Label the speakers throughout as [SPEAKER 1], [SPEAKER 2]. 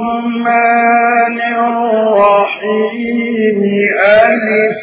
[SPEAKER 1] الرحمن الرحيم. ألف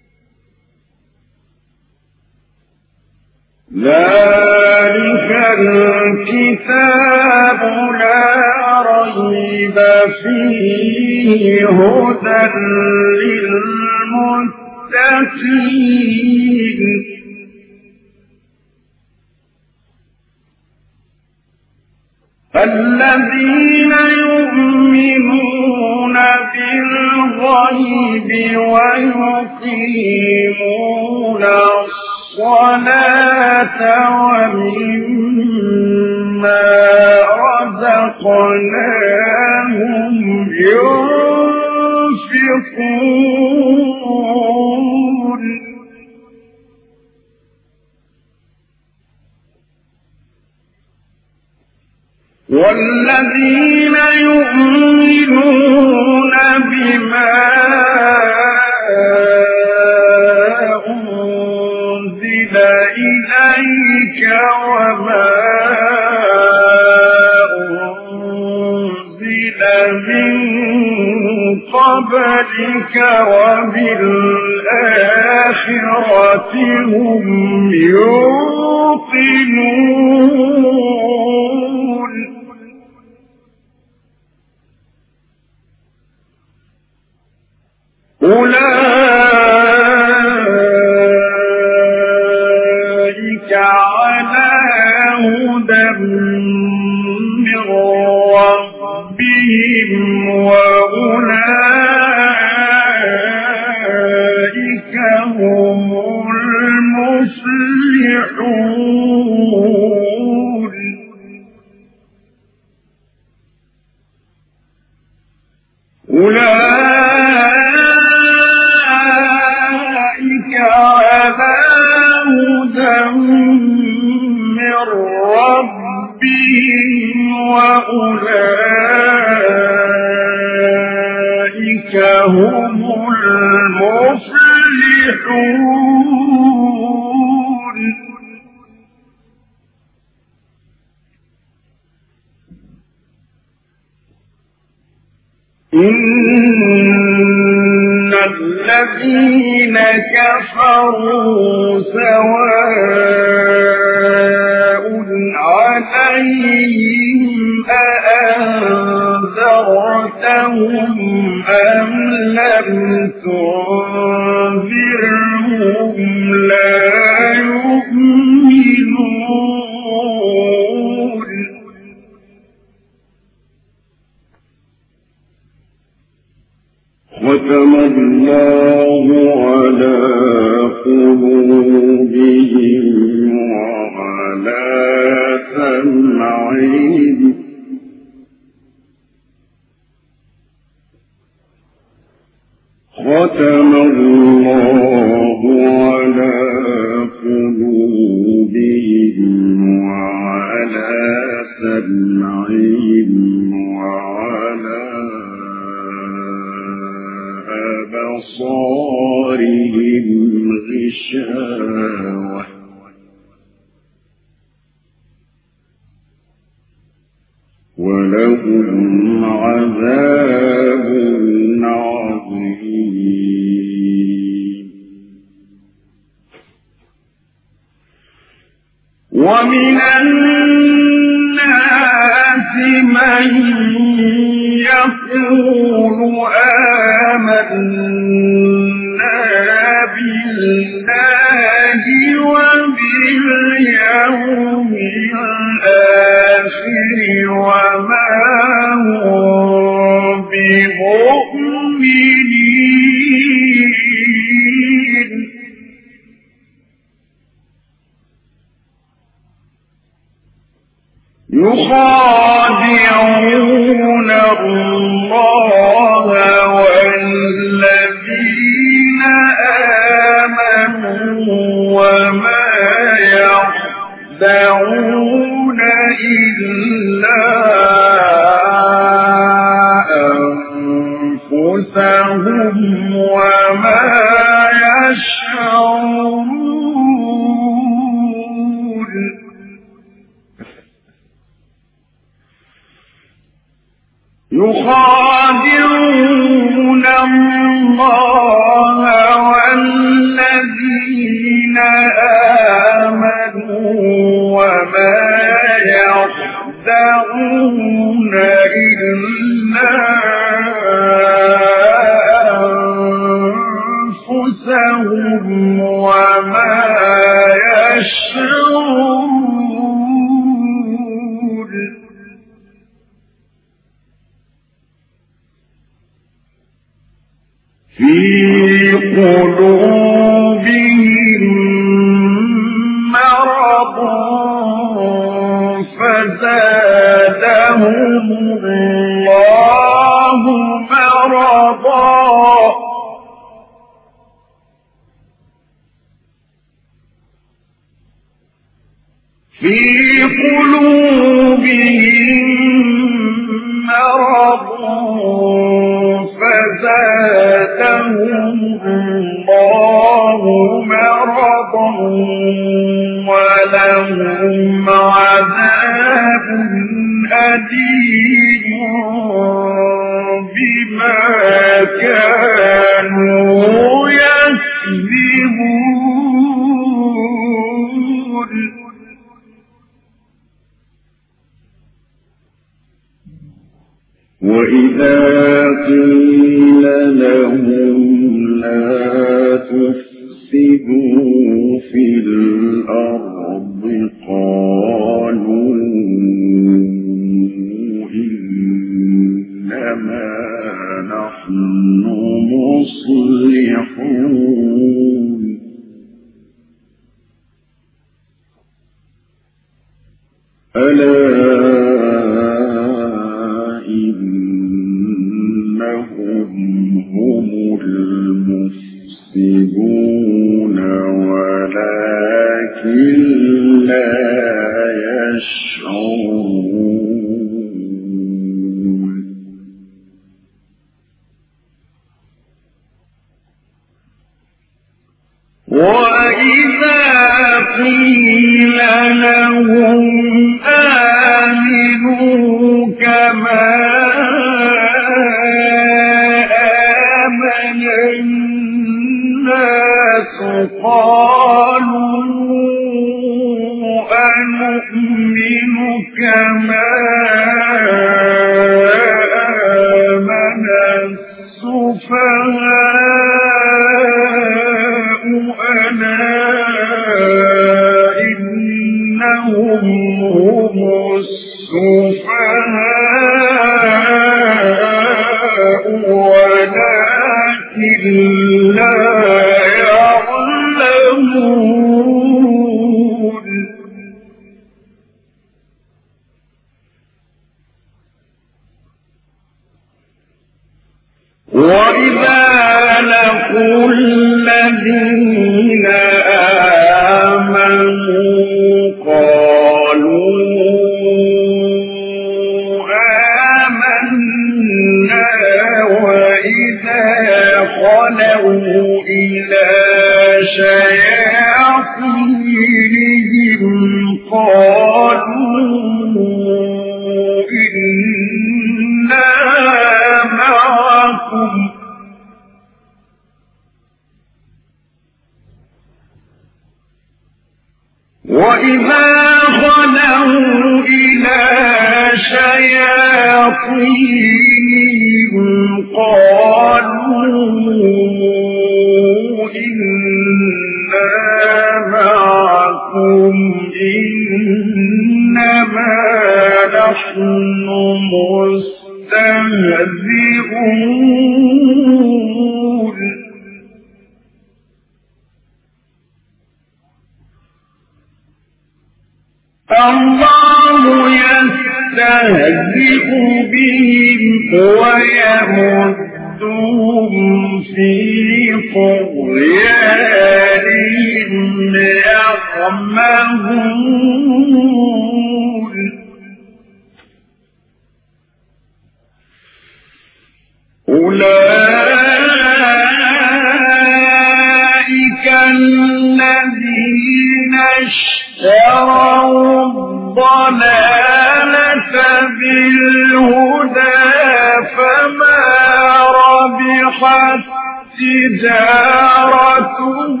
[SPEAKER 1] تجارتهم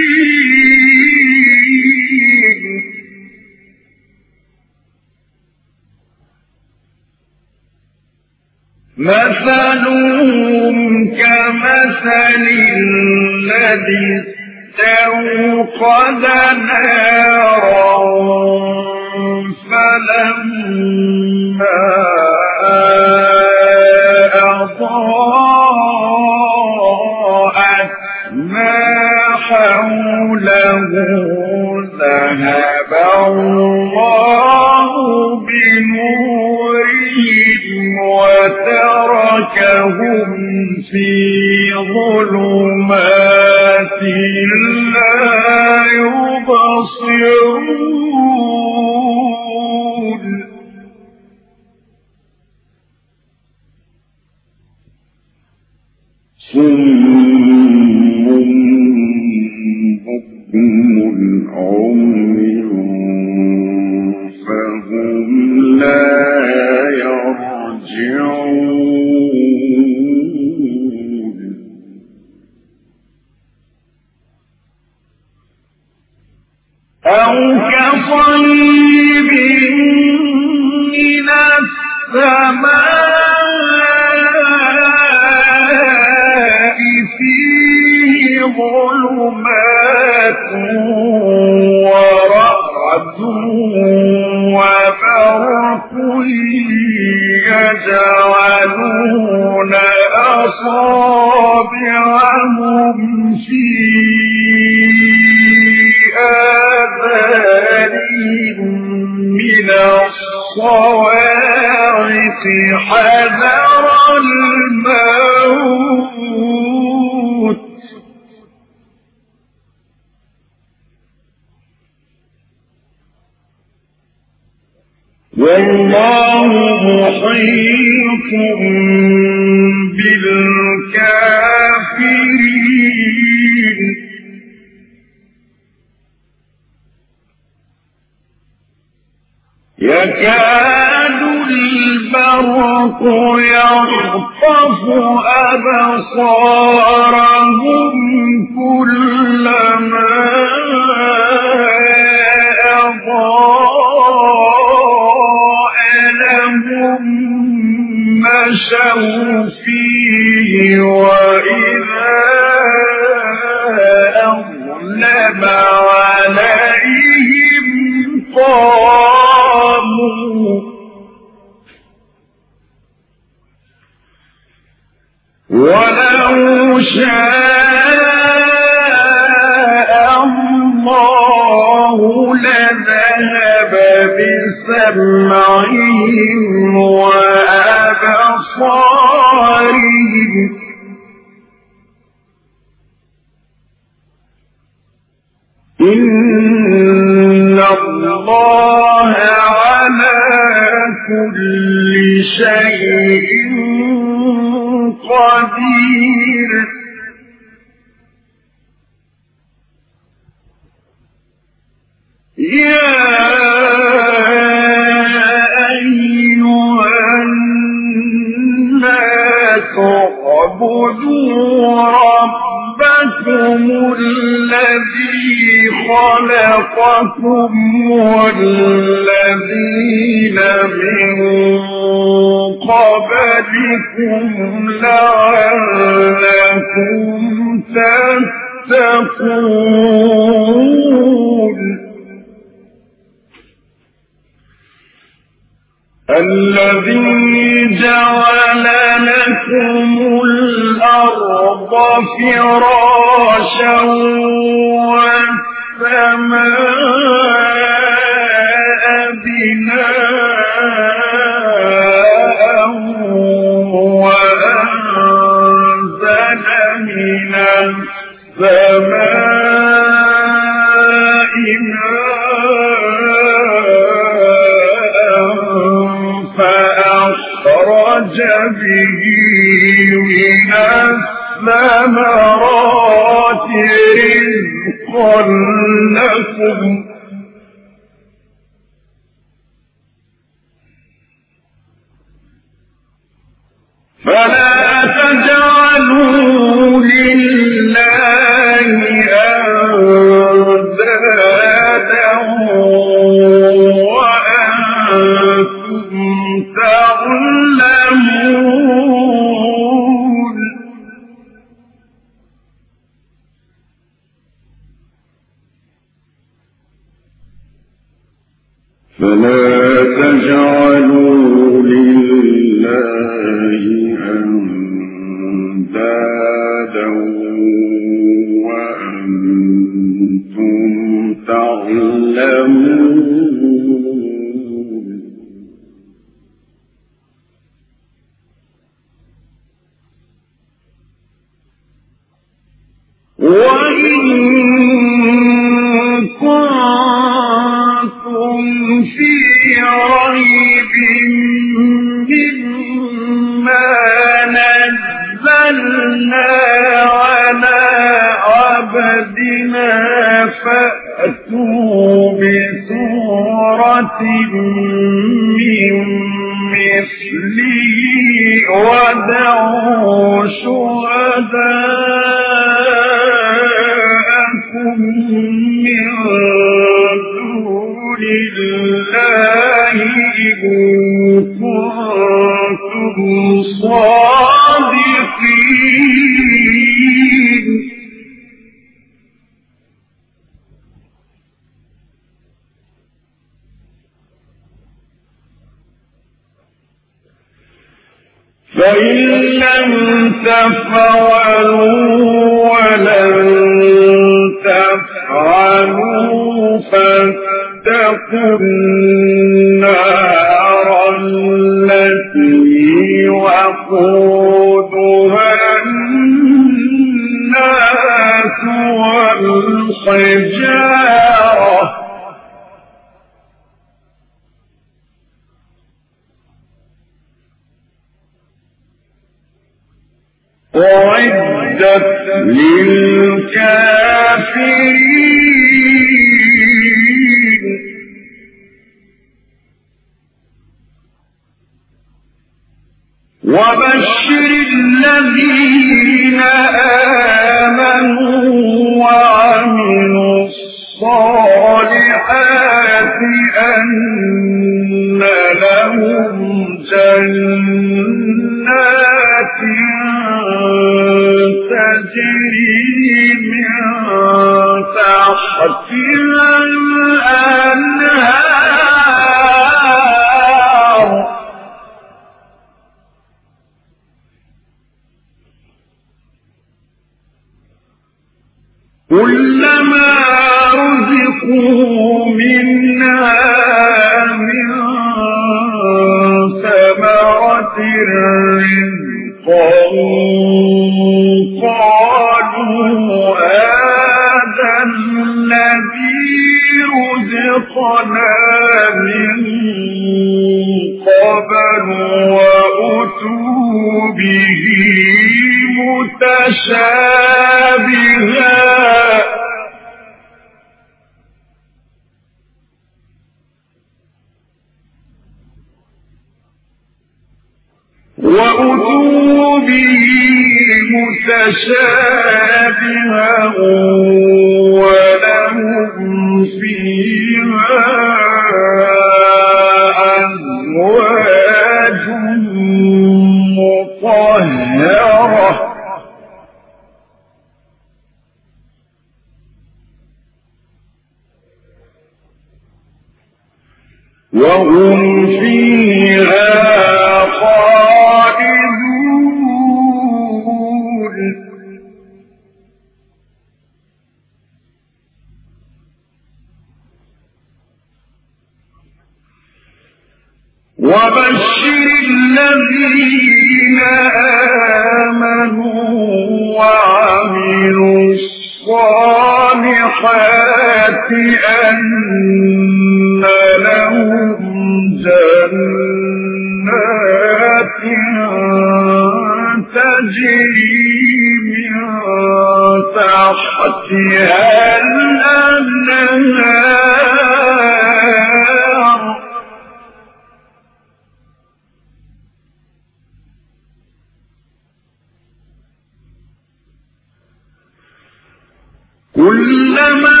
[SPEAKER 1] كلما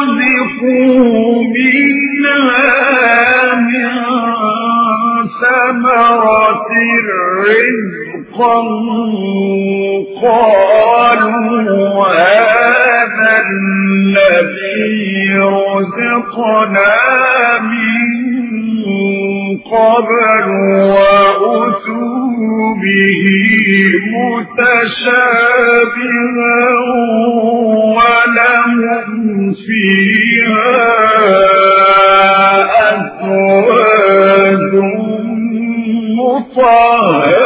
[SPEAKER 1] رزقوا منها ثمرة رزقا قالوا هذا الذي رزقنا من قبل وأتوا به متشابها الله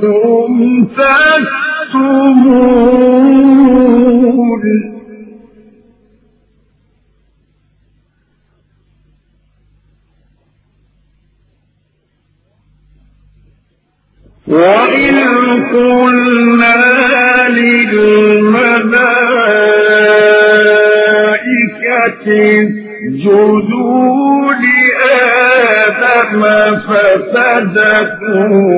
[SPEAKER 1] كنتم تكتمون وإن قلنا للملائكة اسجدوا لآدم فسجدوا.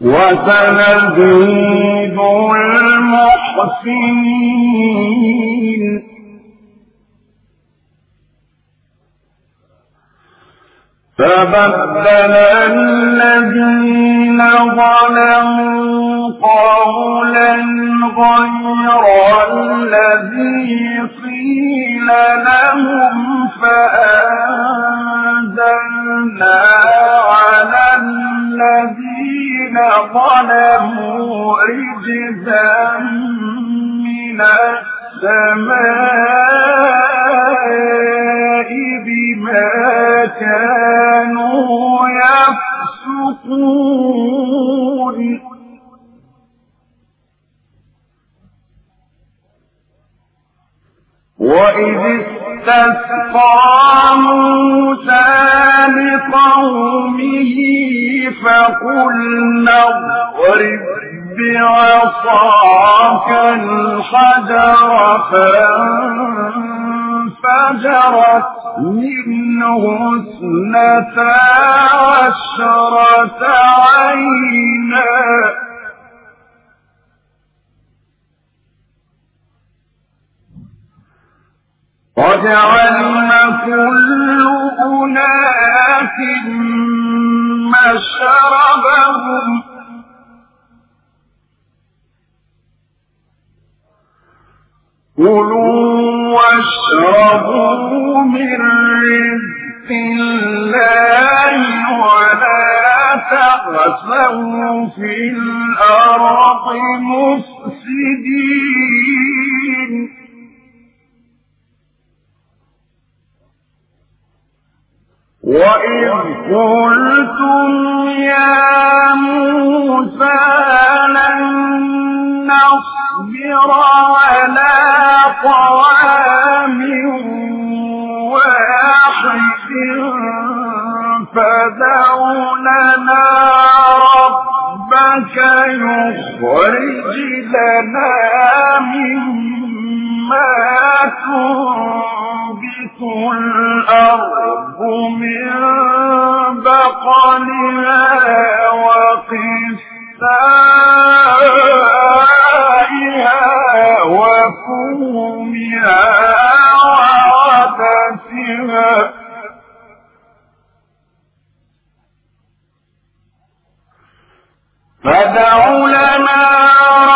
[SPEAKER 1] وسنزيد المحسنين. فبدل الذين ظلموا قولا غير الذي قيل لهم فأنزلنا الذين ظلموا رجزا من السماء بما كانوا يفسقون. وإذ استسقى موسى لقومه فقلنا اضرب بعصاك الحجر فانفجرت منه اثنتا عشرة عينا وجعلنا كل أناس مشربهم. كلوا واشربوا من رزق الله ولا تعثوا في الأرض مفسدين وإذ قلتم يا موسى لن نصبر على طعام واحد فدع لنا ربك يخرج لنا مما تنبت الأرض من بقلها وقثائها وفومها وعدسها. فدع لنا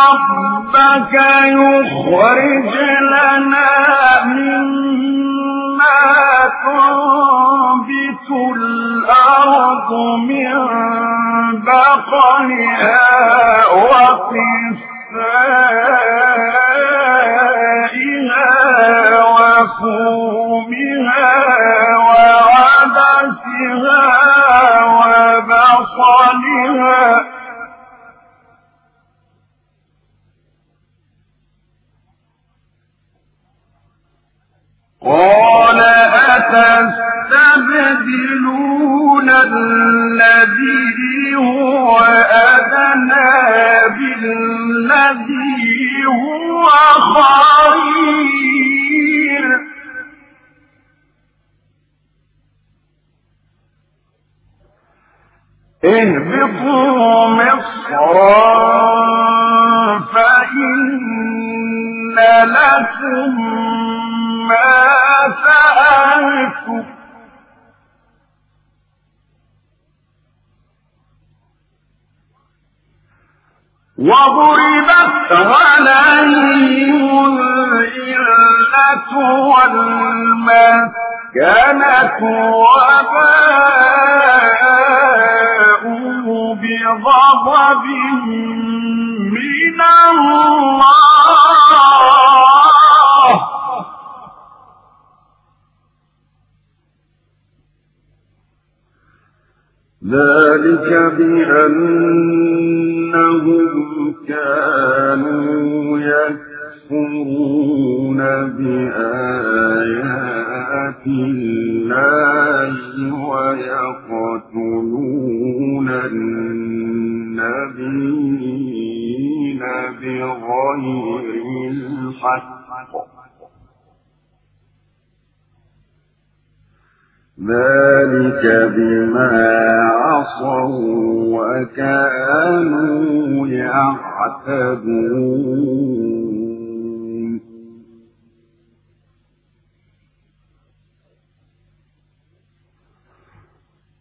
[SPEAKER 1] ربك يخرج لنا تنبت الأرض من بقلها وقثائها وفومها اهبطوا فإن لكم ما سألتم. وضربت عليهم والمسكنة وباءوا بغضب من الله. ذلك بأنهم كانوا يكفرون بآيات الله ويقتلون النبيين بغير الحق. ذلك بما عصوا وكانوا يعتدون.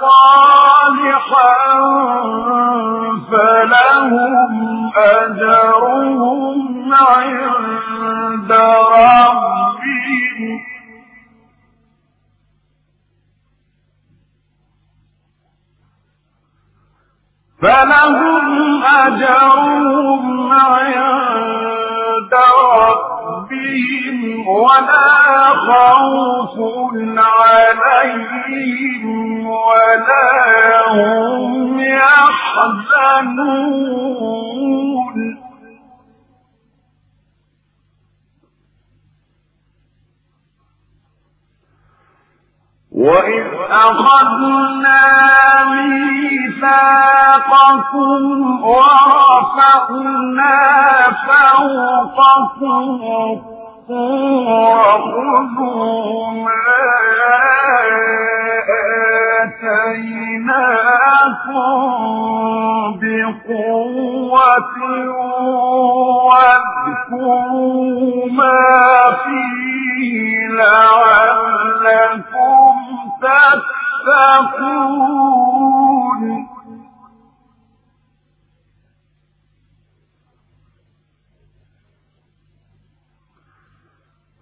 [SPEAKER 1] صالحا فلهم أجرهم عند ربهم. فلهم أجرهم ولا خوف عليهم ولا هم يحزنون. وإذ أخذنا ميثاقكم ورفعنا فوقكم وخذوا ما آتيناكم بقوة واذكروا ما فيه لعلكم تتقون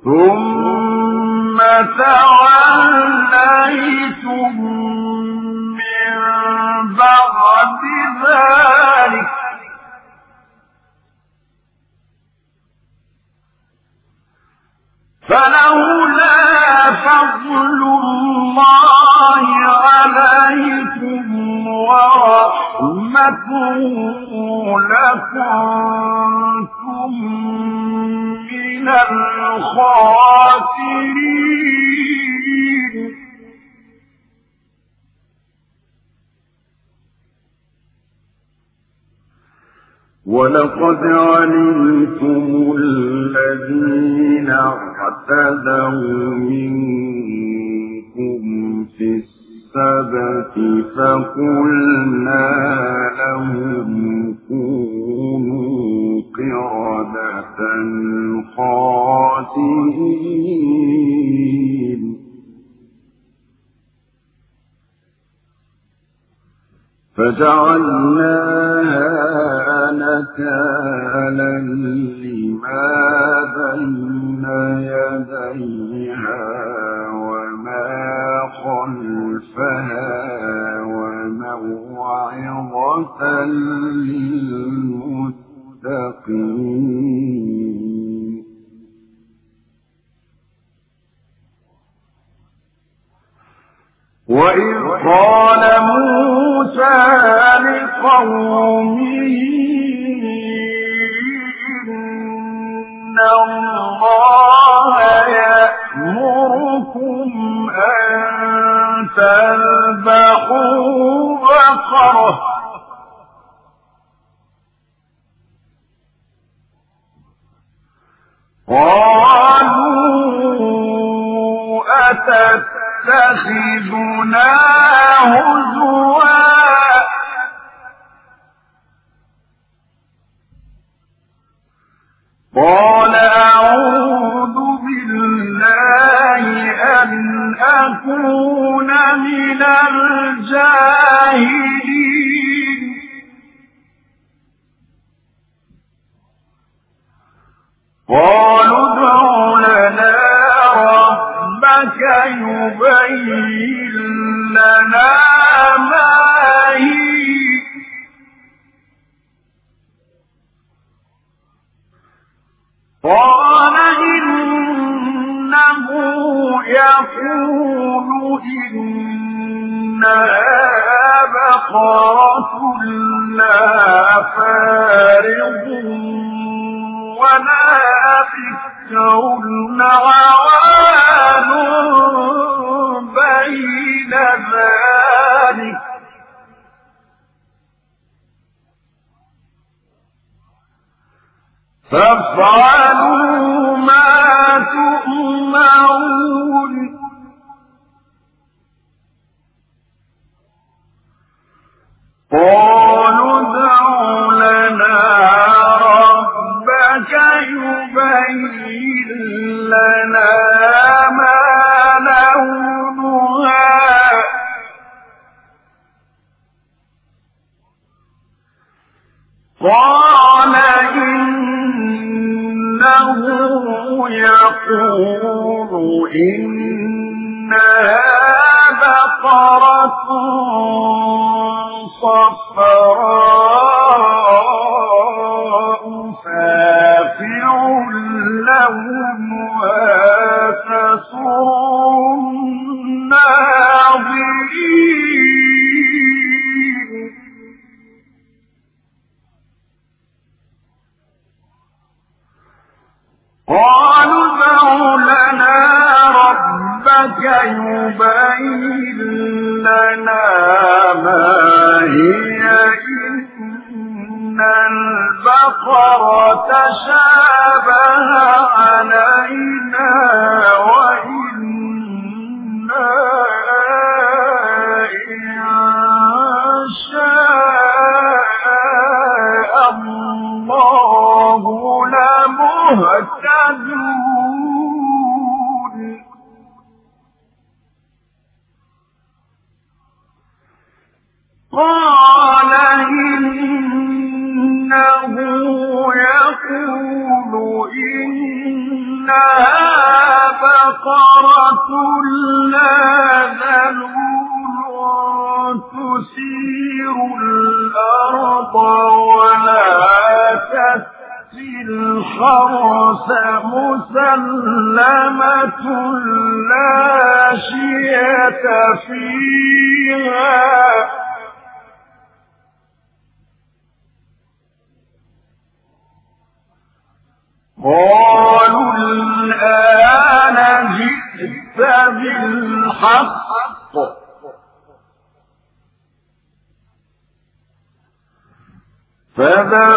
[SPEAKER 1] ثم توليتم من بعد ذلك فلولا فضل الله عليكم ورحمته لكنتم من الخاسرين ولقد علمتم الذين اعتدوا منكم في السبت فقلنا لهم كونوا قردة خاسرين فجعلناها نكالا لما بين يديها وما خلفها وموعظة للمتقين وإذ قال موسى لقومه إن الله يأمركم أن تذبحوا بقرة قالوا أتت تتخذنا هزوا قال أعوذ بالله أن أكون الجاهلين. قالوا بقرة لا فارض ولا بكر عوان بين ذلك فافعلوا ربك يبين لنا ما قال إنه يقول إنها بقرة صفراء البقرة فذبحوها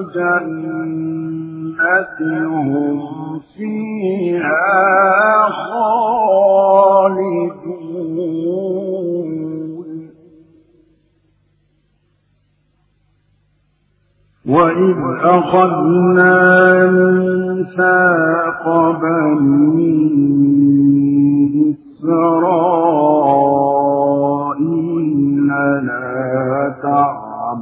[SPEAKER 1] الجنة هم فيها خالدون. وإذ أخذنا ميثاق بني إسرائيل لا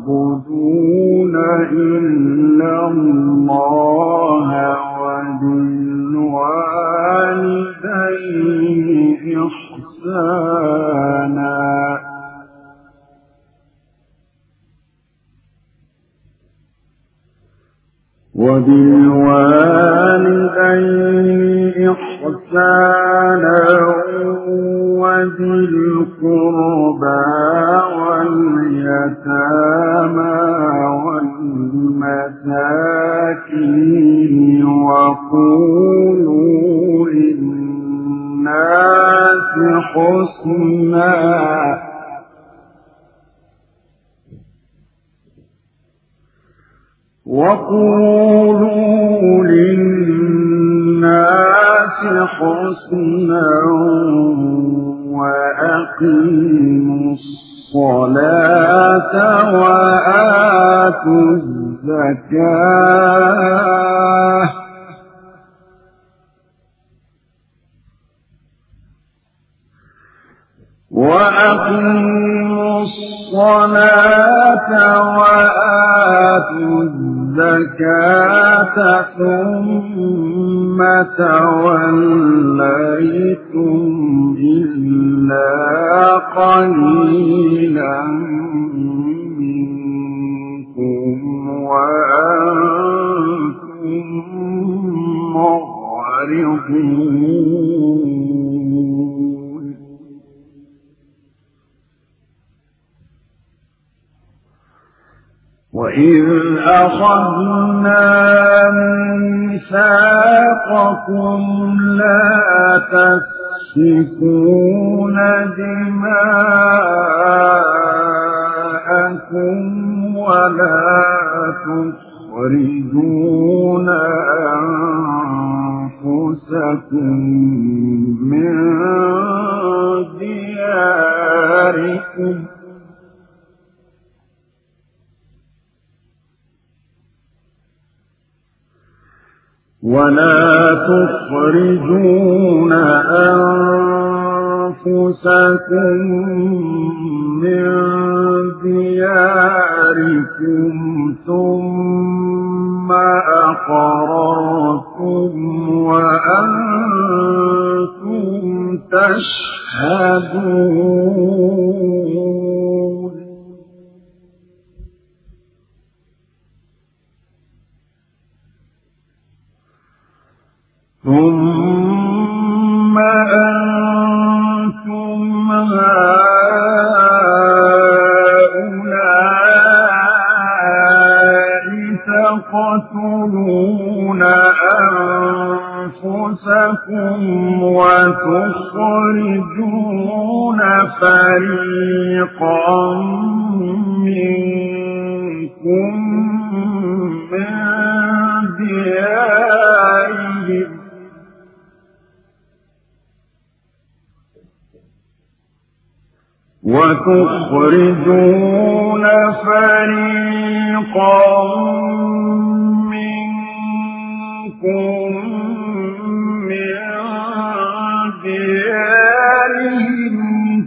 [SPEAKER 1] تعبدون إلا الله وبالوالدين إحسانا وبالوالدين إحسانا وذي القربى واليتامى والمساكين وقولوا للناس حسنا. وقولوا للناس حسنا وأقيموا الصلاة. وآتوا الزكاة. وأقيموا الصلاة وآتوا الزكاة ثم توليتم إلا قليلا منكم وأنتم معرضون. وإذ أخذنا ميثاقكم لا تسفكون دماءكم ولا تخرجون أنفسكم من دياركم ولا تخرجون أنفسكم من دياركم ثم أقررتم وأنتم تشهدون ثم أنتم هؤلاء تقتلون أنفسكم وتخرجون فريقا منكم وتخرجون فريقا منكم من ديارهم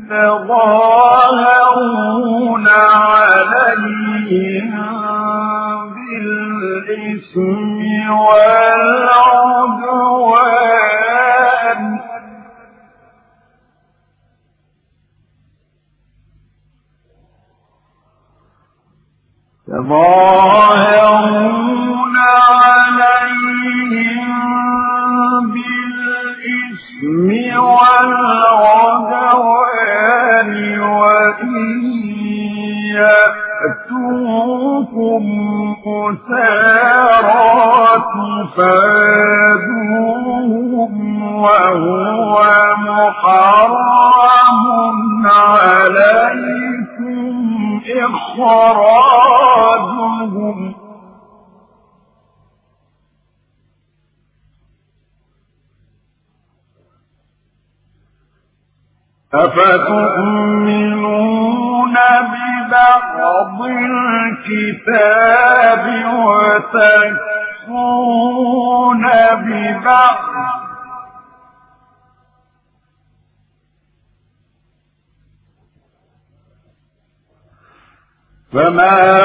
[SPEAKER 1] تظاهرون عليهم بالإثم والعدوان فما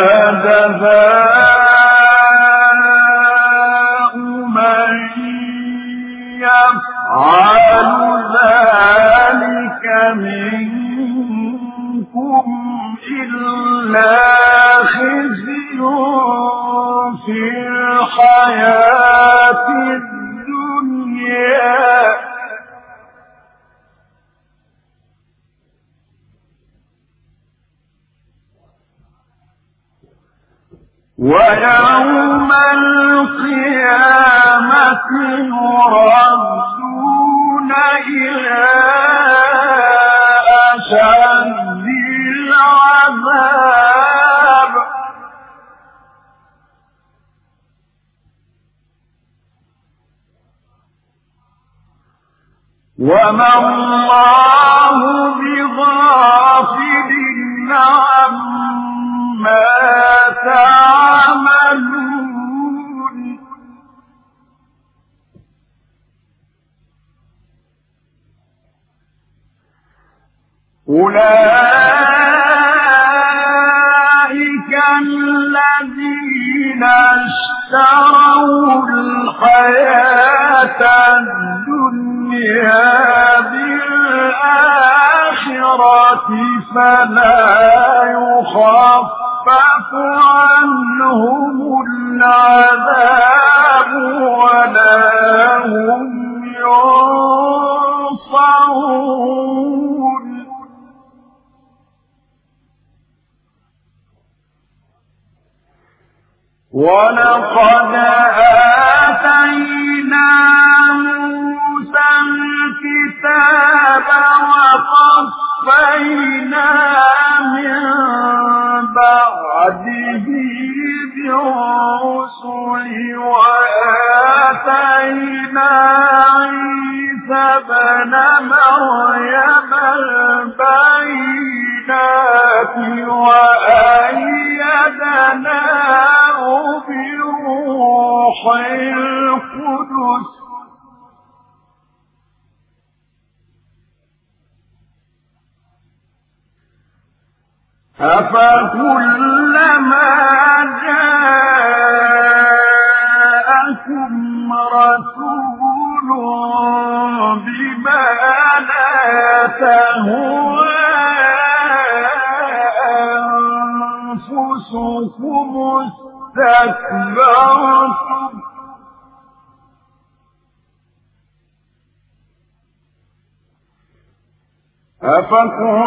[SPEAKER 1] أفكلما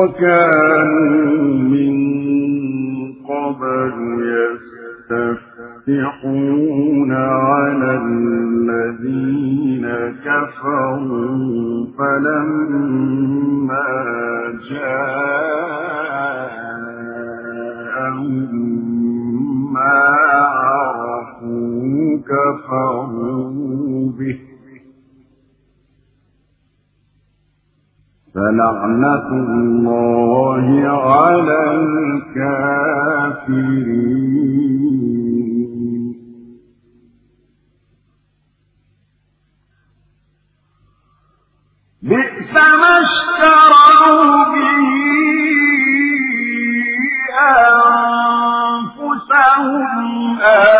[SPEAKER 1] وكانوا من قبل يستفتحون على الذين كفروا. لعنة الله على الكافرين. بئس ما اشتروا به أنفسهم أن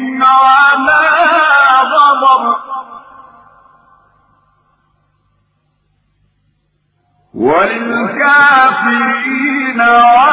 [SPEAKER 1] نَعْلَمُ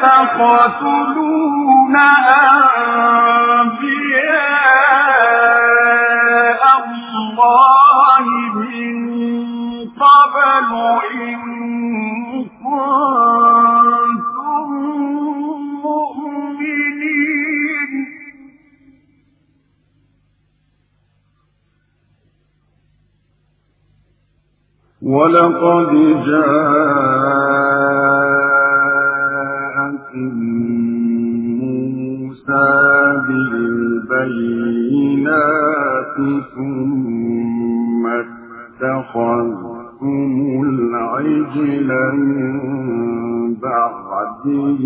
[SPEAKER 1] تقتلون أنبياء الله من قبل إن كنتم مؤمنين. ولقد جاء البينات ثم اتخذتم العجل من بعده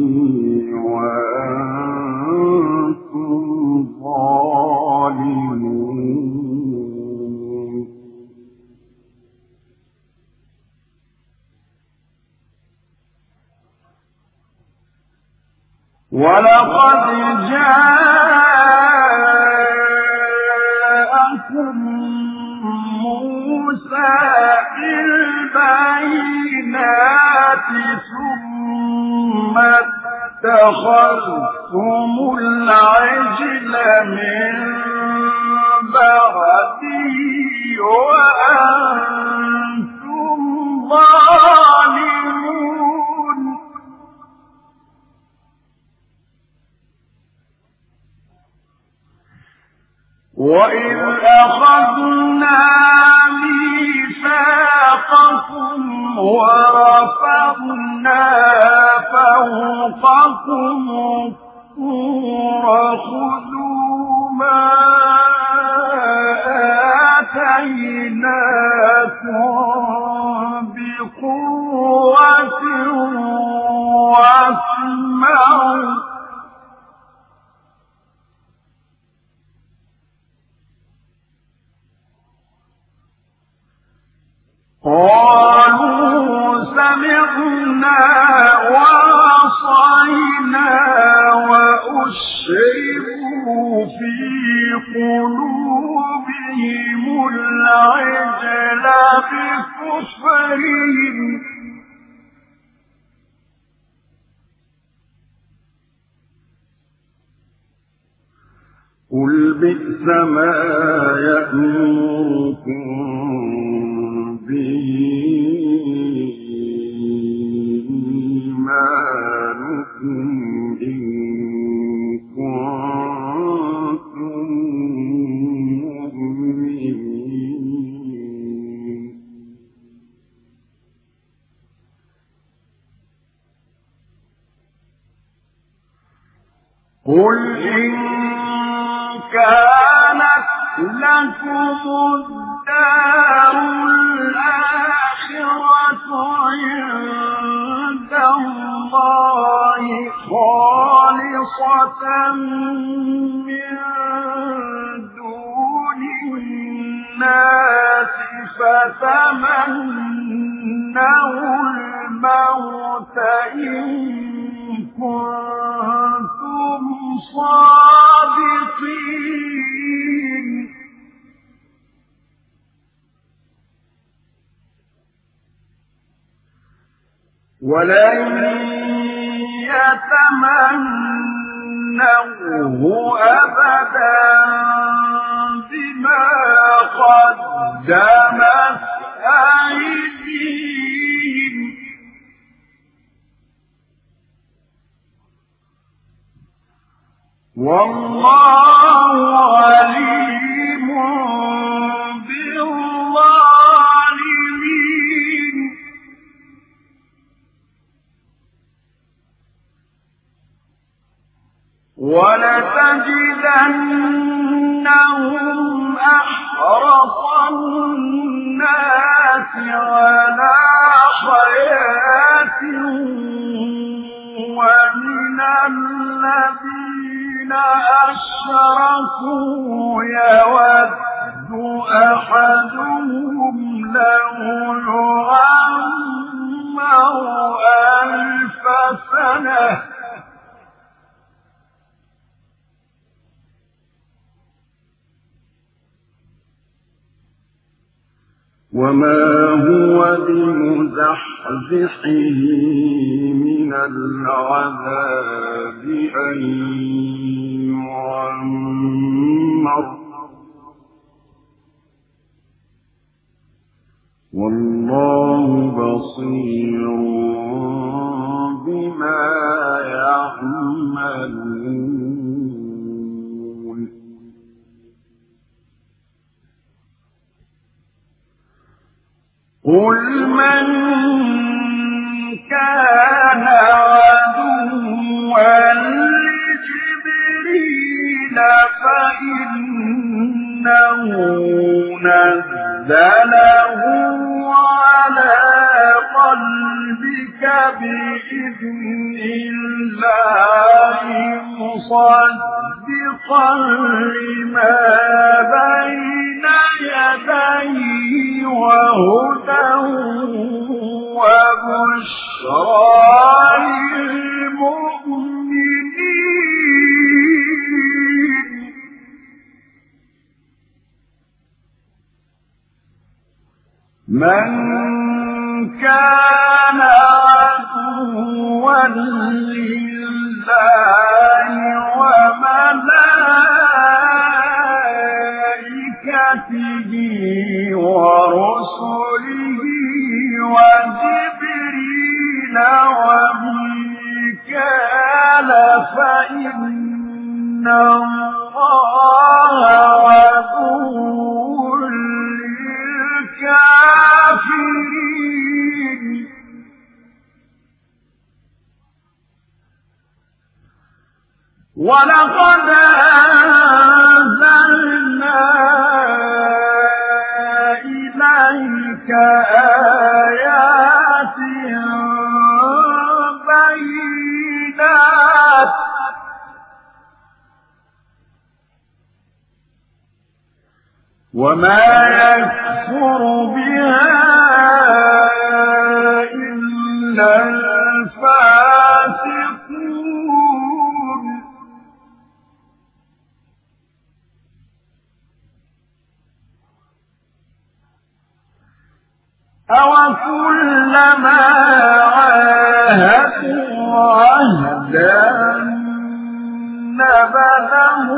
[SPEAKER 1] نبذه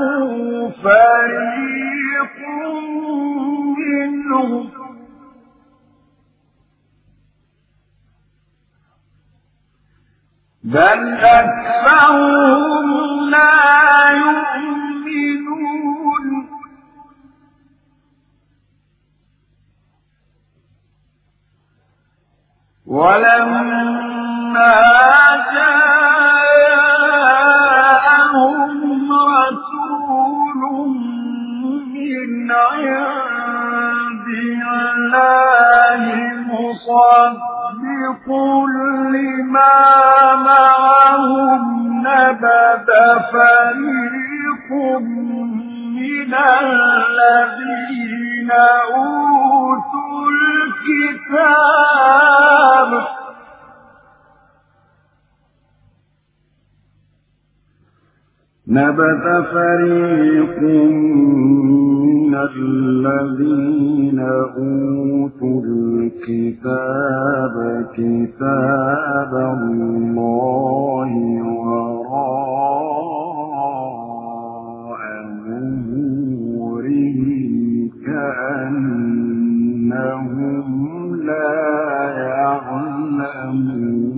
[SPEAKER 1] فريق بل أكثرهم لا يؤمنون. ولما جاءهم مصدق لما معهم فريق من الذين أوتوا الكتاب. نبذ فريق من الذين أوتوا الكتاب كتاب الله وراء ظهورهم كأنهم لا يعلمون.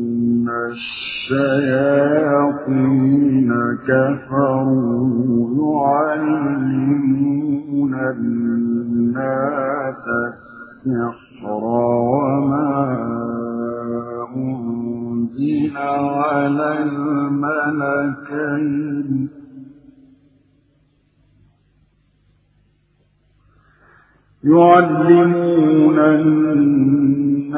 [SPEAKER 1] الشياطين كفروا يعلمون الناس السحر وما أنزل على الملكين يعلمون الناس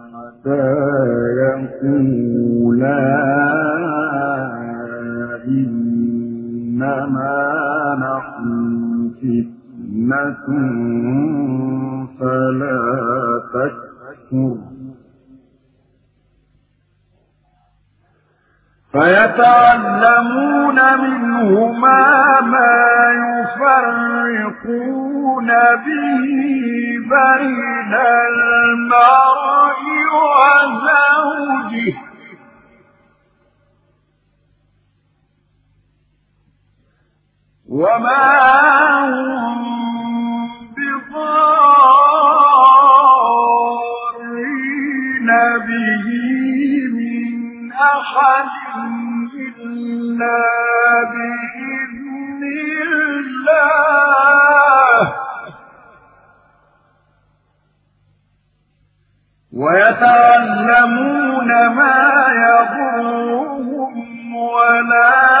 [SPEAKER 1] يقولا إنما نحن فتنة فلا تكفر. فيتعلمون منهما ما يفرقون به بين المرء وزوجه. وما هم بضارين به من أحد ويتعلمون ما يضرهم ولا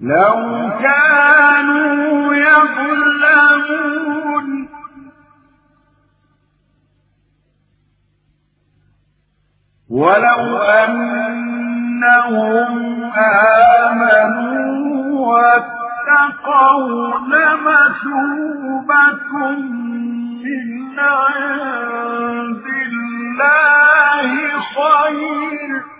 [SPEAKER 1] لو كانوا يظلمون. ولو أنهم آمنوا واتقوا لمثوبة من عند الله خير.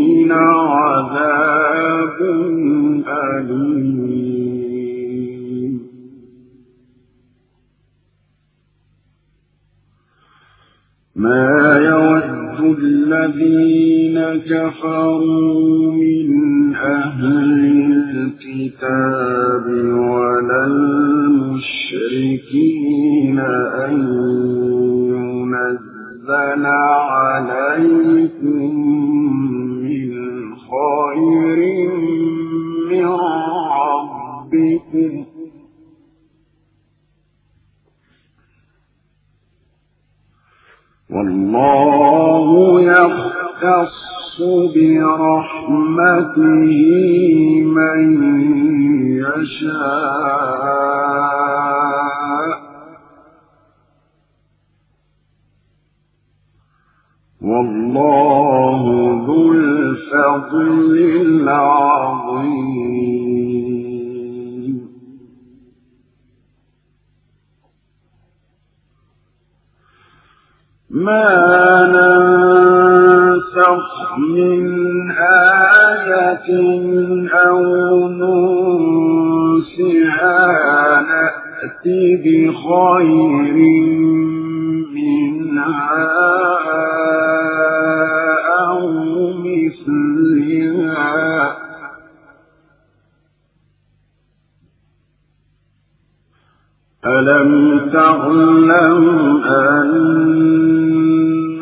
[SPEAKER 1] عذاب أليم ما يود الذين كفروا من أهل الكتاب ولا المشركين أن ينزل نزل عليكم خير من ربكم. والله يختص برحمته من يشاء. والله ذو الفضل العظيم. ما ننسخ من آية أو ننسها نأتي بخير ألم تعلم أن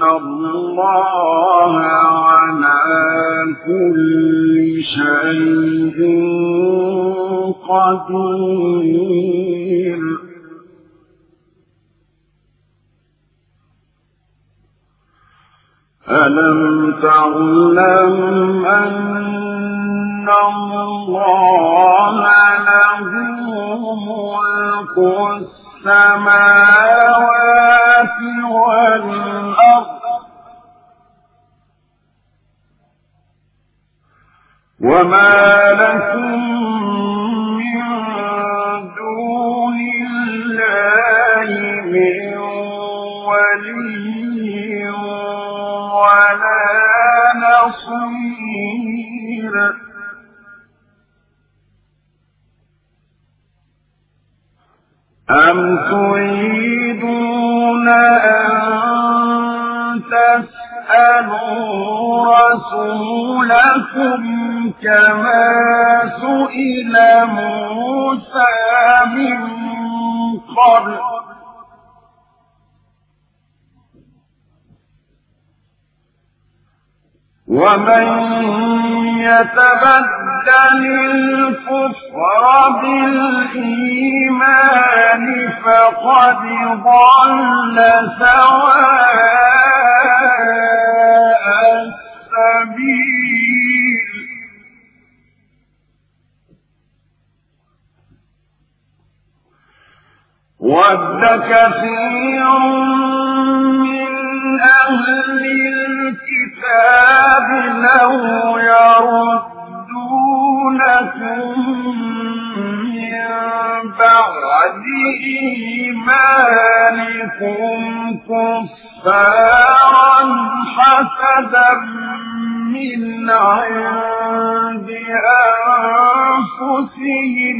[SPEAKER 1] الله على كل شيء قدير ألم تعلم أن الله له ملك السماوات والأرض وما لكم أم تريدون أن تسألوا رسولكم كما سئل موسى من قبل ومن يتبدل الكفر بالإيمان فقد ضل سواء السبيل ود كثير من أهل الكتاب لو يردونكم من بعد إيمانكم كفارا حسدا من عند أنفسهم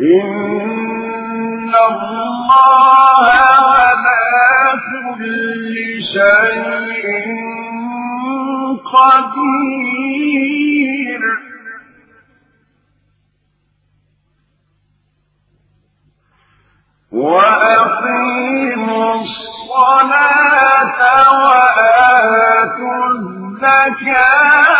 [SPEAKER 1] إن الله على كل شيء قدير وأقيموا الصلاة وآتوا الزكاة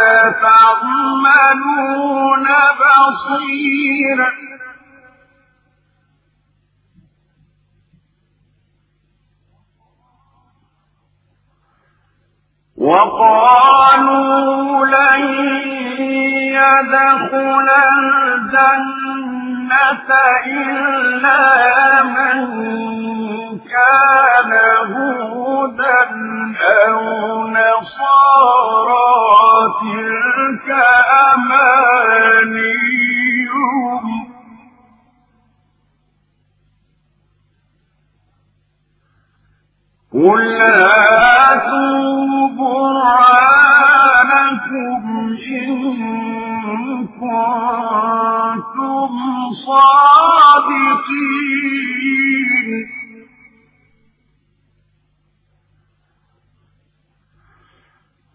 [SPEAKER 1] تعملون بصير. وقالوا لن يدخل الجنة إلا من كان هودا أو نصارى تلك أمانيهم. قل هاتوا برهانكم إن كنتم صادقين.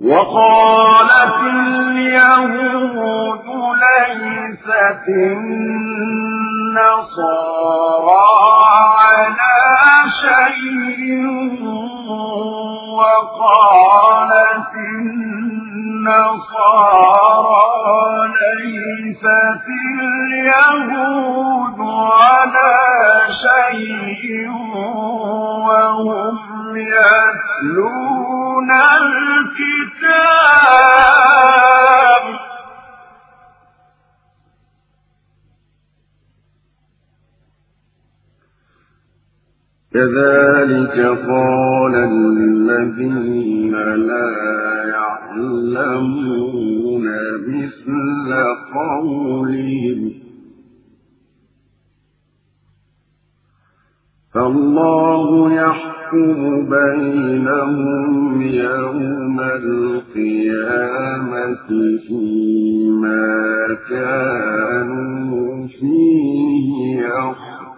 [SPEAKER 1] وقالت اليهود ليست النصارى على شيء وقالت النصارى ليست اليهود على شيء وهم يتلون الكتاب. كذلك قال الذين لا يعلمون مثل قولهم. فالله يحكم بينهم يوم القيامة فيما كانوا فيه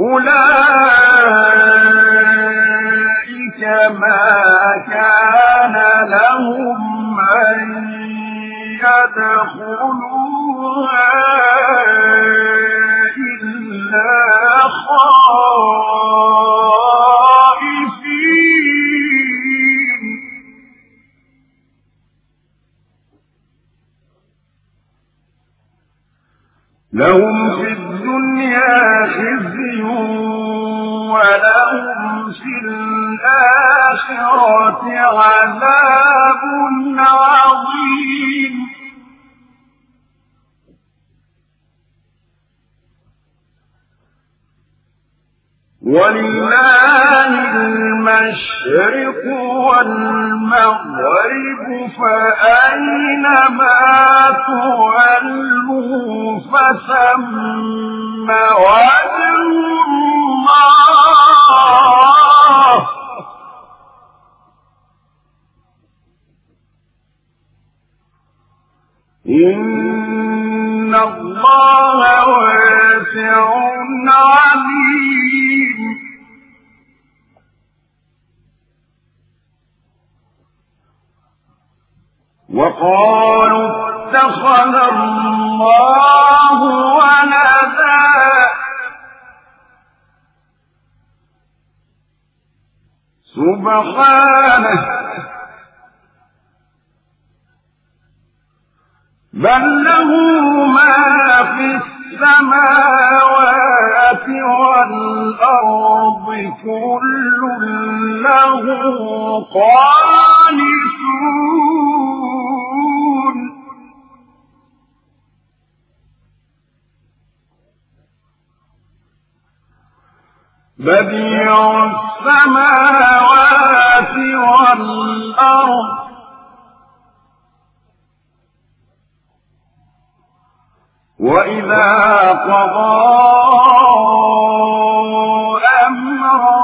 [SPEAKER 1] أولئك ما كان لهم أن يدخلوها إلا خائفين. لهم الآخرة عذاب عظيم. ولله المشرق والمغرب فأينما تولوا فثم وجه إن الله واسع عليم وقالوا اتخذ الله ولدا سبحانه بل له ما في السماوات والأرض كل له قانتون بديع السماوات والأرض وإذا قضى أمرا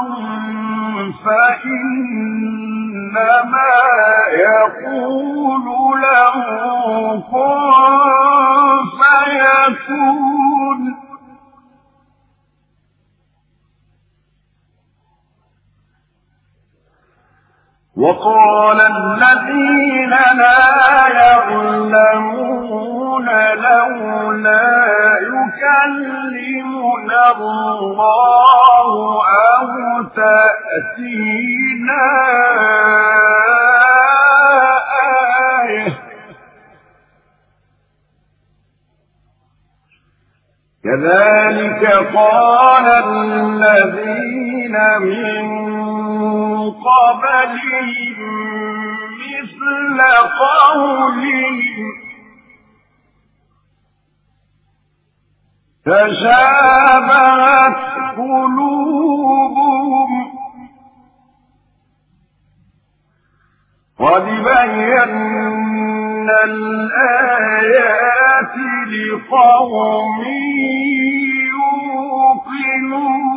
[SPEAKER 1] فإنما يقول له كن فيكون وقال الذين لا يعلمون لولا يكلمنا الله أو تأتينا آية. كذلك قال الذين من قبلهم مثل قولهم تشابهت قلوبهم قد بينا الآيات لقوم يوقنون.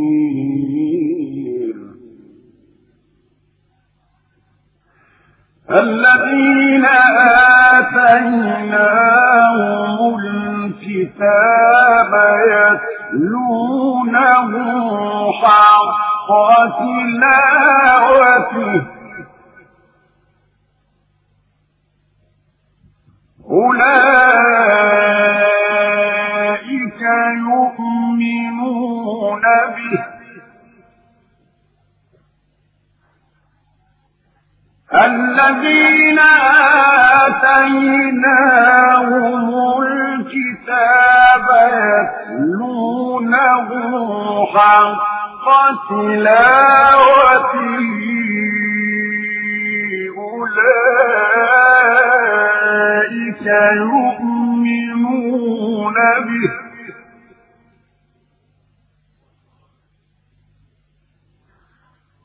[SPEAKER 1] الذين آتيناهم الكتاب يتلونه حق تلاوته. أولئك الذين آتيناهم الكتاب يتلونه حق تلاوته. أولئك يؤمنون به.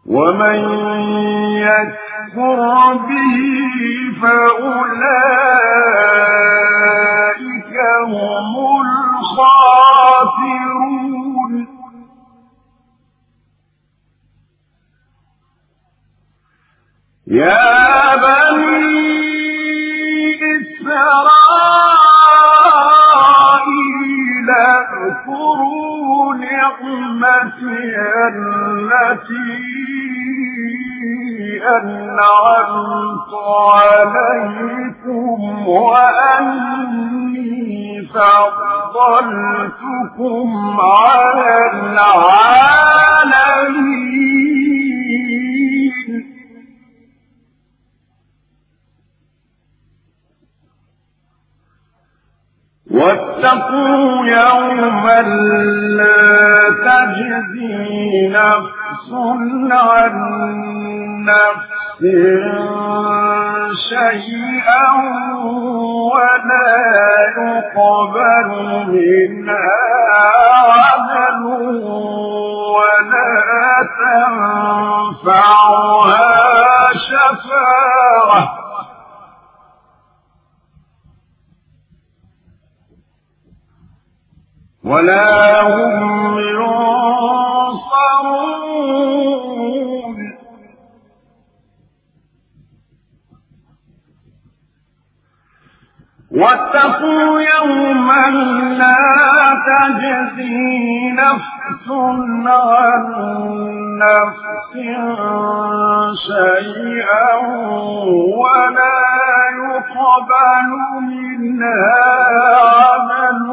[SPEAKER 1] ومن يكفر به فأولئك هم الخاسرون. يا بني إسرائيل اذكروا نعمتي التي أنعمت عليكم وأني فضلتكم على العالمين. واتقوا يوما لا تجزي نفس عن نفس شيئا ولا يقبل منها عدل ولا تنفعها شفاعة. ولا هم ينصرون واتقوا يوما لا تجزي نفس عن نفس شيئا ولا يقبل منها عمل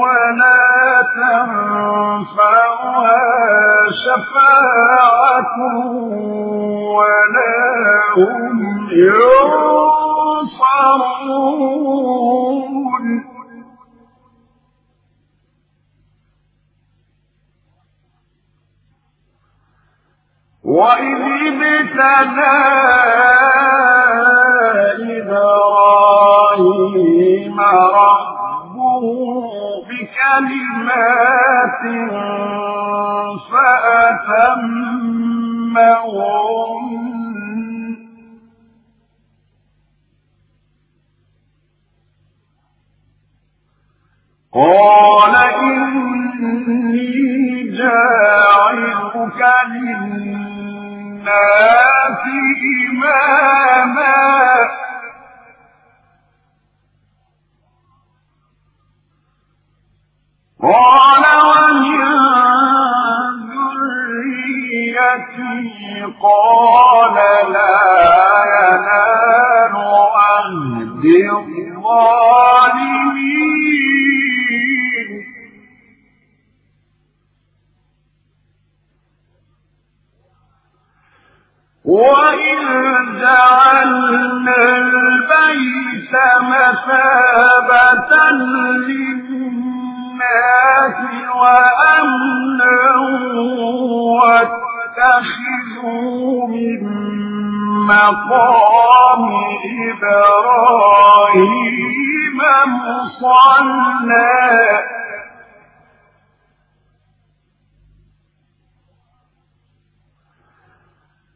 [SPEAKER 1] ولا تنفعها شفاعة ولا هم ينصرون. وإذ ابتلى إبراهيم ربه بكلمات فأتمهن قال إني جاعلك للناس إماما. قال ومن ذريتي قال لا. جعلنا البيت مثابة للناس وأمنا واتخذوا من مقام إبراهيم مصلى.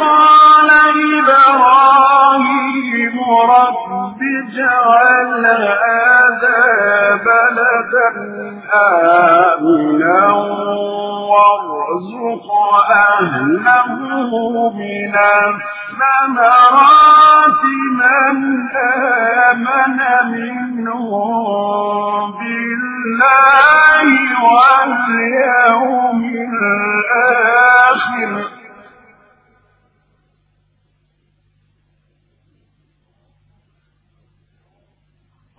[SPEAKER 1] قال إبراهيم رب اجعل هذا بلدا آمنا وارزق أهله من الثمرات من آمن منهم بالله واليوم الآخر.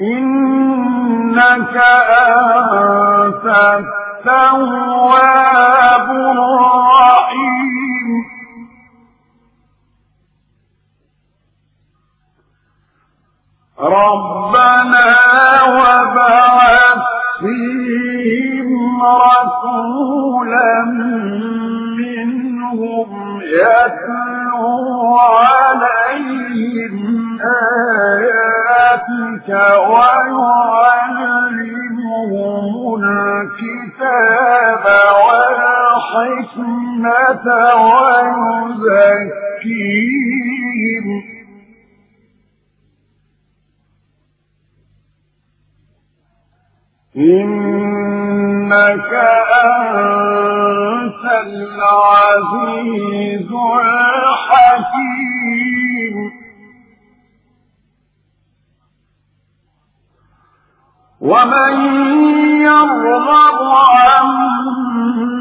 [SPEAKER 1] إنك أنت التواب الرحيم ربنا وبعث فيهم رسولا ويعلمهم الكتاب والحكمة ويزكيهم. إنك أنت العزيز الحكيم. ومن يرغب عن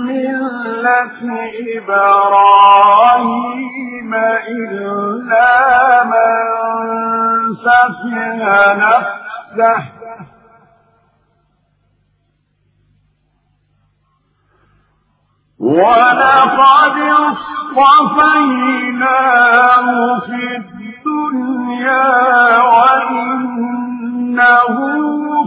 [SPEAKER 1] ملة إبراهيم إلا من سفه نفسه ولقد اصطفيناه في الدنيا وإنه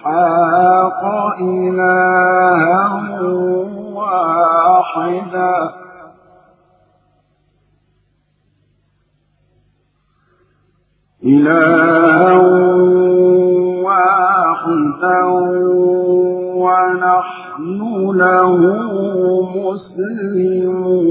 [SPEAKER 1] إسحاق إلها واحدا إلها واحدا ونحن له مسلمون.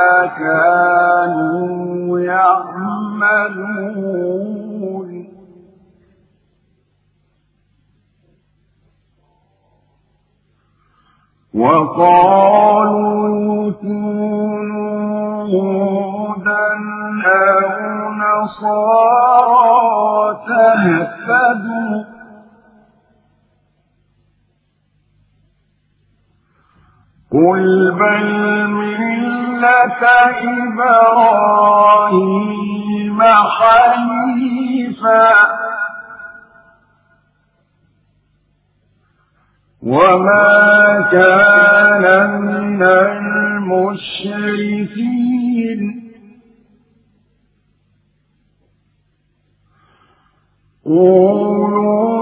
[SPEAKER 1] كانوا يعملون. وقالوا كونوا هودا أو نصارى تهتدوا. قل بل إبراهيم حنيفا. وما كان من المشركين. قولوا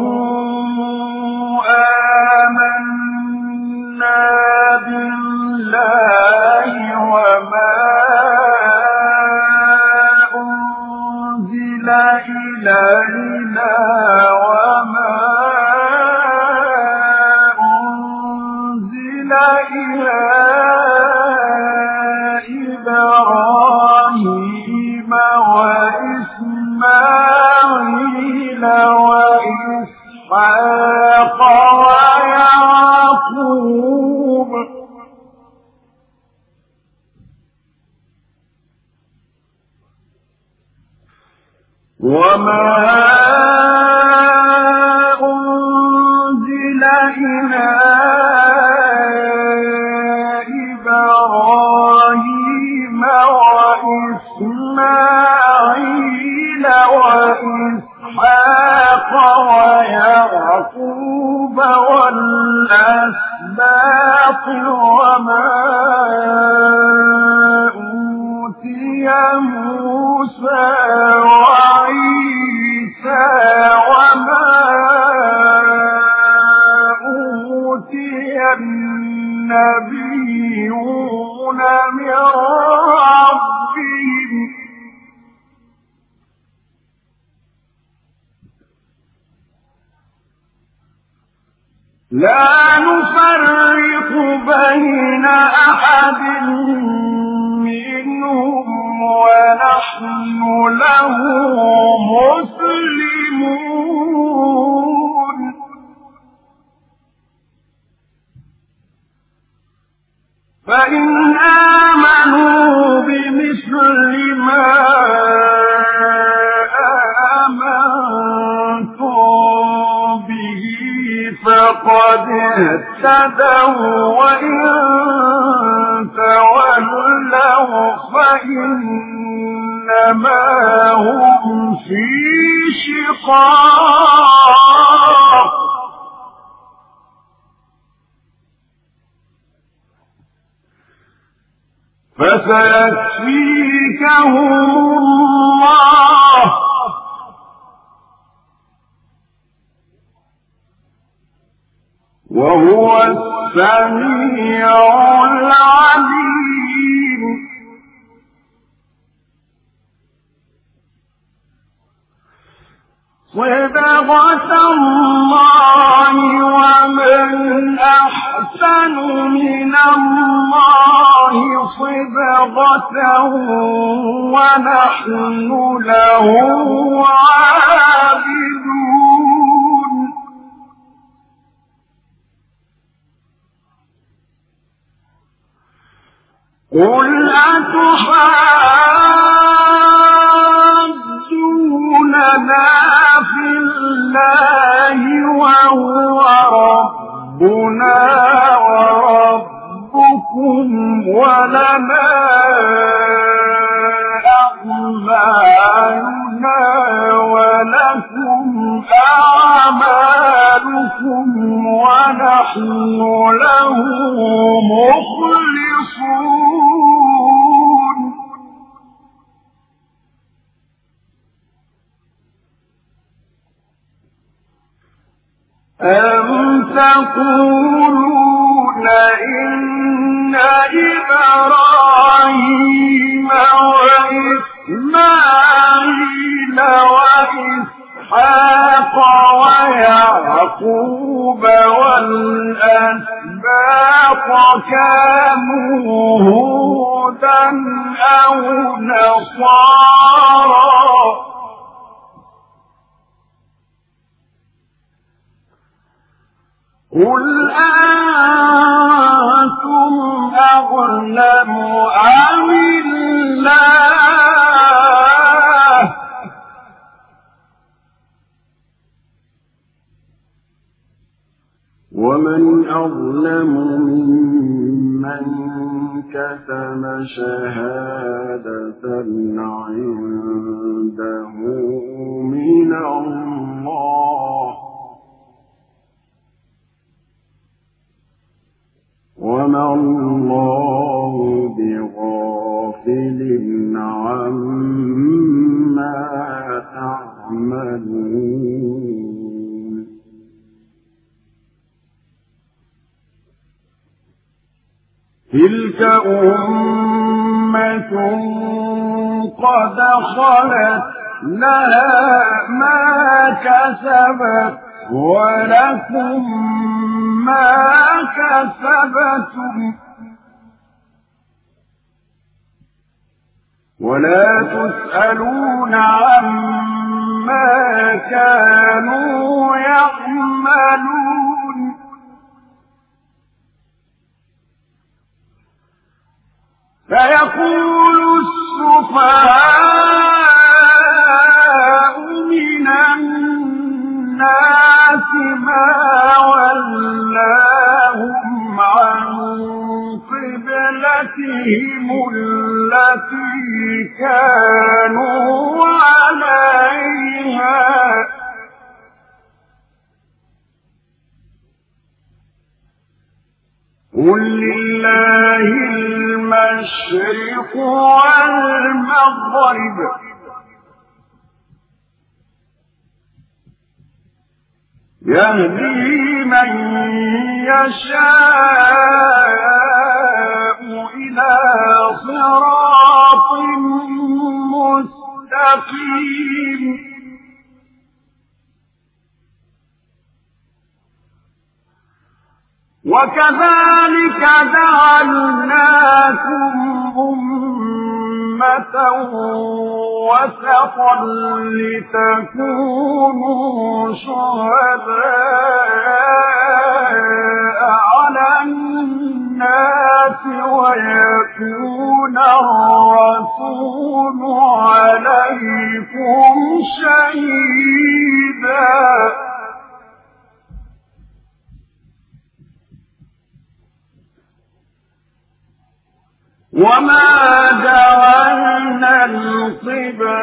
[SPEAKER 1] إلينا العقل منهم ونحن له مسلمون. فإن آمنوا بمثل ما آمنتم به فقد اهتدوا وإن تولوا فإنما هم في شقاق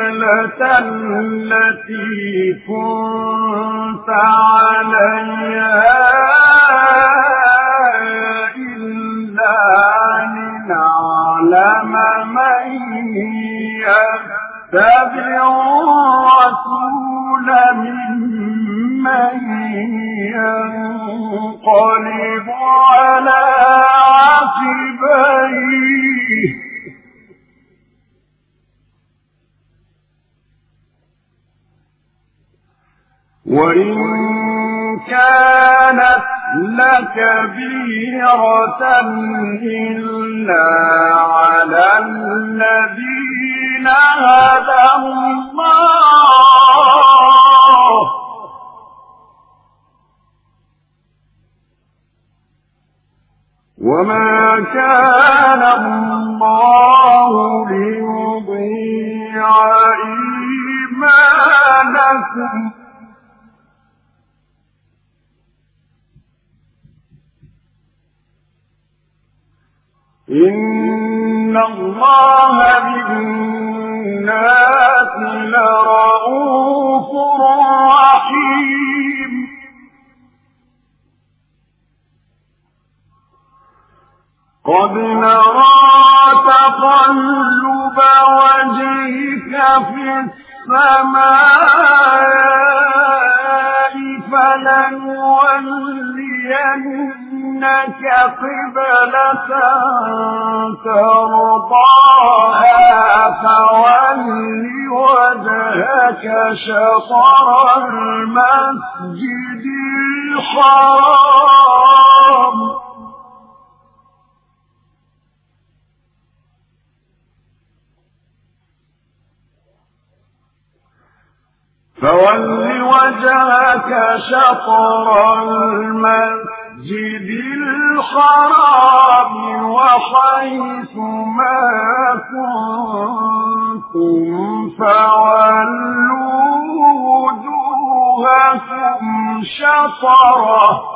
[SPEAKER 1] القبلة التي كنت عليها إلا لنعلم من يتبع الرسول ممن ينقلب على وإن كانت لكبيرة إلا على الذين هدى الله وما كان الله ليضيع إيمانكم إن الله بالناس لرؤوف رحيم قد نرى تقلب وجهك في السماء فلنولين إنك قبلة ترضاها فول وجهك شطر المسجد الحرام. فول وجهك شطر المسجد المسجد الحرام وحيث ما كنتم فولوا وجوهكم شطرة.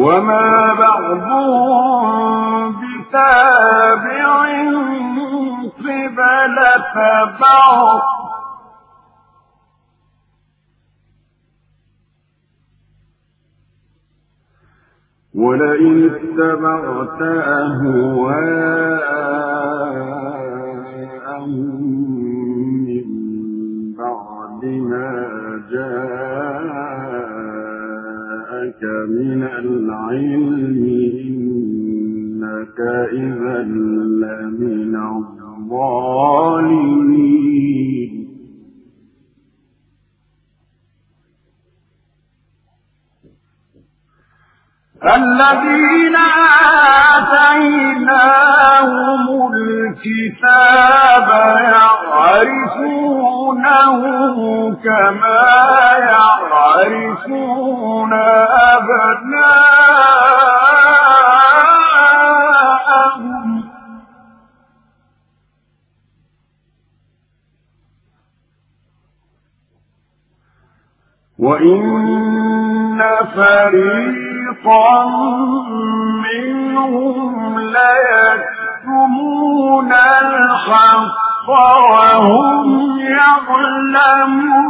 [SPEAKER 1] وما بعضهم بتابع قبلة بعض. ولئن اتبعت أهواءهم جاءك من العلم إنك إذا لمن الظالمين. الذين آتيناهم الكتاب يعرفونه كما يعرفون أبناءهم. وإن فريقا فريقا منهم ليكتمون الحق وهم يعلمون.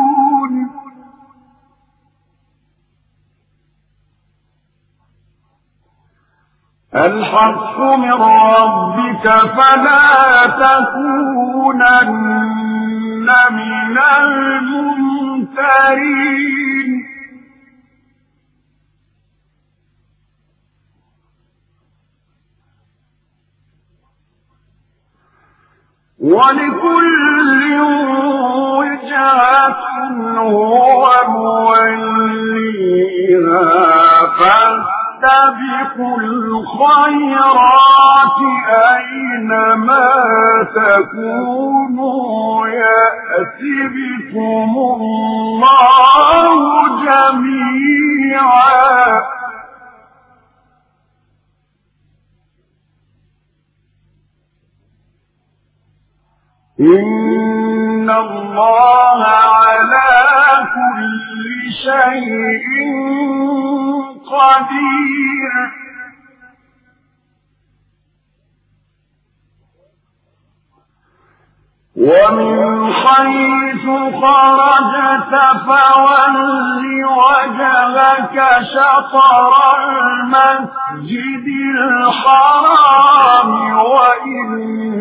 [SPEAKER 1] الحق من ربك فلا تكونن من الممترين. ولكل وجهة هو موليها فاستبقوا الخيرات أينما تكونوا. يأتي بكم الله جميعا. إن الله على كل شيء قدير ومن حيث خرجت فول وجهك شطر المسجد الحرام وإنه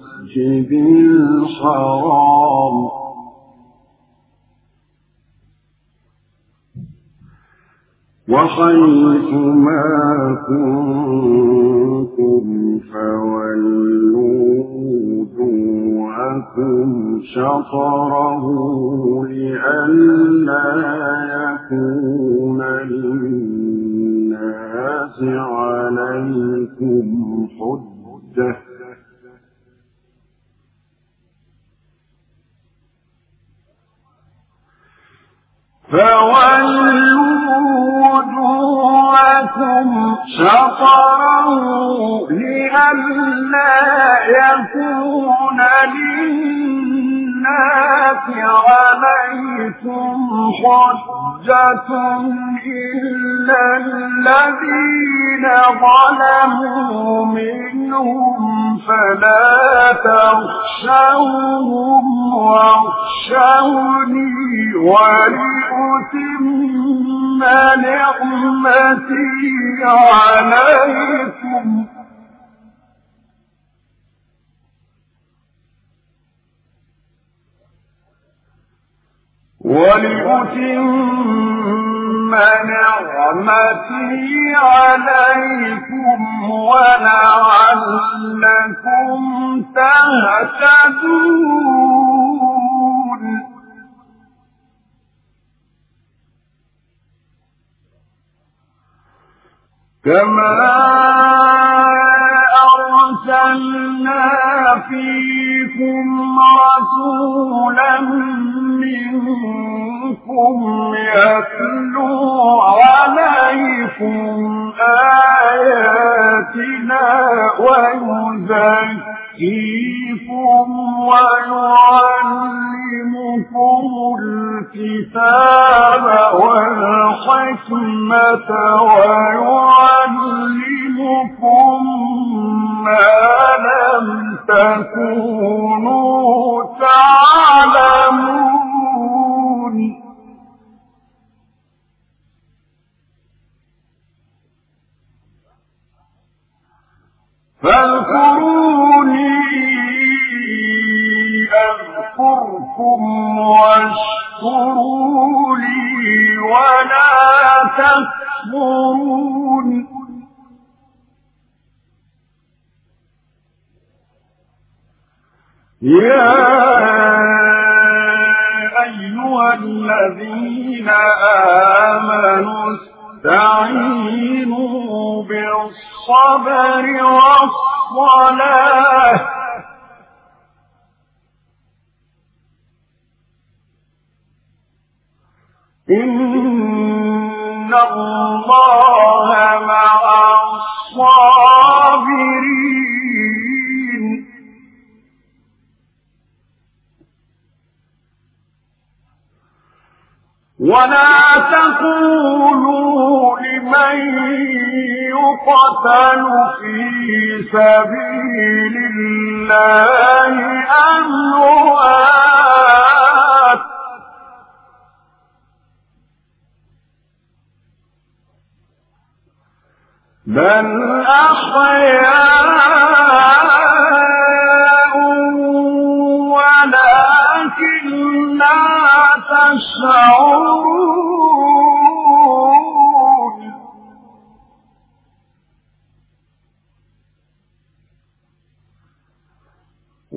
[SPEAKER 1] المسجد الحرام. وحيث ما كنتم فولوا وجوهكم شطره لئلا يكون للناس عليكم حجة. فولوا وجوهكم شطره لئلا يكون للناس عليكم حجة إلا الذين ظلموا منهم فلا تخشوهم واخشوني ولأتم نعمتي عليكم. ولأتم نعمتي عليكم ولعلكم تهتدون. كما أرسلنا فيكم رسولا منكم يتلو عليكم آياتنا ويزكيكم ويعلمكم الكتاب والحكمة ويعلمكم ما لم تكونوا تعلمون. فاذكروني أذكركم واشكروا لي ولا تكفرون. يا أيها الذين آمنوا استعينوا بالصبر والصلاة. إن الله مع الصابرين. ولا لمن يقتل في سبيل الله أموات. بل أحياء ولكن لا تشعرون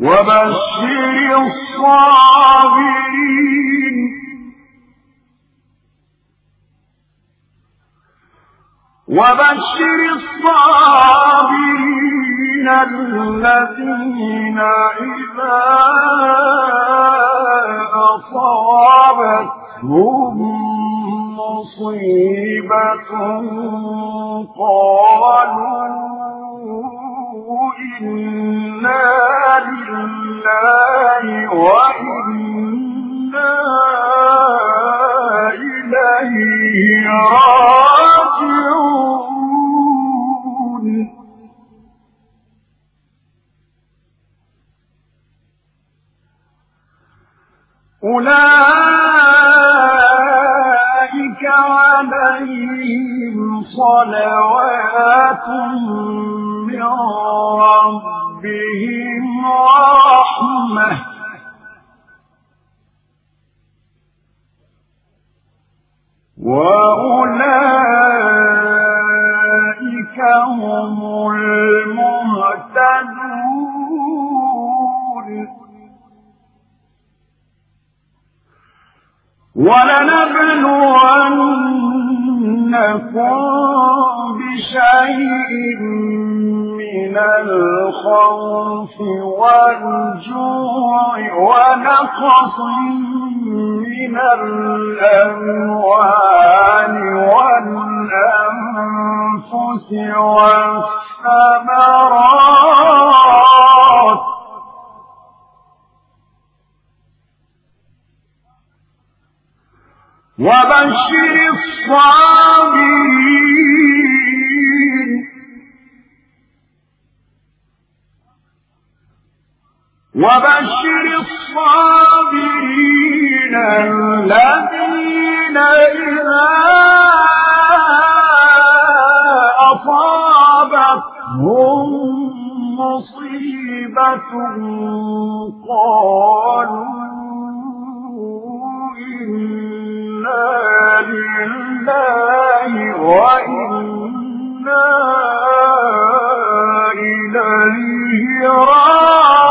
[SPEAKER 1] وبشر الصابرين. وبشر الصابرين الذين إذا أصابتهم مصيبة قالوا إنا لله وإنا إليه راجعون أولئك عليهم صلوات ربهم ورحمه وأولئك هم المهتدون. ولنبلونكم بشيء من الخوف والجوع ونقص من الأموال والأنفس والثمرات. وبشر الصابرين. وبشر الصابرين الذين إذا أصابتهم مصيبة قالوا لله وإنا إليه راجعون.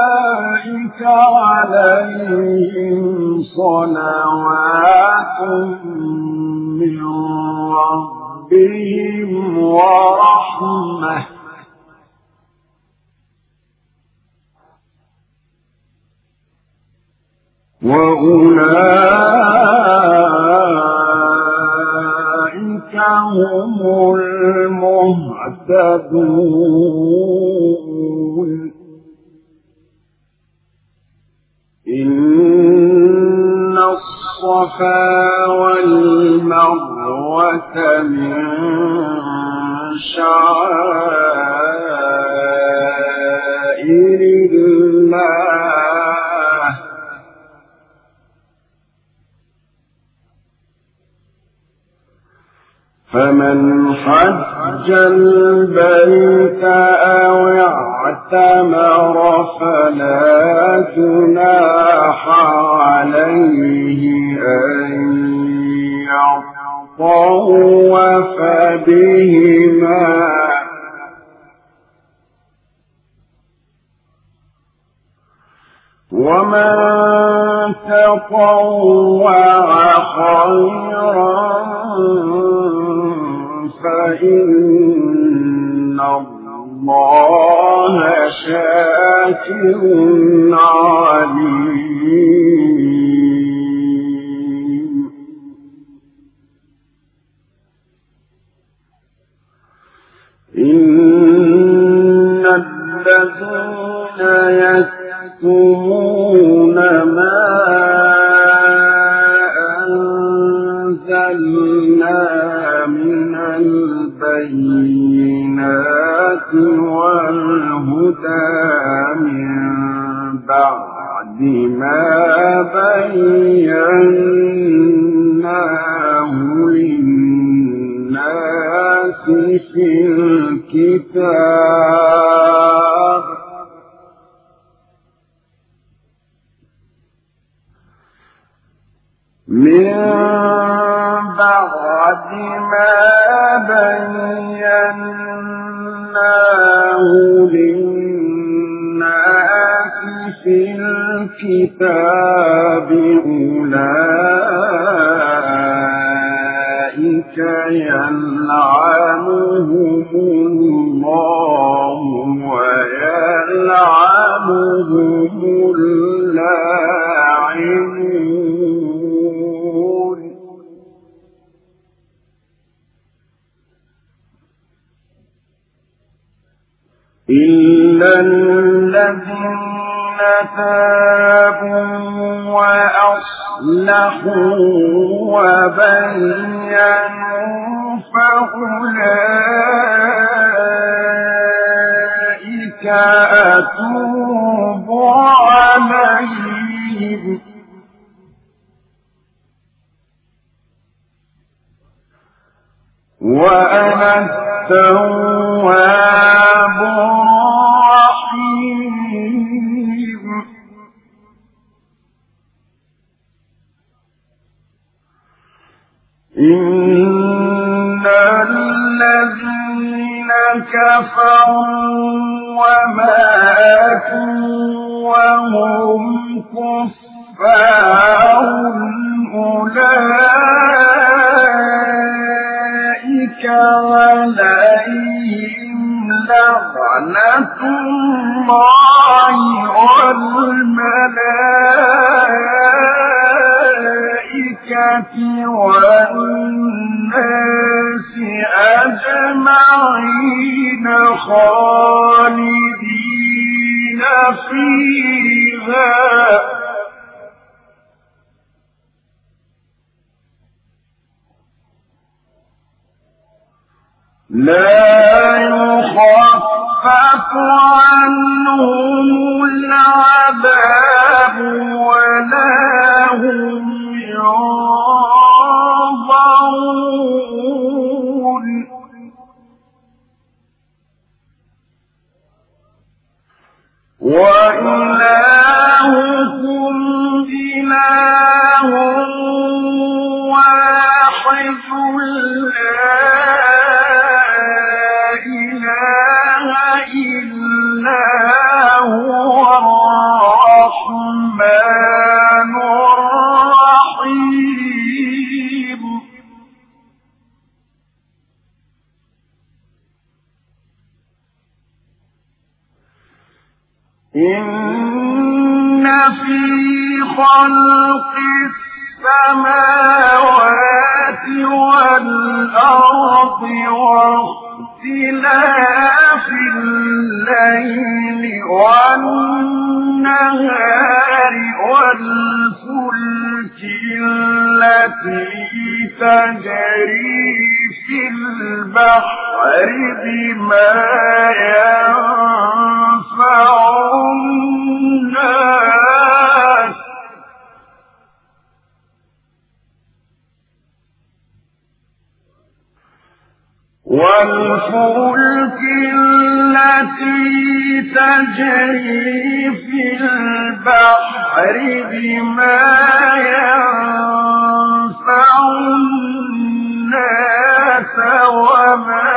[SPEAKER 1] أولئك عليهم صلوات وأولئك هم المهتدون. إن الصفا والمروة من شعائر فمن حج البيت أو اعتمر فلا جناح عليه أن يطوف بهما. ومن تطوع خيرا فإن الله شاكر عليم. والهدى من بعد ما بيناه للناس في الكتاب. من بعد ما الكتاب أولئك يلعنهم الله ويلعنهم وأصلحوا وبينوا فأولئك أتوب عليهم وأنا التواب وماتوا وهم أولئك عليهم الله والملائكة والناس أجمعين. خالدين فيها. لا يخفف عنهم العذاب. خلق السماوات والأرض واختلاف الليل والنهار والفلك التي تجري في البحر تجري في البحر بما ينفع الناس وما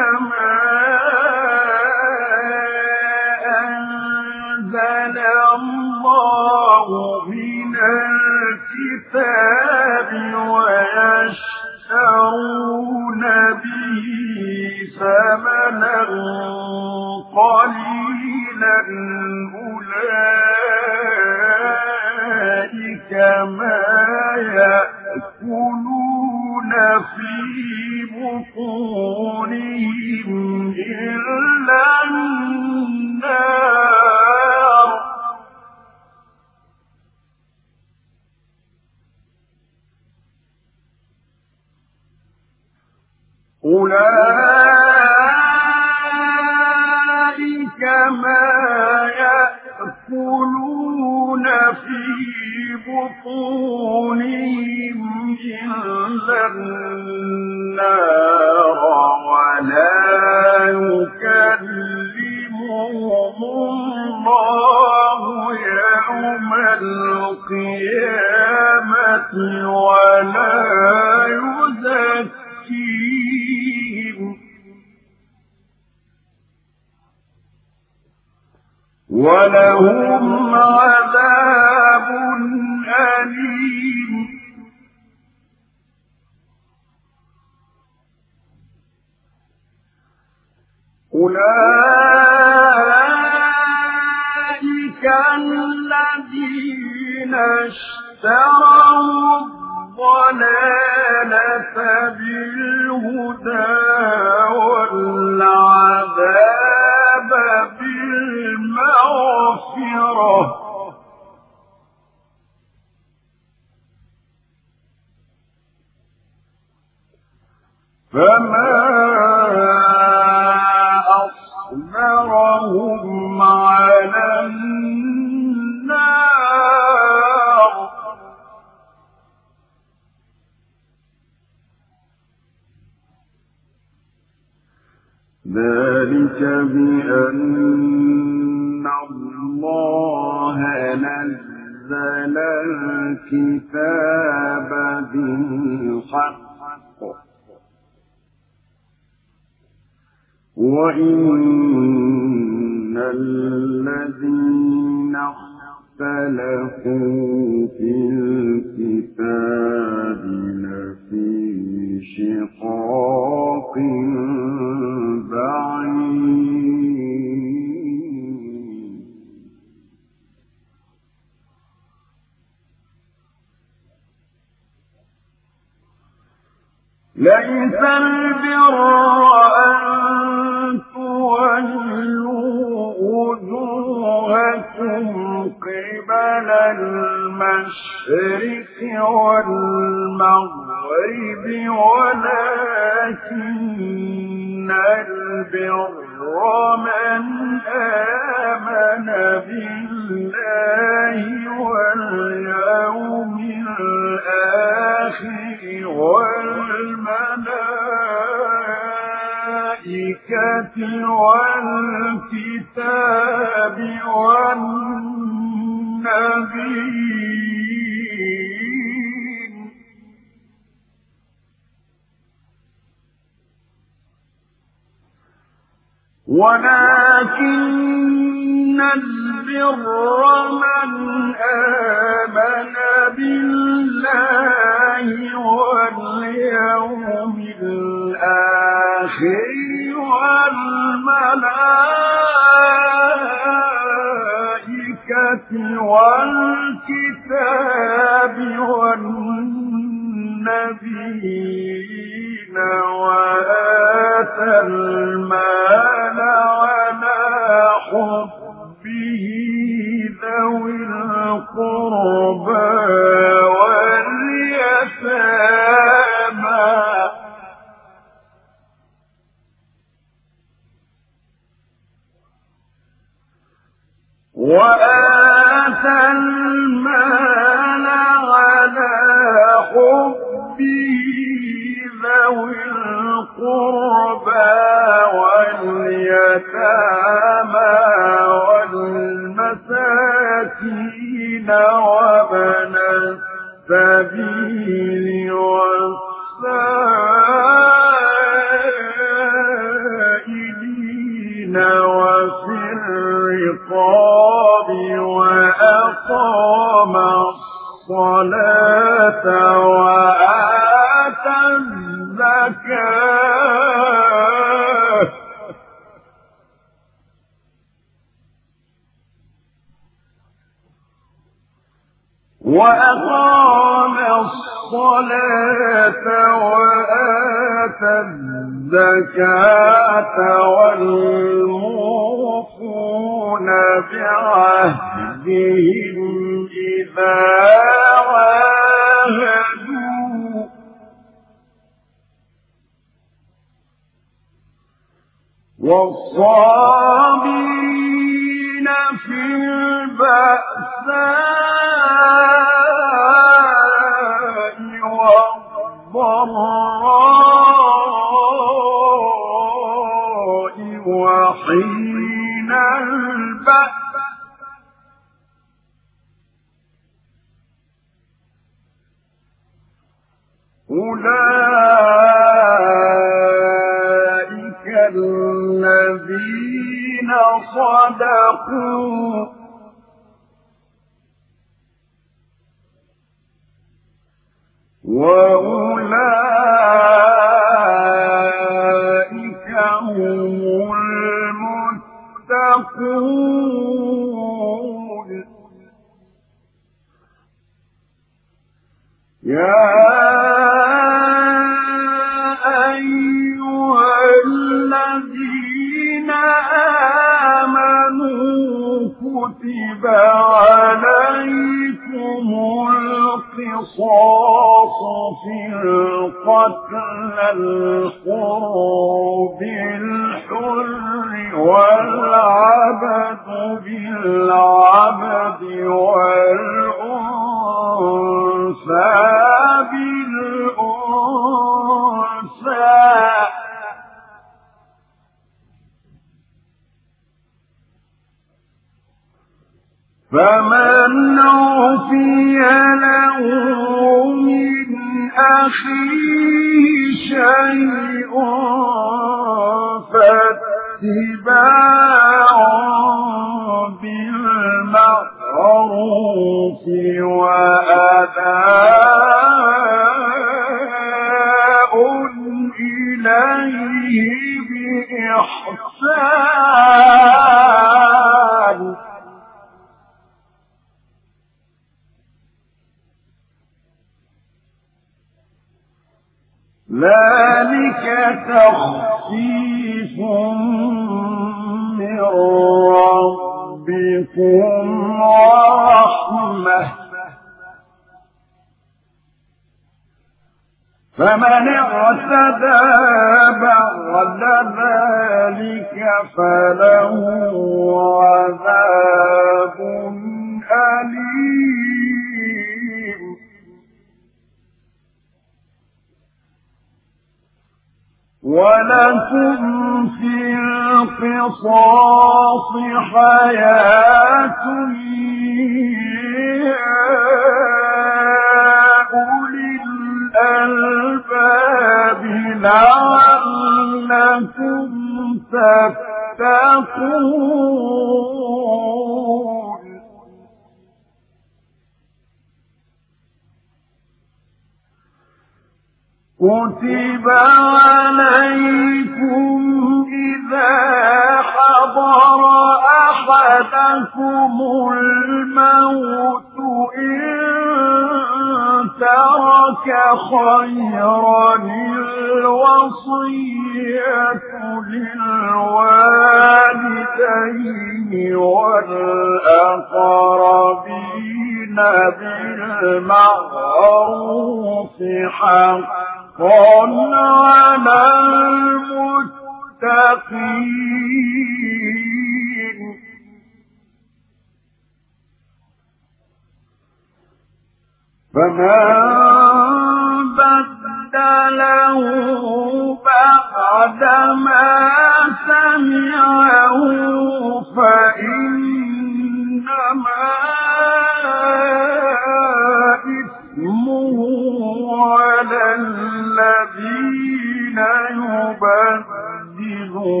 [SPEAKER 1] يبدلونه.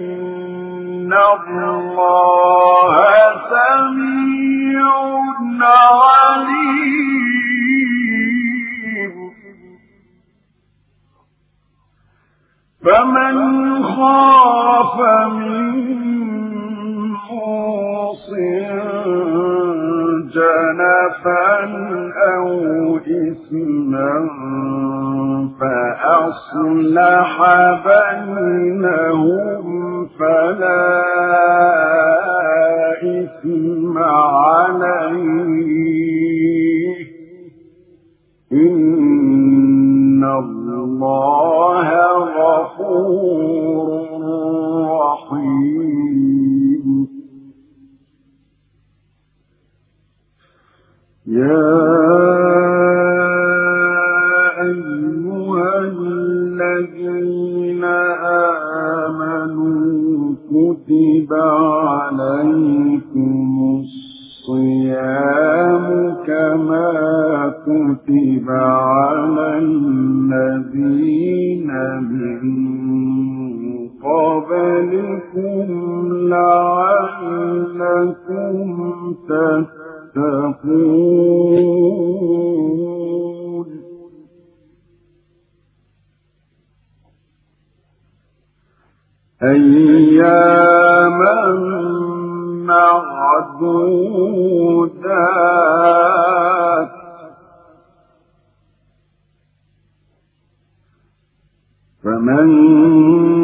[SPEAKER 1] إن الله سميع عليم. فمن خاف من جنفا أو إثما فأصلح بينهم فلا إثم عليه. إن الله غفور يا أيها الذين آمنوا كتب عليكم كتب على الذين من قبلكم لعلكم تتقون أياما معدودات. فمن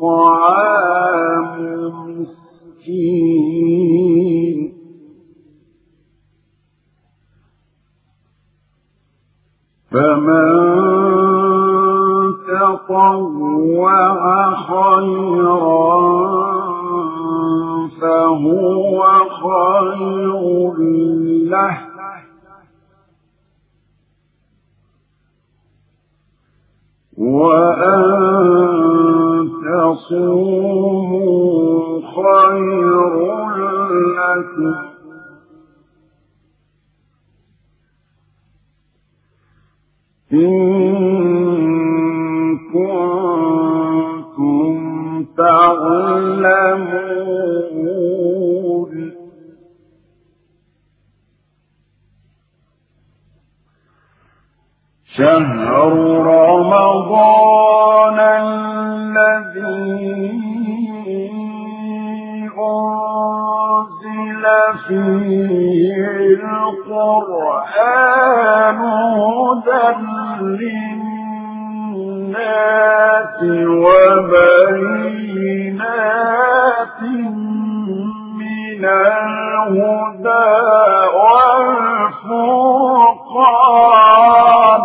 [SPEAKER 1] طعام مسكين. فمن تطوع خيرا فهو خير له. وأن تصوموا خير لكم إن كنتم تعلمون شهر رمضان الذي أنزل فيه القرآن هدى للناس وبينات من الهدى والفرقان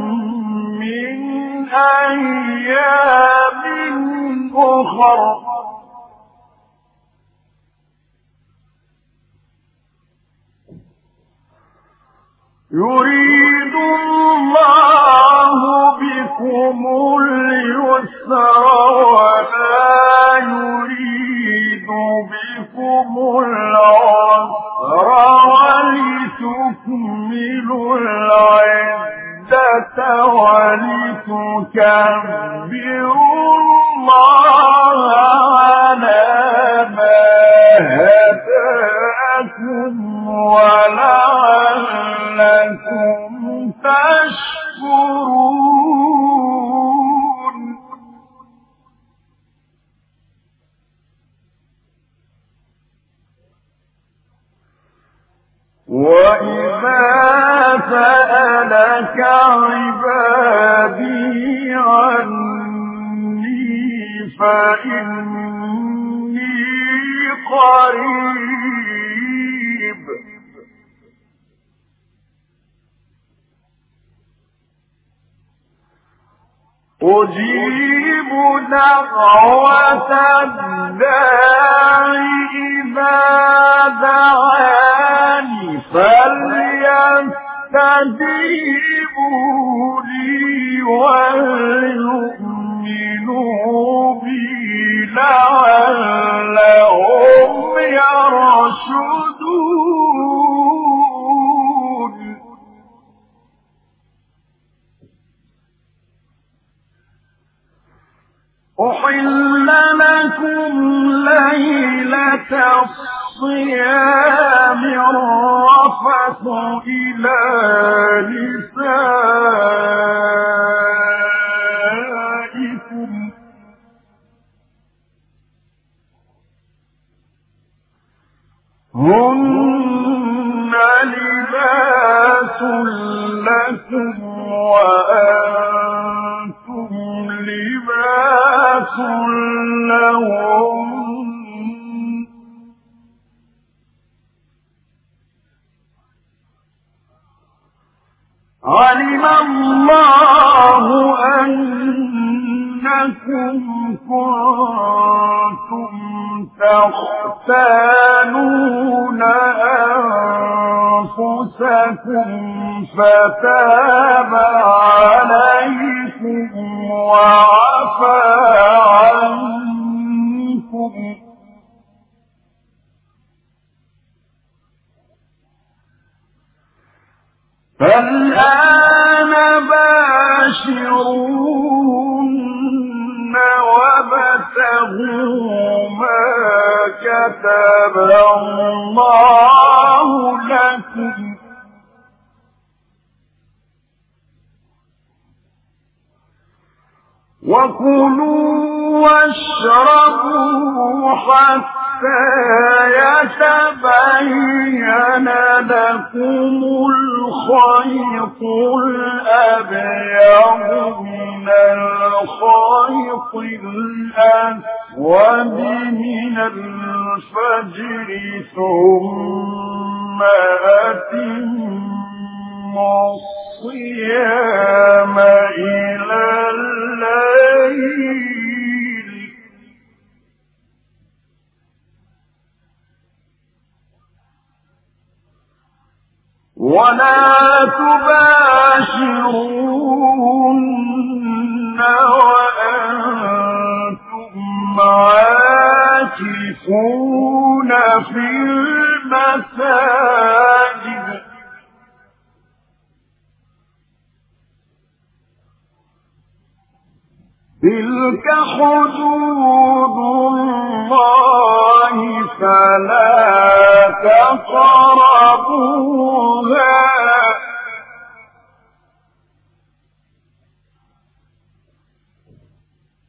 [SPEAKER 1] أيام أخر. يريد الله بكم اليسر ولا يريد بكم العسر ولتكملوا العدة ولتكبروا الله على ما هداكم فإني قريب. أجيب دعوة الداعي إذا دعاني فليستجيبوا لي وليؤمنوا بي لعلهم يرشدون. أحل لكم ليلة الصيام الرفث إلى نسائكم. هن لباس لكم وأنتم لباس لهم. علم الله أنكم كنتم تختانون أنفسكم فتاب عليكم وعفى عنكم. فالآن باشرون وابتغوا ما كتب الله لكم. وكلوا واشربوا حتى يتبين لكم الخيط الأبيض من الخيط الأسود من الفجر ثم أتموا الصيام إلى الليل. ولا تباشرون وأنتم عاكفون في المساجد تلك حدود الله فلا تقربوها.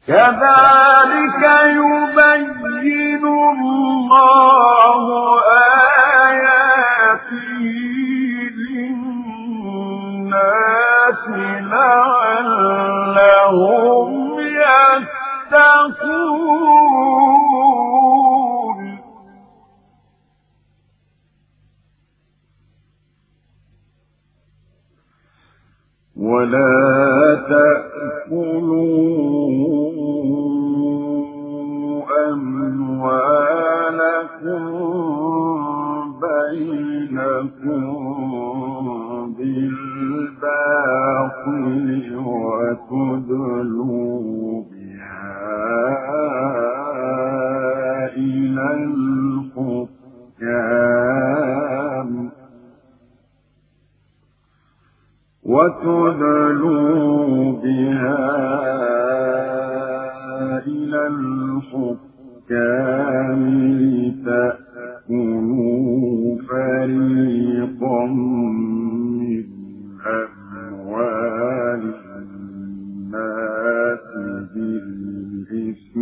[SPEAKER 1] كذلك يبين الله آه ولا تأكلوا أموالكم بينكم بالباطل وتدلون. وتدلوا بها إلى الحكام لتأكلوا فريقا من أموال الناس بالإثم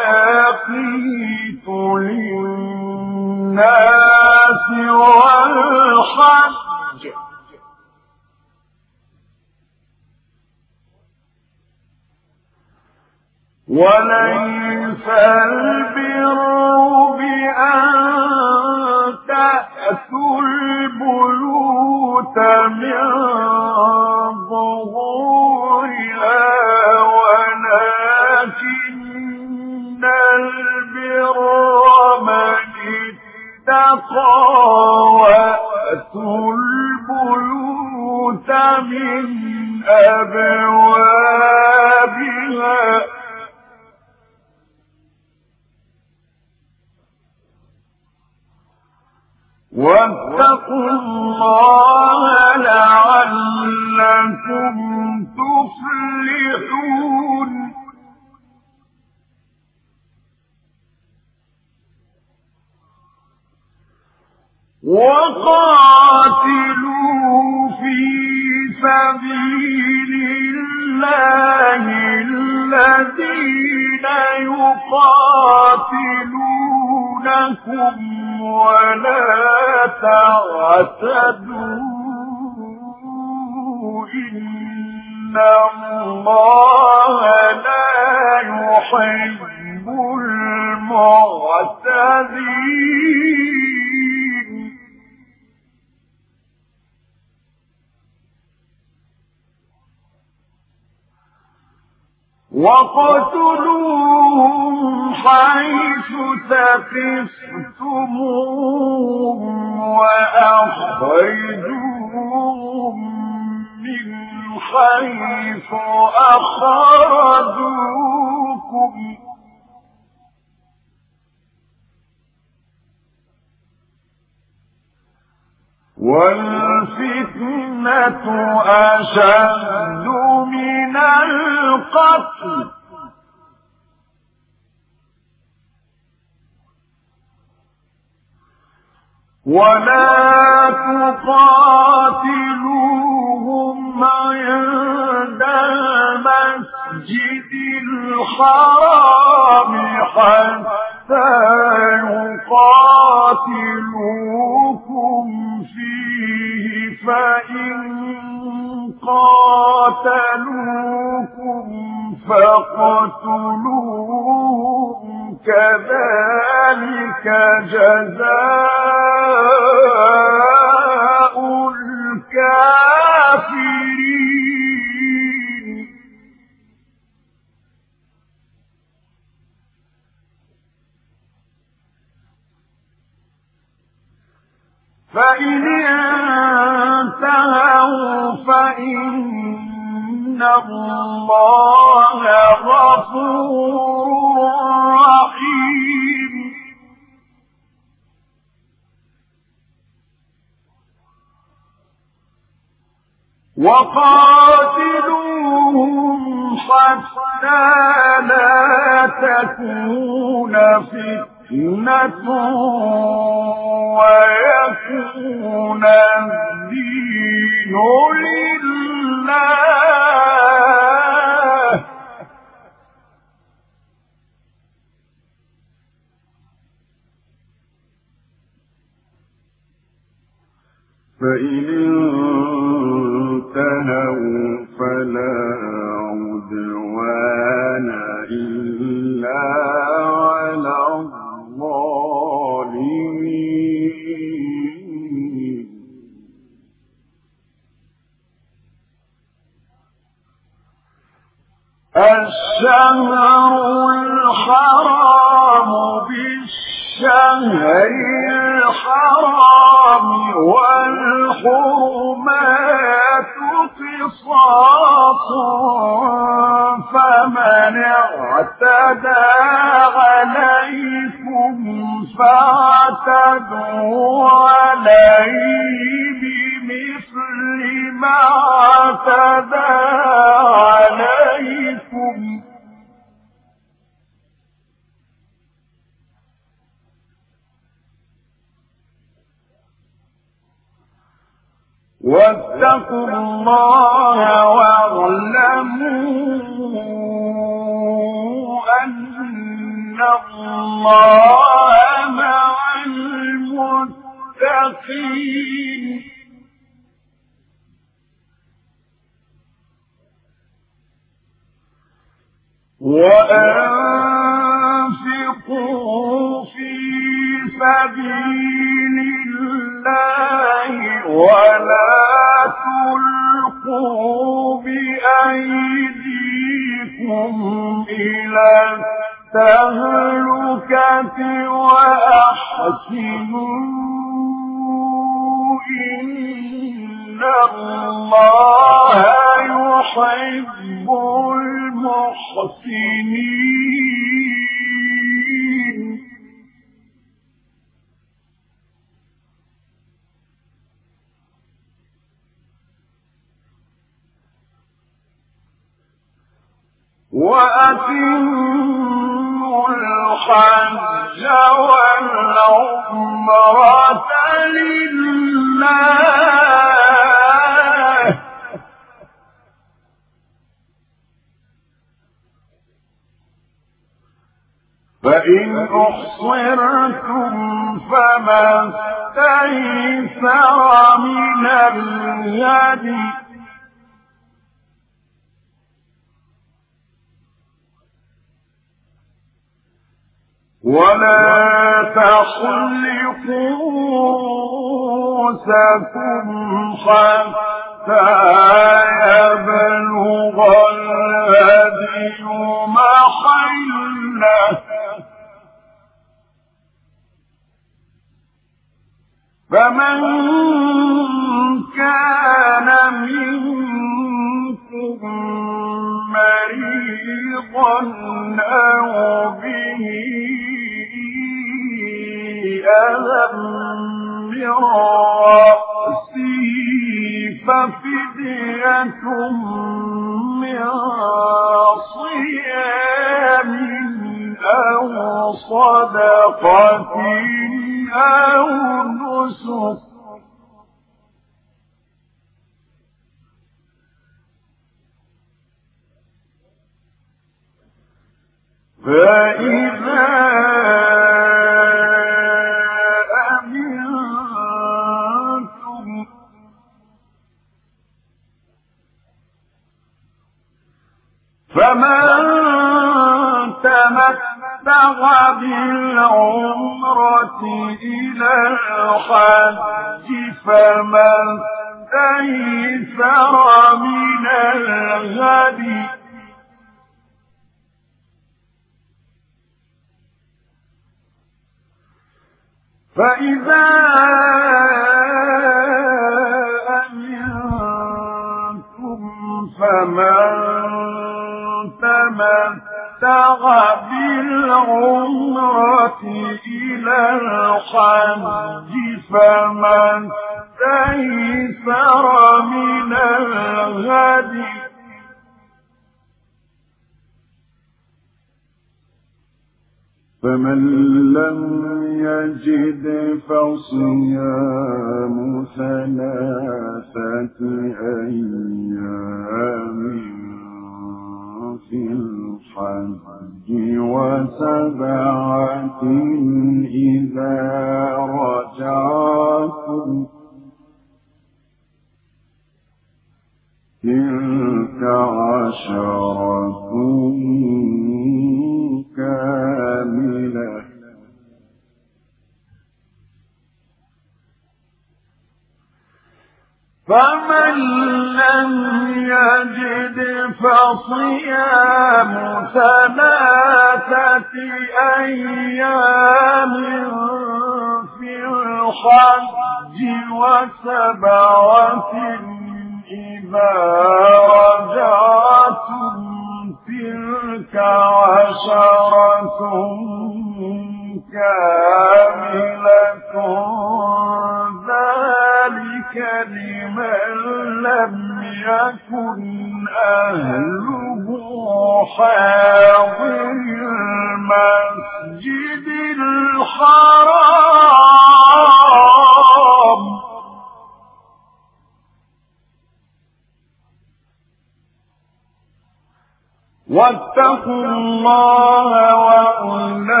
[SPEAKER 1] واتقوا الله واعلموا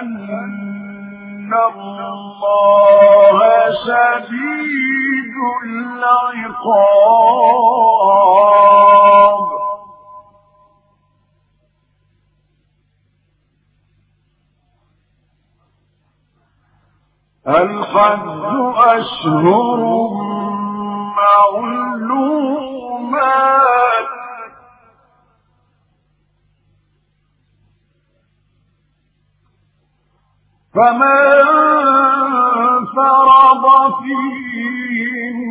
[SPEAKER 1] أن الله شديد العقاب. الحج أشهر معلومات فمن فرض فيهن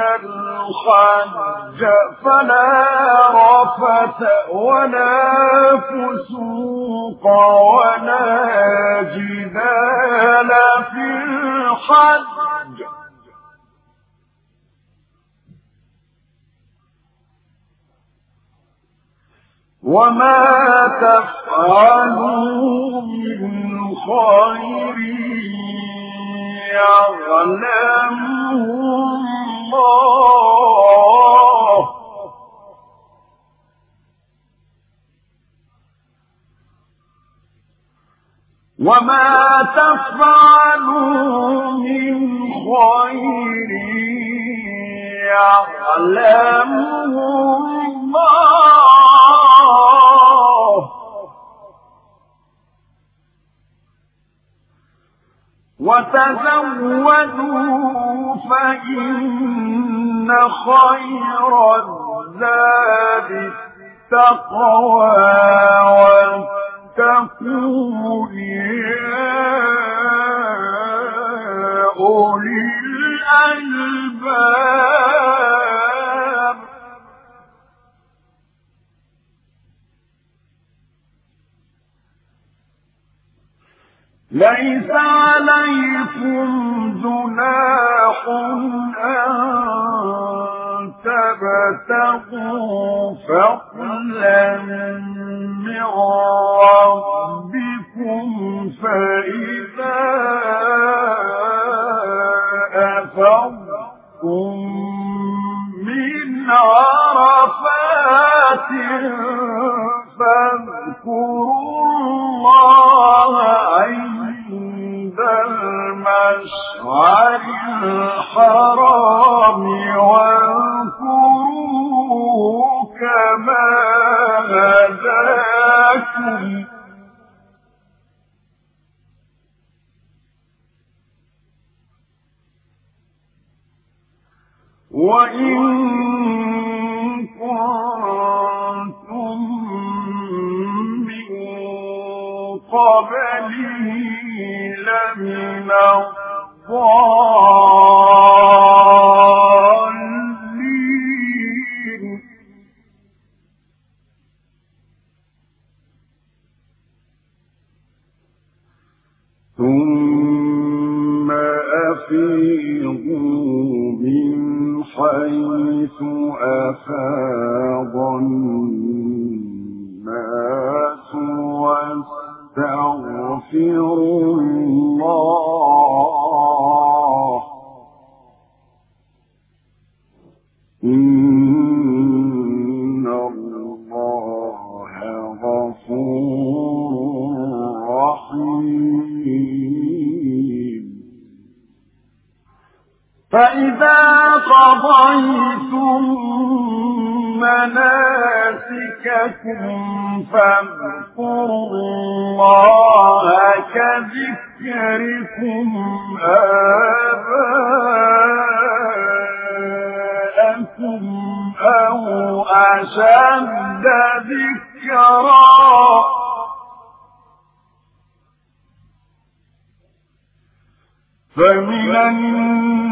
[SPEAKER 1] الحج فلا رفث ولا فسوق ولا جدال في الحج وما تفعلوا من خير يعلمه الله وما تفعلوا من خير يعلمه الله وتزودوا فإن خير الزاد التقوى واتقون يا أولي الألباب. ليس عليكم جناح أن تبتغوا فضلا من ربكم فإذا أفضتم من عرفات فاذكروا الله المشعر الحرام واذكروه كما هداكم. وإن كنتم من قبله لمن الضالين. ثم من حيث أفاض الناس واستغفروا الله. فإذا قضيتم مناسككم فاذكروا الله كذكركم آباءكم أو أشد ذكرا فمن الناس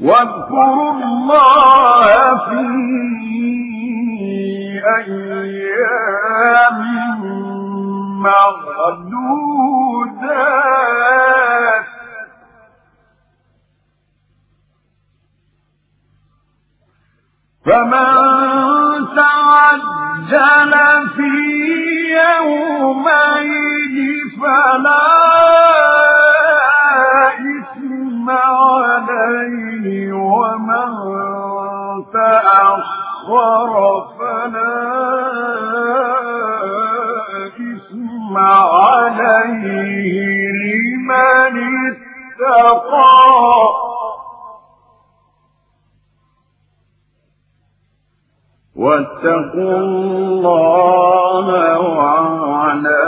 [SPEAKER 1] واذكروا الله في أيام معدودات. فمن تعجل في يومين فلا عليه لمن اتقى. واتقوا الله واعلموا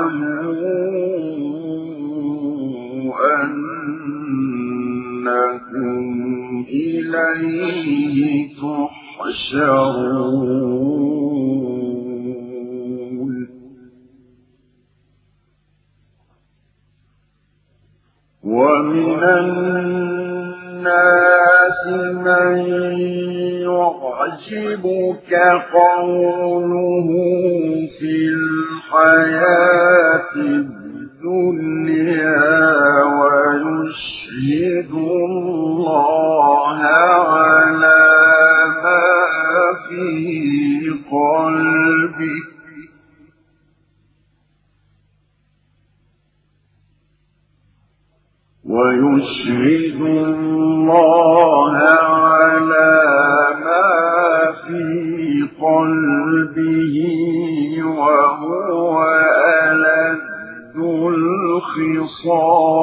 [SPEAKER 1] أنكم إليه تحشرون. ومن الناس من يعجبك قوله في الحياة الدنيا ويشهد الله على ما في قلبه. ويشهد الله على ما في قلبه وهو ألد الخصام.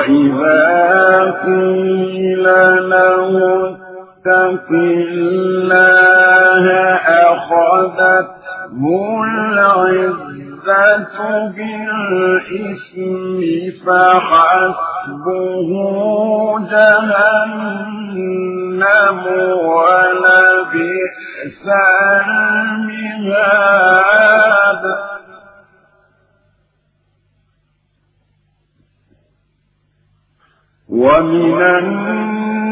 [SPEAKER 1] وإذا قيل له اتق الله أخذته العزة بالإثم فحسبه جهنم ولبئس المهاد ومن الناس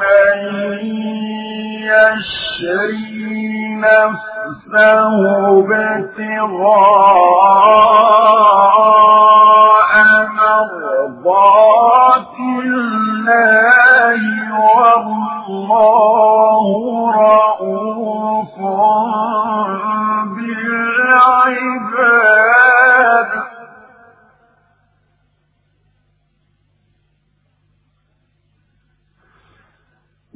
[SPEAKER 1] من يشري نفسه ابتغاء مرضات الله والله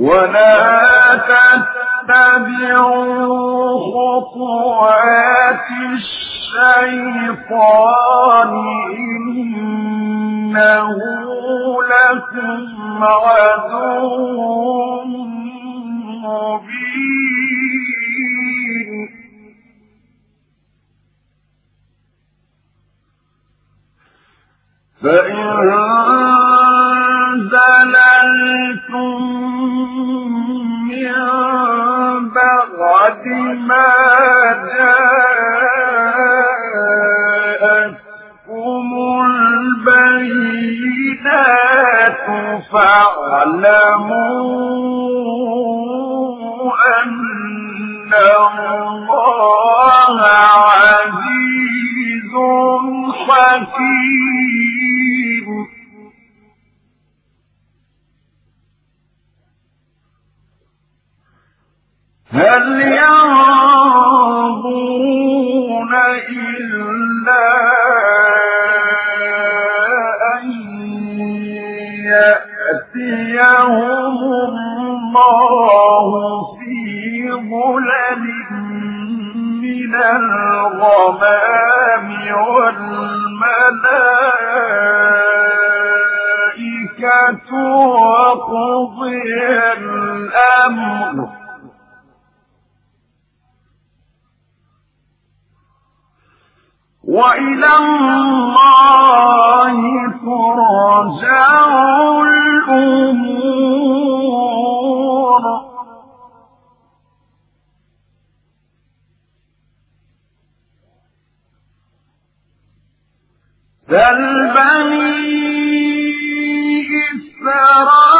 [SPEAKER 1] ولا تتبعوا خطوات الشيطان إنه لكم عدو مبين فإن زللتم بعد ما جاءتكم البينات فاعلموا أن الله عزيز حكيم. هل ينظرون إلا أن يأتيهم الله في ظلل من الغمام والملائكة وقضي الأمر. وإلى الله ترجع الأمور. بل بني إسرائيل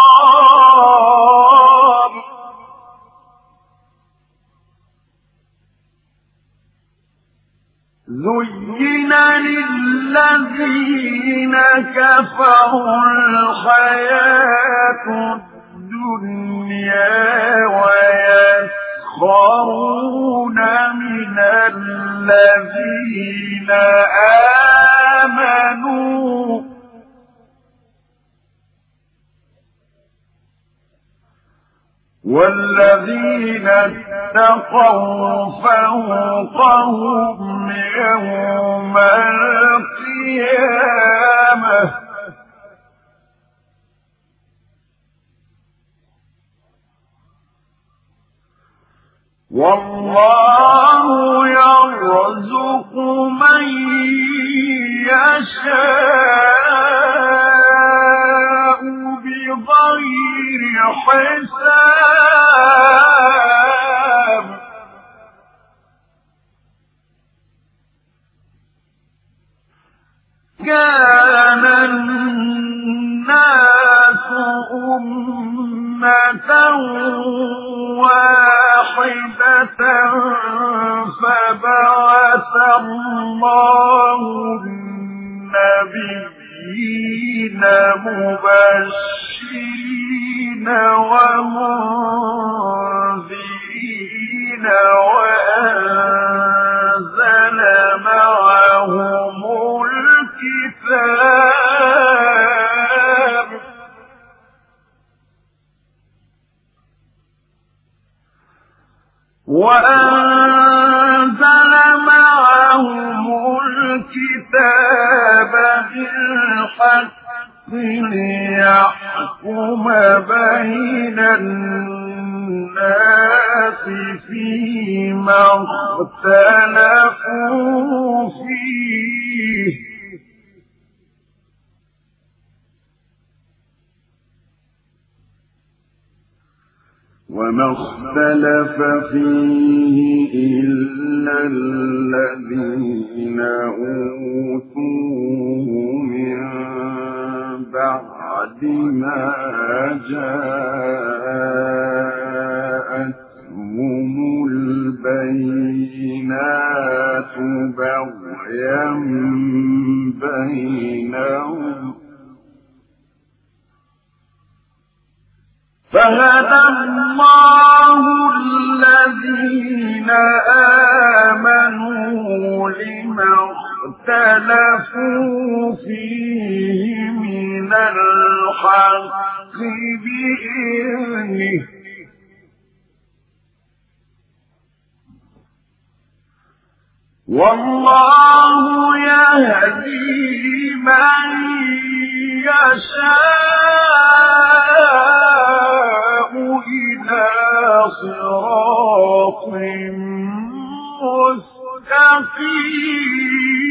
[SPEAKER 1] زين للذين كفروا الحياة الدنيا ويسر يسخرون من الذين آمنوا والذين اتقوا فوقهم يوم القيامة. والله يرزق من يشاء. بغير حساب كان الناس أمة واحدة فبعث الله النبيين مبشرين. ومنذرين وأنزل معهم الكتاب. بالحق ليحكم بين الناس فيما اختلفوا فيه وما اختلف فيه إلا الذين أوتوه من بعد ما جاءتهم البينات بغيا بينهم. فهدى الله الذين آمنوا لما اختلفوا فيه من الحق بإذنه. والله يهدي من يشاء إلى صراط مستقيم.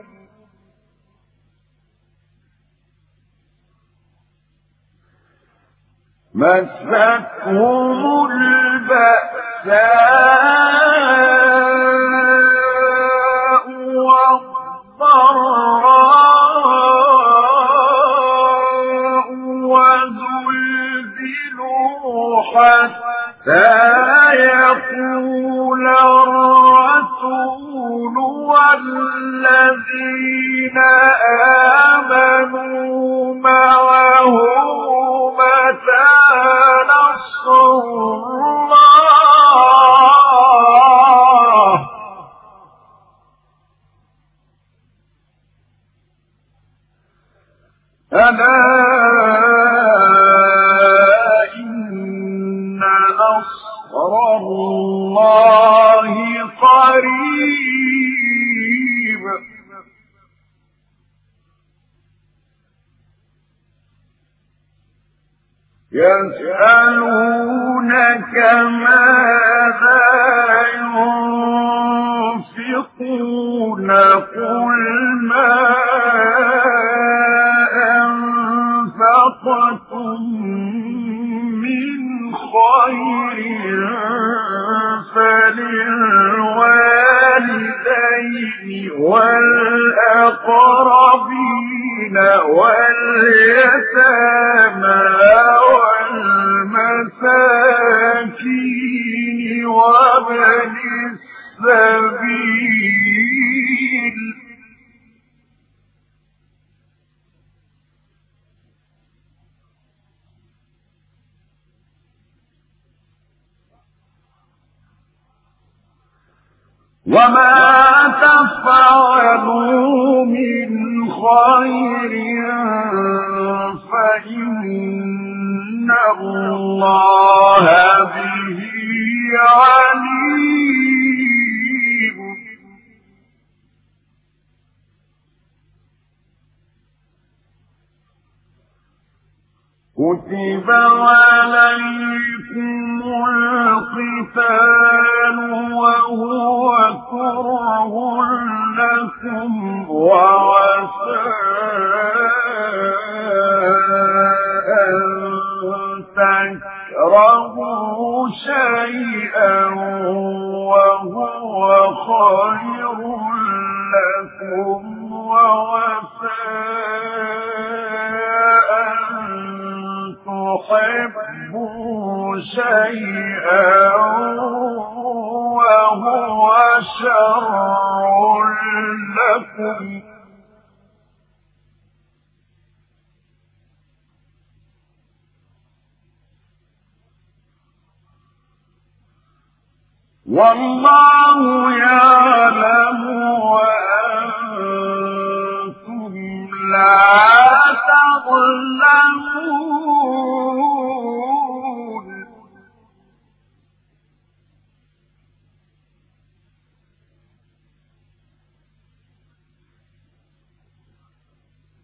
[SPEAKER 1] مستهم البأساء والضراء وزلزلوا حتى يقول الرسول والذين آمنوا معه ألا يسألونك ماذا ينفقون قل ما أنفقتم من خير فللوالدين والأقربين واليتامى وما تفعلوا من خير فإن الله به عليم كتب عليكم القتال لكم وعسى أن تكرهوا شيئا وهو خير لكم وعسى تحبوا شيئا شر لكم والله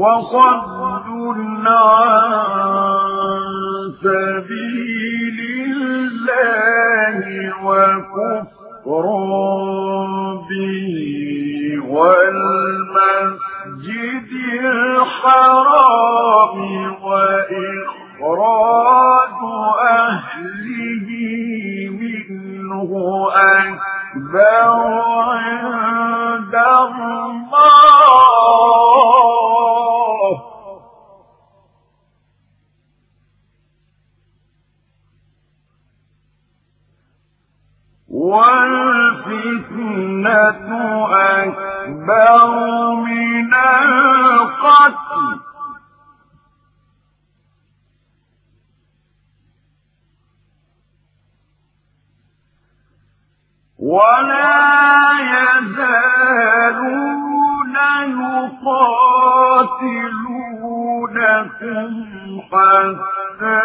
[SPEAKER 1] وصد عن سبيل الله وكفر به والمسجد الحرام وإخراج أهله منه أكبر عند الله. والفتنة أكبر من القتل. ولا يزالون يقاتلونكم حتى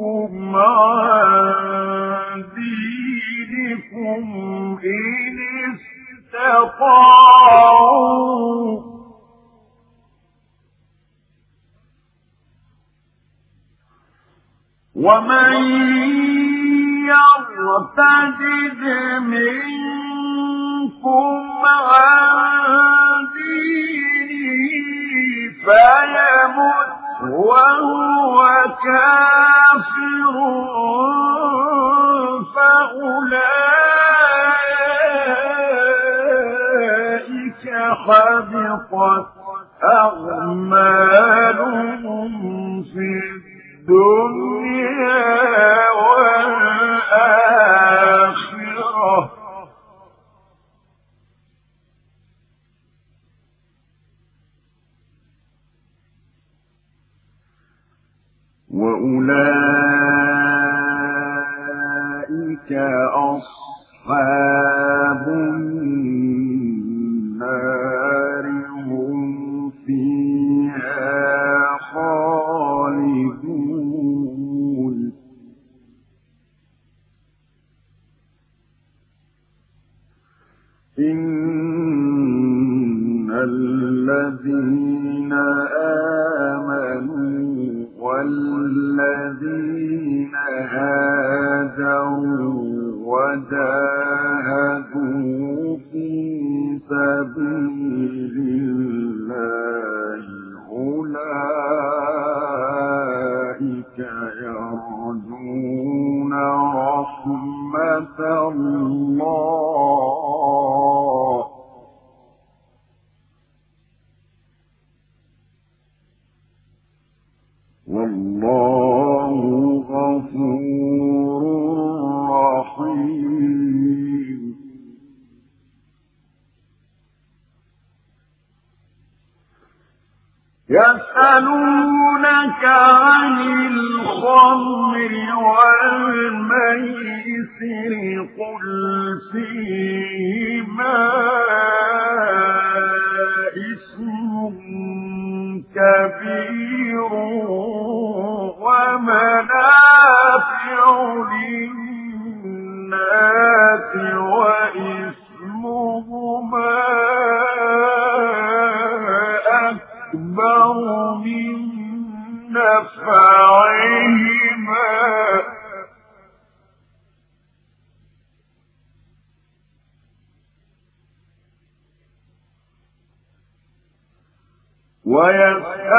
[SPEAKER 1] يردوكم عن دينكم إن استطاعوا ومن يرتد منكم عن دينه فيمت وهو كافر فأولئك حبطت أعمالهم في الدنيا والآخرة وأولئك أصحاب سبيل يرجون رحمة الله الخمر والميسر قل فيهما اسم كبير ومنافع للناس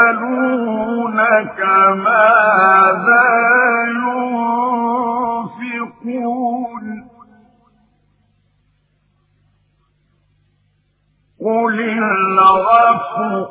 [SPEAKER 1] ويسألونك ماذا ينفقون. قل العفو.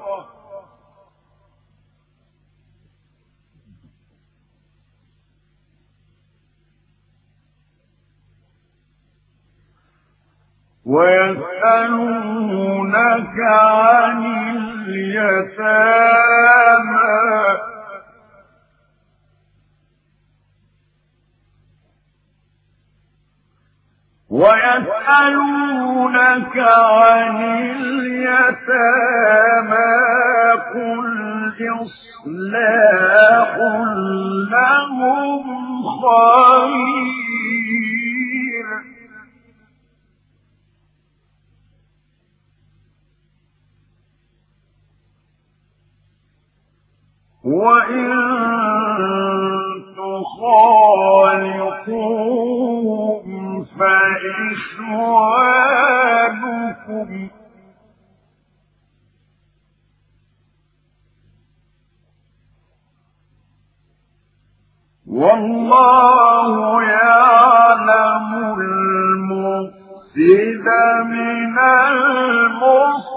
[SPEAKER 1] ويسألونك عن اليتامى. ويسألونك عن اليتامى. قل إصلاح لهم خير. وإن تخالطوهم فإخوانكم والله يعلم المفسد من المصلح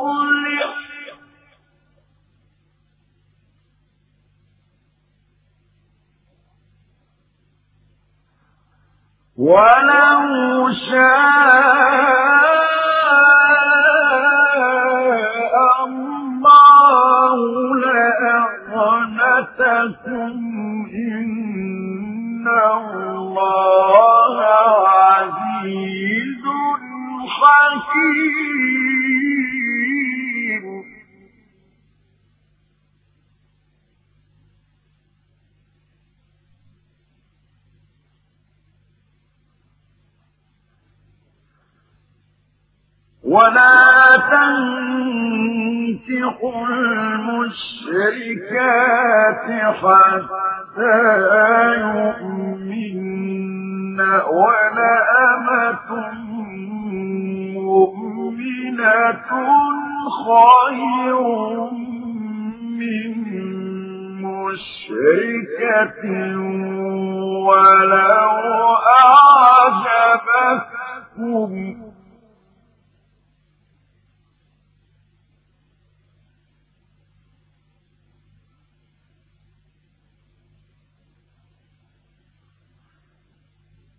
[SPEAKER 1] ولو شاء ولا تنكحوا المشركات حتى يؤمن ولأمة مؤمنة خير من مشركة ولو أعجبتكم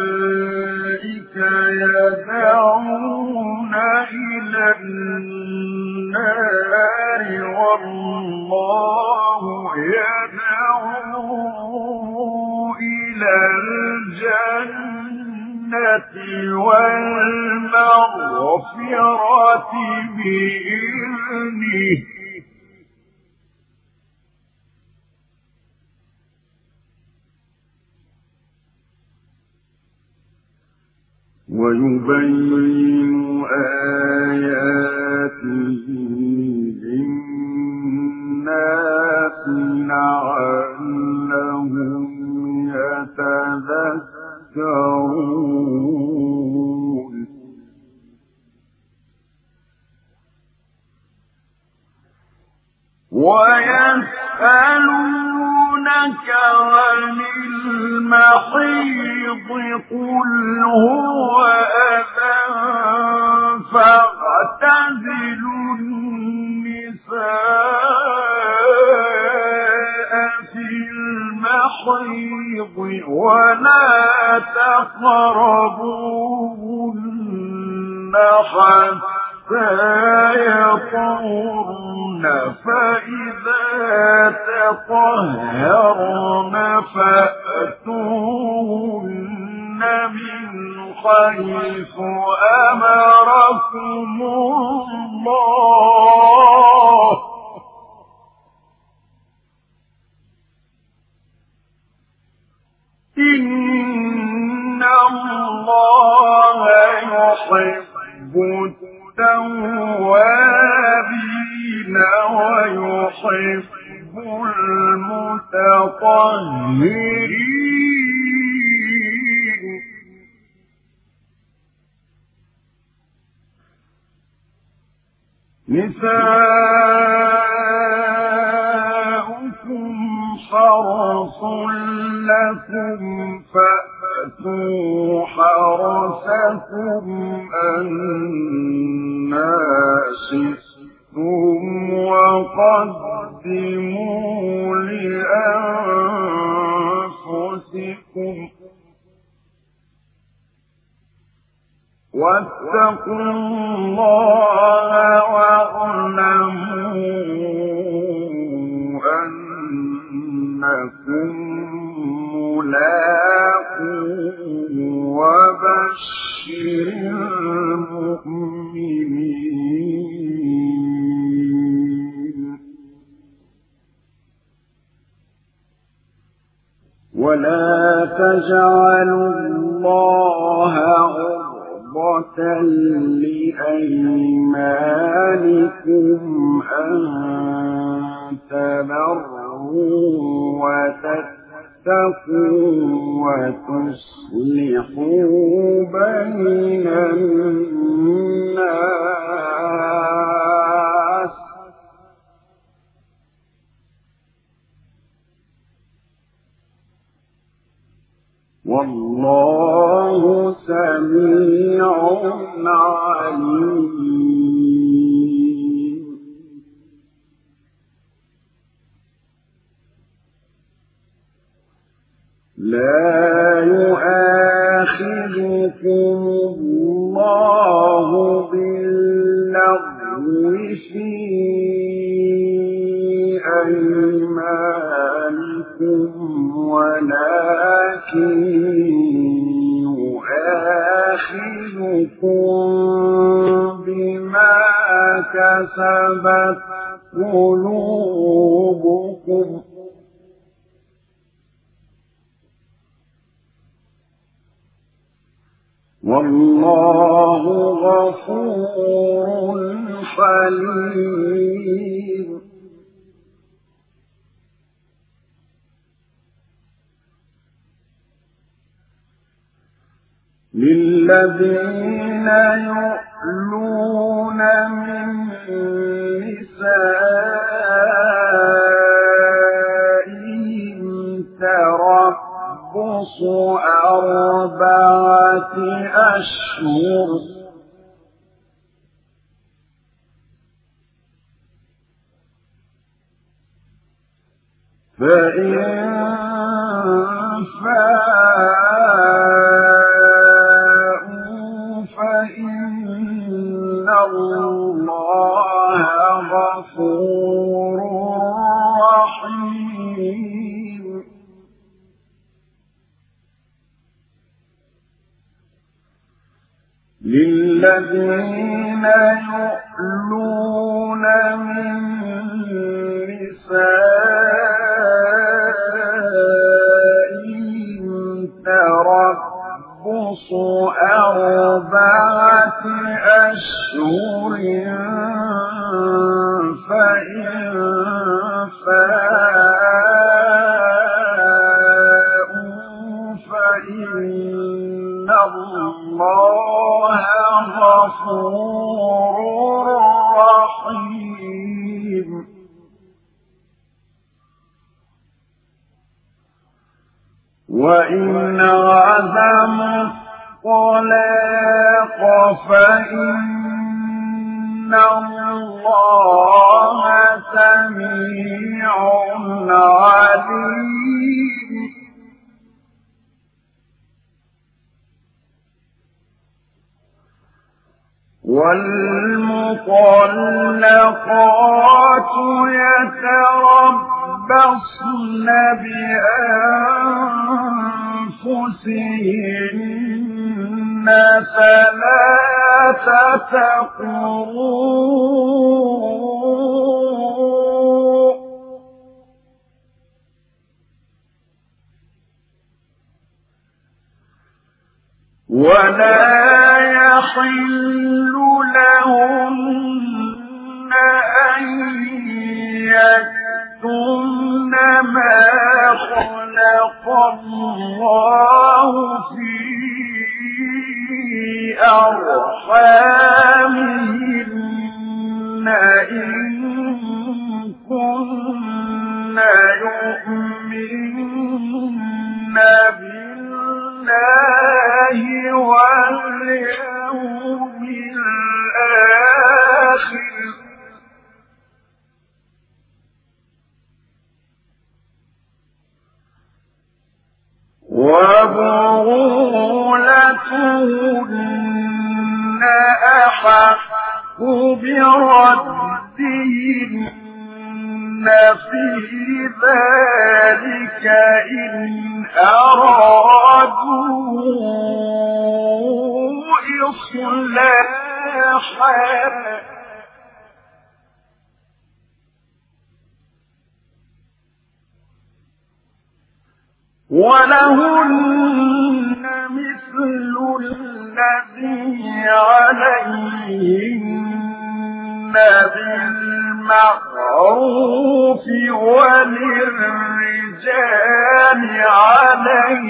[SPEAKER 1] أولئك يدعون إلى النار والله يدعو إلى الجنة والمغفرة بإذنه. ويبين آياته للناس لعلهم يتذكرون. ويسألونك عن المحيض قل هو أذى فاعتزلوا النساء في المحيض ولا تقربوهن يطهرن فإذا تطهرن فأتوهن من حيث أمركم الله. إن ويحب المتطهرين. نساؤكم حرص لكم فأتوا حرسكم أنا شئتم لأنفسكم واتقوا الله واعلموا أنكم ملاقوه وبشر المؤمنين. ولا تجعلوا الله عرضة لأيمانكم أن تبروا وتتقوا وتصلحوا بين الناس والله سميع عليم. لا يؤاخذكم الله باللغو في أيمانكم ولكن بما كسبت قلوبكم. والله غفور حليم. للذين يؤلون من نسائهم تربص أربعة أشهر فإن فاءوا الله غفور رحيم. للذين يؤلون من نسائهم تربص أربعة أشهر فإن فاءوا فإن الله غفور رحيم. وإن عزموا الطلاق فإن الله سميع عليم والمطلقات يتربصن بأنفسهن ثلاثة قروء ولا يحل لهن أن يكتمن ما خلق الله في أرحامهن إن كن يؤمن بالله واليوم الآخر وبغولتهن أحق بردهن في ذلك إن أرادوا إصلاحا ولهن مثل الذي عليهن بالمعروف وللرجال عليهن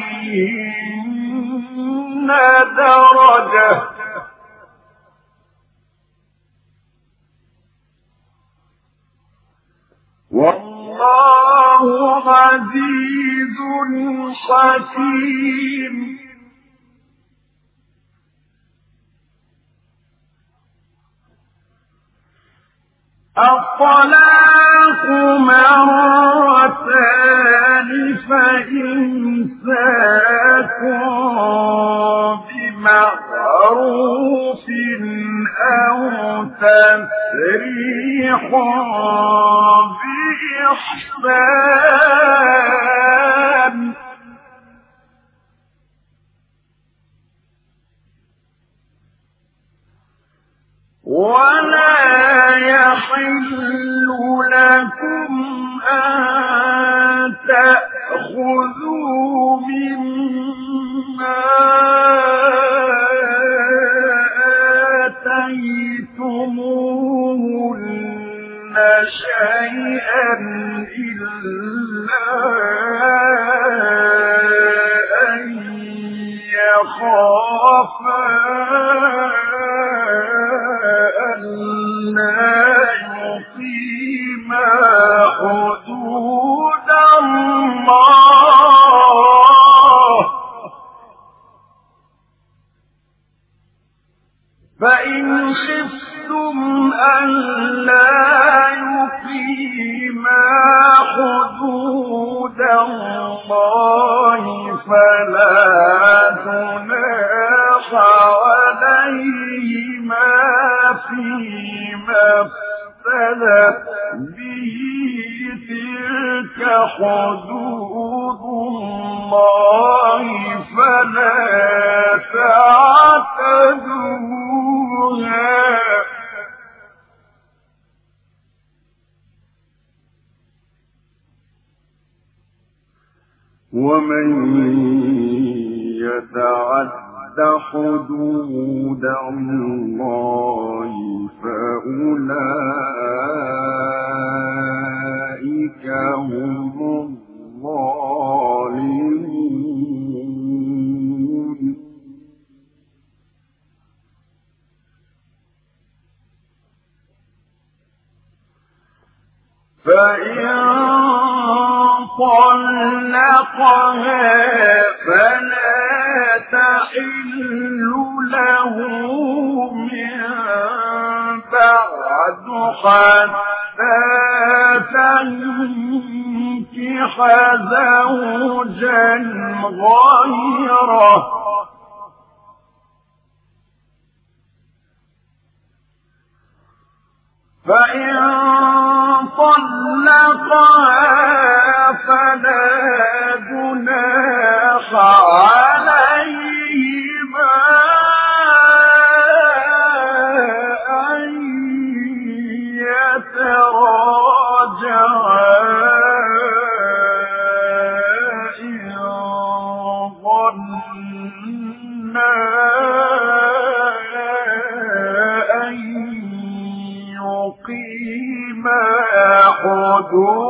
[SPEAKER 1] درجة. والله عزيز حكيم. الطلاق مرتان فإمساك بمعروف تسريح بإحسان ولا يحل لكم أن تأخذوا مما شيئا إلا أن يخافا حدود الله فلا تعتدوها ومن يتعد حدود الله فأولئك هم فإن طلقها فلا تحل له من بعد حتى زوجا غيره. فإن طلقها فلا جناح عليهما أن يتراجعا إن modo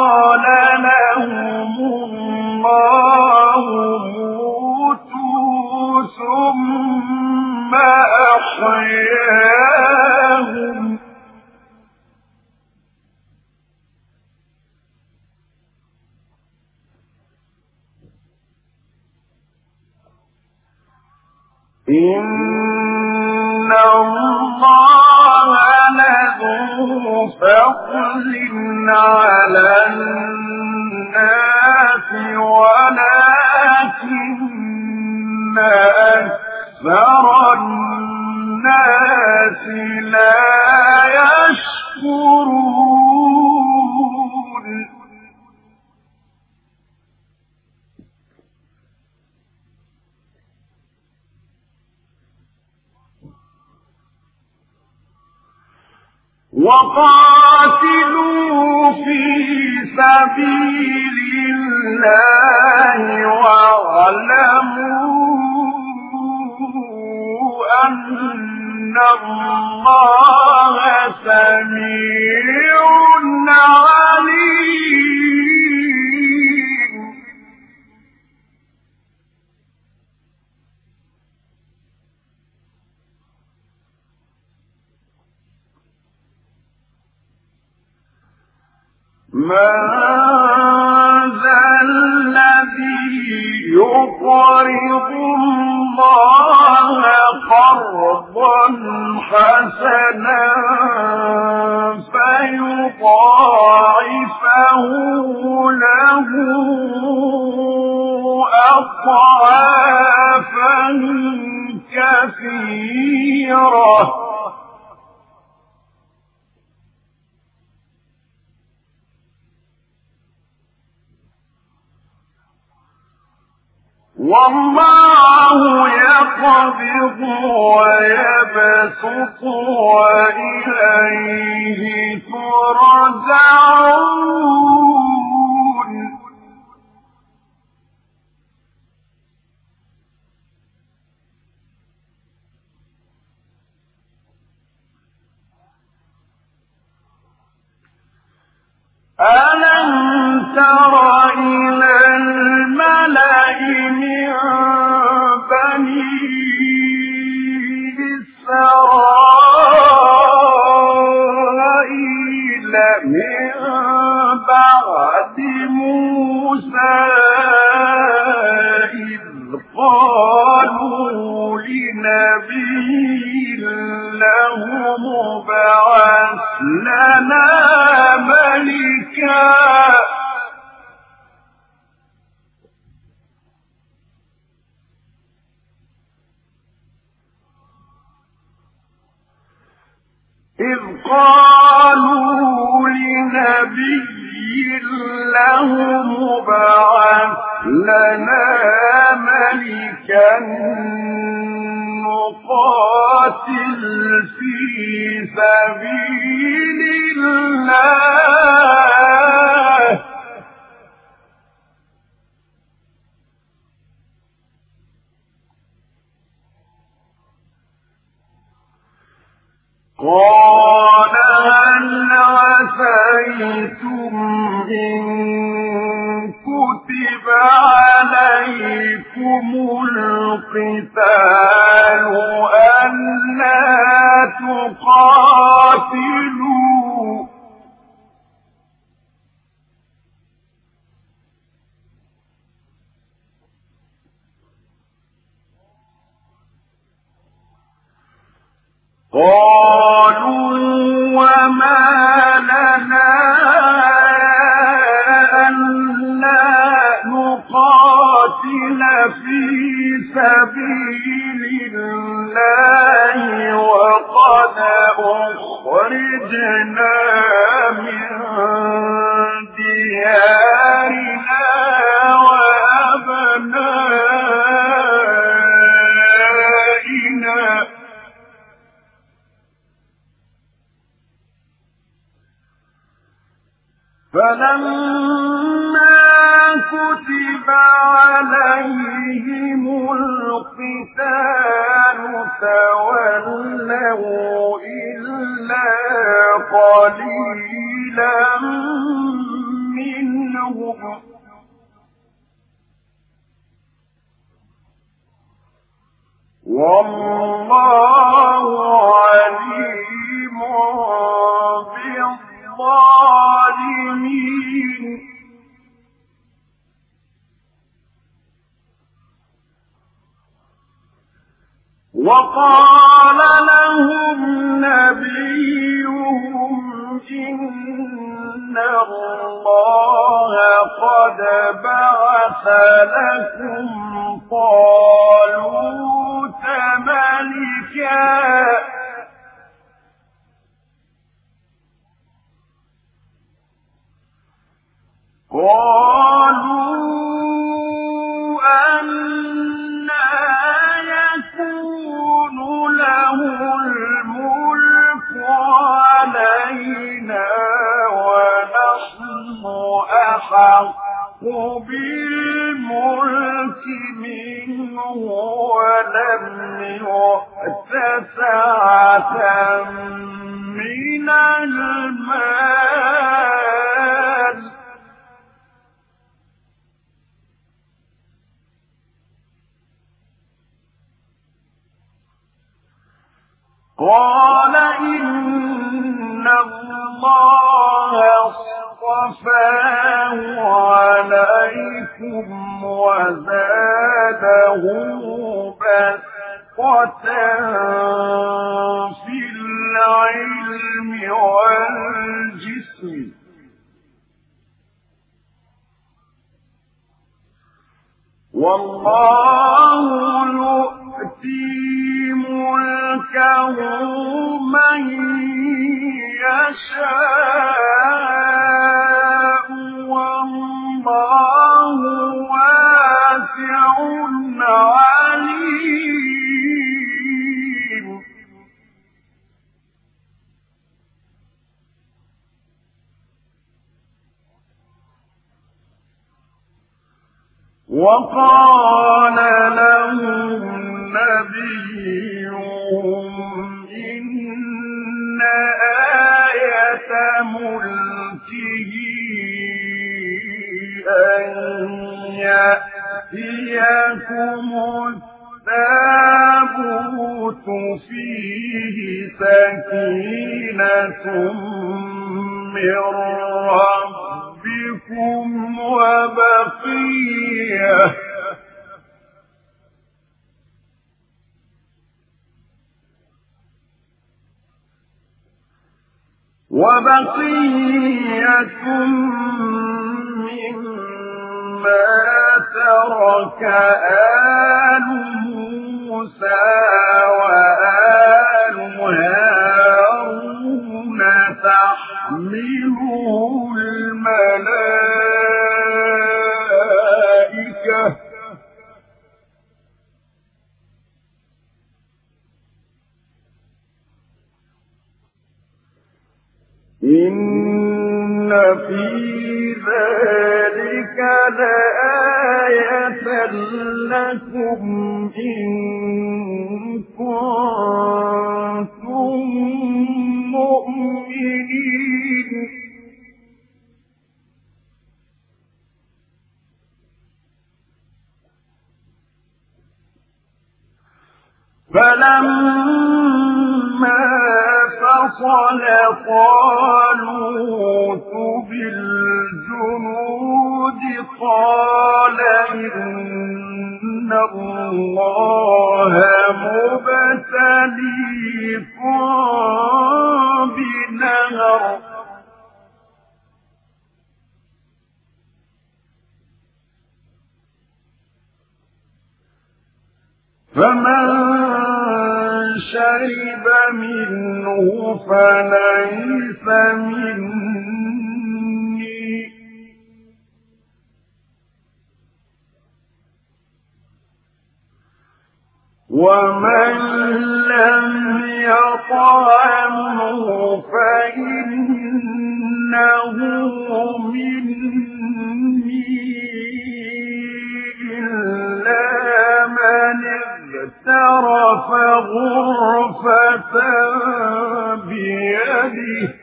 [SPEAKER 1] بيده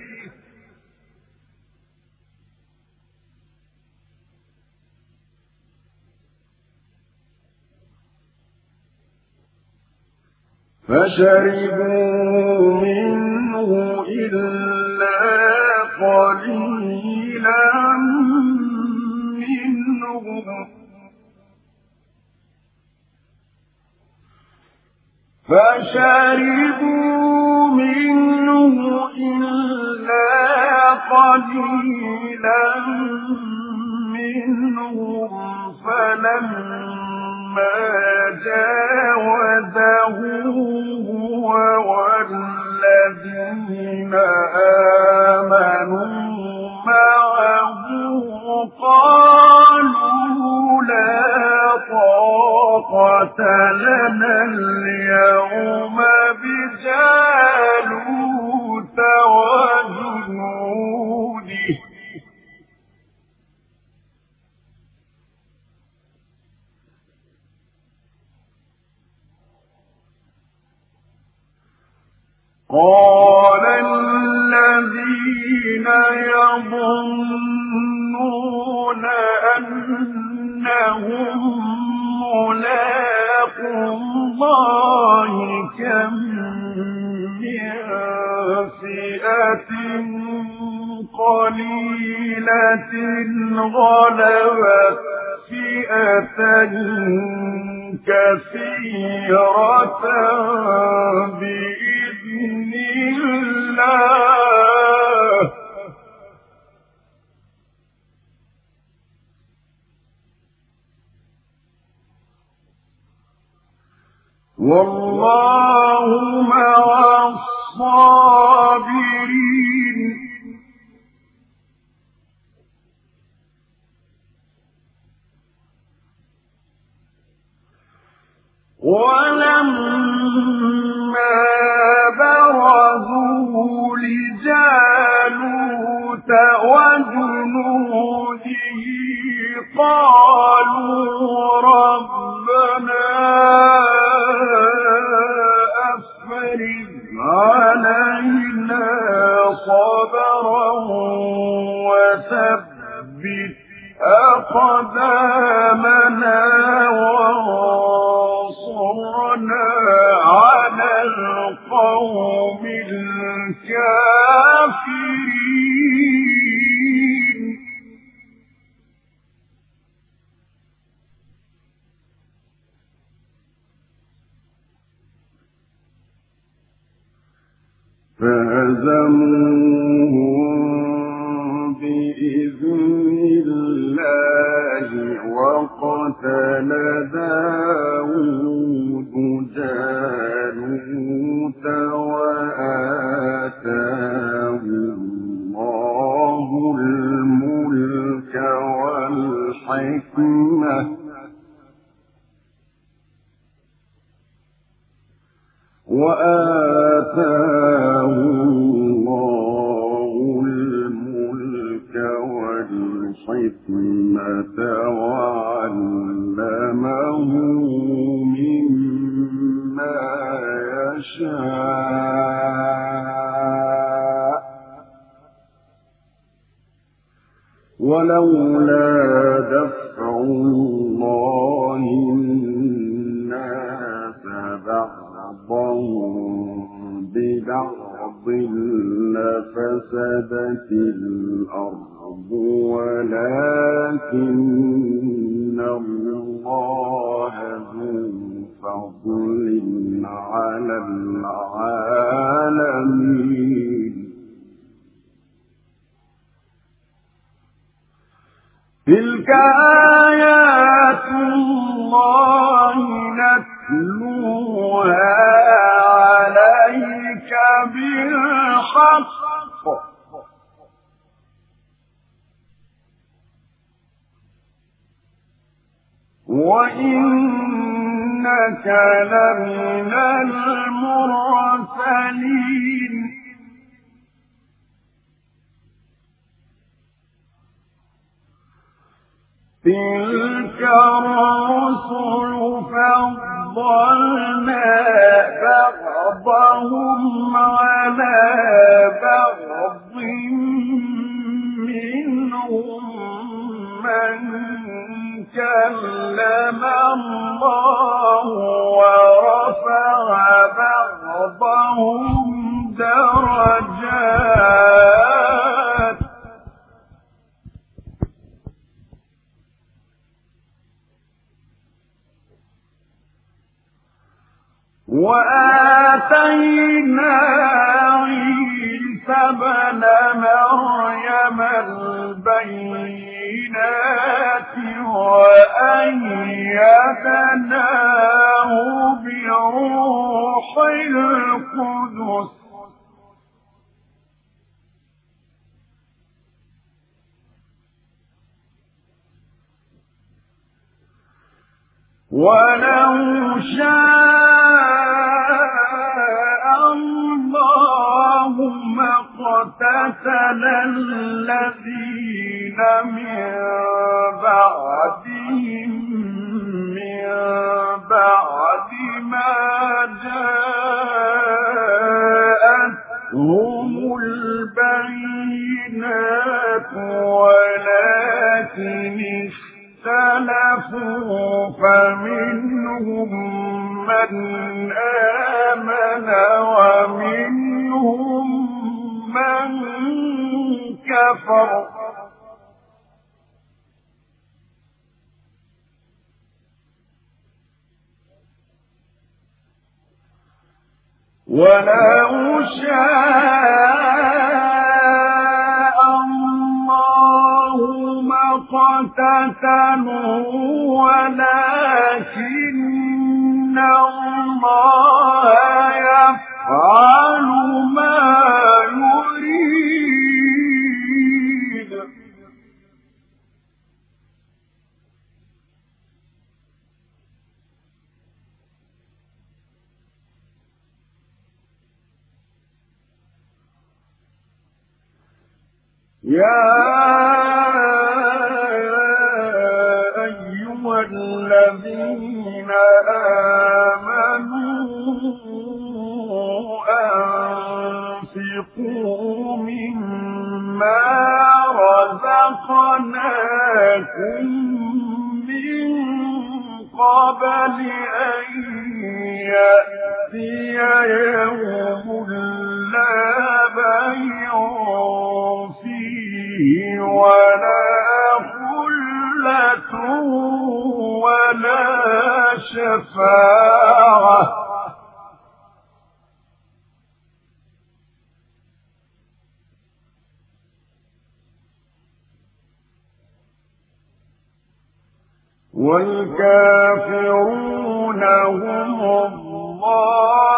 [SPEAKER 1] فشربوا منه إلا قليلا منهم. فشربوا إلا قليلا منهم فلما جاوزه هو والذين آمنوا معه قالوا لا طاقة لنا اليوم بجالوت. وجنوده قال الذين يظنون أنهم ملاقوا الله كم من فئة قليلة غلبت فئة كثيرة بإذن الله. والله الصابرين. ولما برزوا لجالوت وجنوده قالوا ربنا أفرج علينا صبرا وثبت أقدامنا وانصرنا على القوم الكافرين فهزموهم بإذن الله وقتل داود وآتاه الله الملك والحكمة. وآتاه الحكمة وعلمه مما يشاء. ولولا دفع الله الناس بعضهم ببعض لفسدت الأرض. ولكن الله ذو فضل على العالمين. تلك آيات الله نتلوها عليك بالحق. وإنك لمن المرسلين تلك الرسل فضلنا بعضهم على بعض منهم من كلم الله ورفع بعضهم درجات. وآتينا عيسى بن مريم البينات وأيدناه بروح القدس. ولو شاء اقتتل الذين من بعدهم من بعد ما جاءتهم البينات ولكن اختلفوا فمنهم من آمن ومنهم من كفر. ولو شاء الله ما قتتلوا ولكن الله يفعل يا أيها الذين آمنوا أنفقوا مما رزقناكم من قبل أن يأتي يوم لا بيع ولا خلة ولا شفاعة. والكافرون هم الظالمون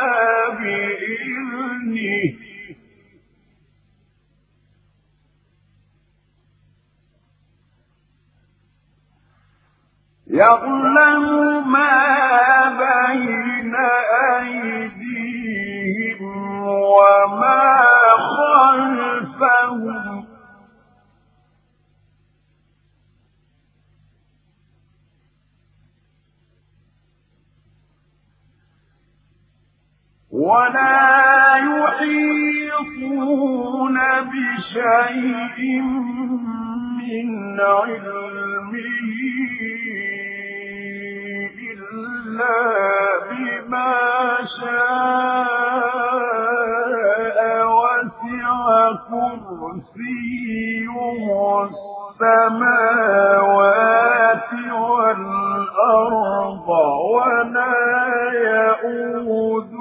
[SPEAKER 1] يعلم ما بين أيديهم وما خلفهم. ولا يحيطون بشيء من علمه السماوات والأرض ولا يؤود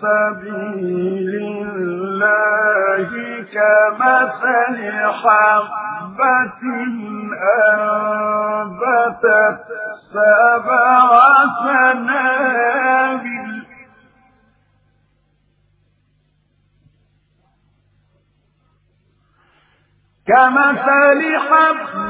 [SPEAKER 1] سبيل الله كمثل حبة أنبتت سبع سنابل. كمثل حبة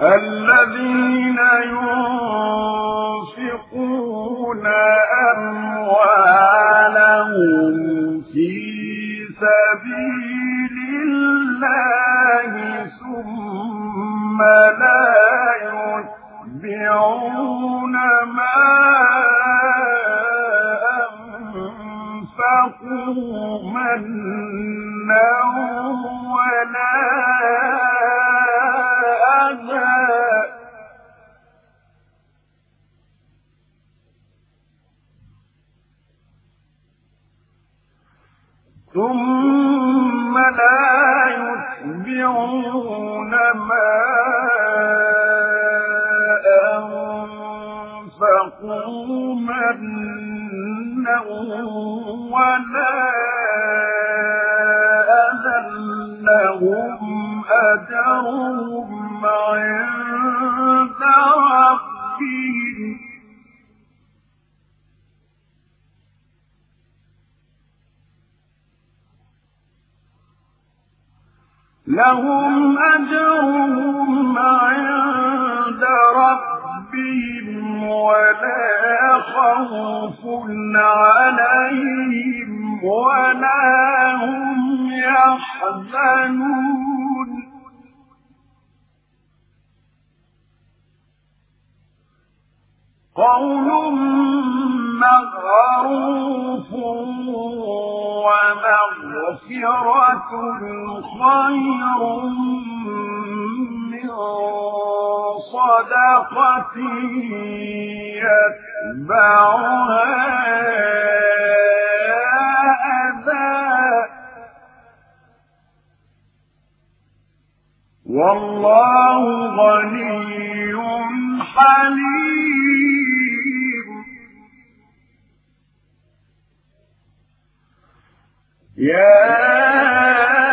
[SPEAKER 1] الذين ينفقون أموالهم في سبيل الله ثم لا يتبعون ما أنفقوا منا ولا أذى ثم لا يتبعون ما منا ولا أذى لهم أجرهم عند ربهم لهم أجرهم عند ربهم ولا خوف عليهم ولا هم يحزنون. قول معروف ومغفرة خير صدقة يتبعها أذى. والله غني حليم. يا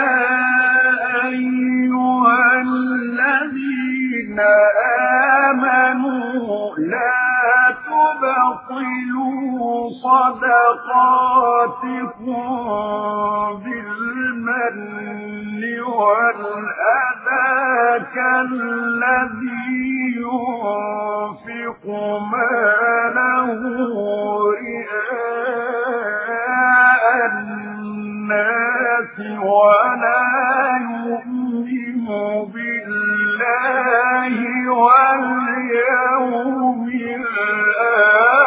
[SPEAKER 1] الذين آمنوا لا تبطلوا صدقاتكم بالمن والأذى كالذي ينفق ماله رئاء الناس ولا يؤمن به بالله واليوم الآخر.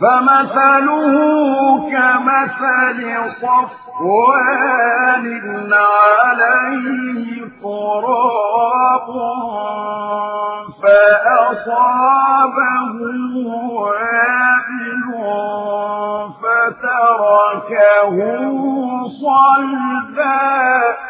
[SPEAKER 1] فمثله كمثل صفوان عليه تراب فأصابه وابل فتركه صلبا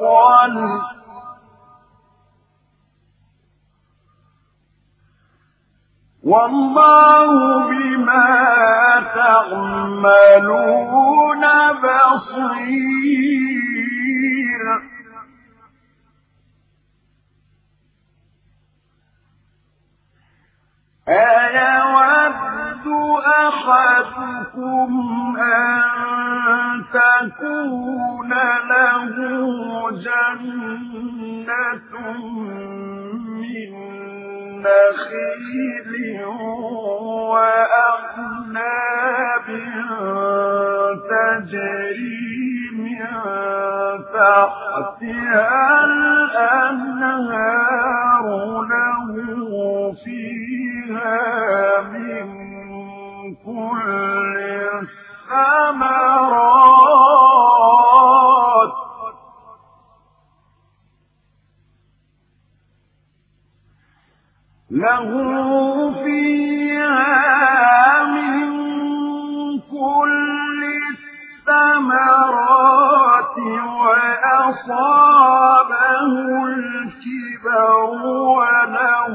[SPEAKER 1] فطل والله بما تعملون بصير. أيود أحدكم أن تكون له جنة من نخيل وأعناب تجري من تحتها الأنهار له له كل الثمرات وأصابه الكبر وله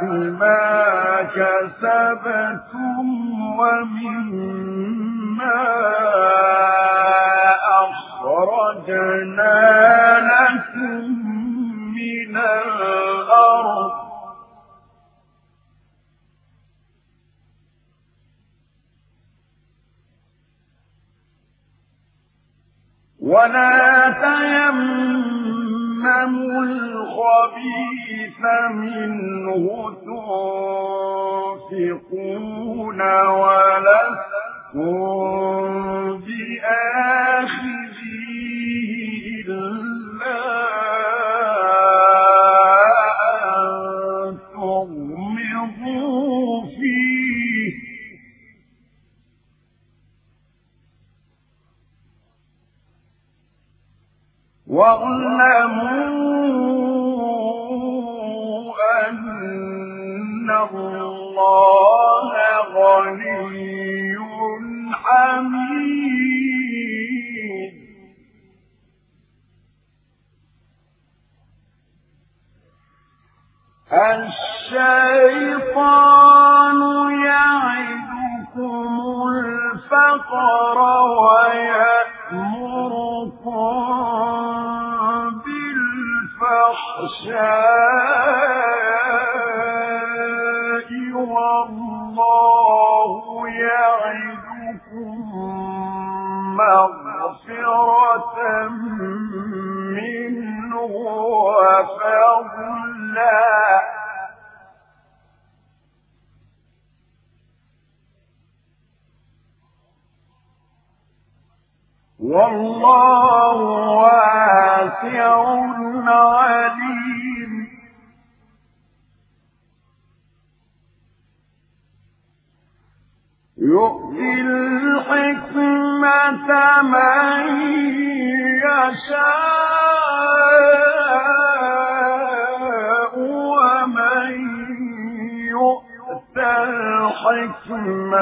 [SPEAKER 1] طيبات ما كسبتم ومما أخرجنا لكم من الأرض. ولا تيمموا الخبيث منه تنفقون ولستم بآخذيه إلا واعلموا الله غني حميد. الشيطان يعدكم الفقر ويأمركم الفحشاء مغفرة منه وفضلا والله واسع عليم يؤتي الحكمة من يشاء ومن يؤت الحكمة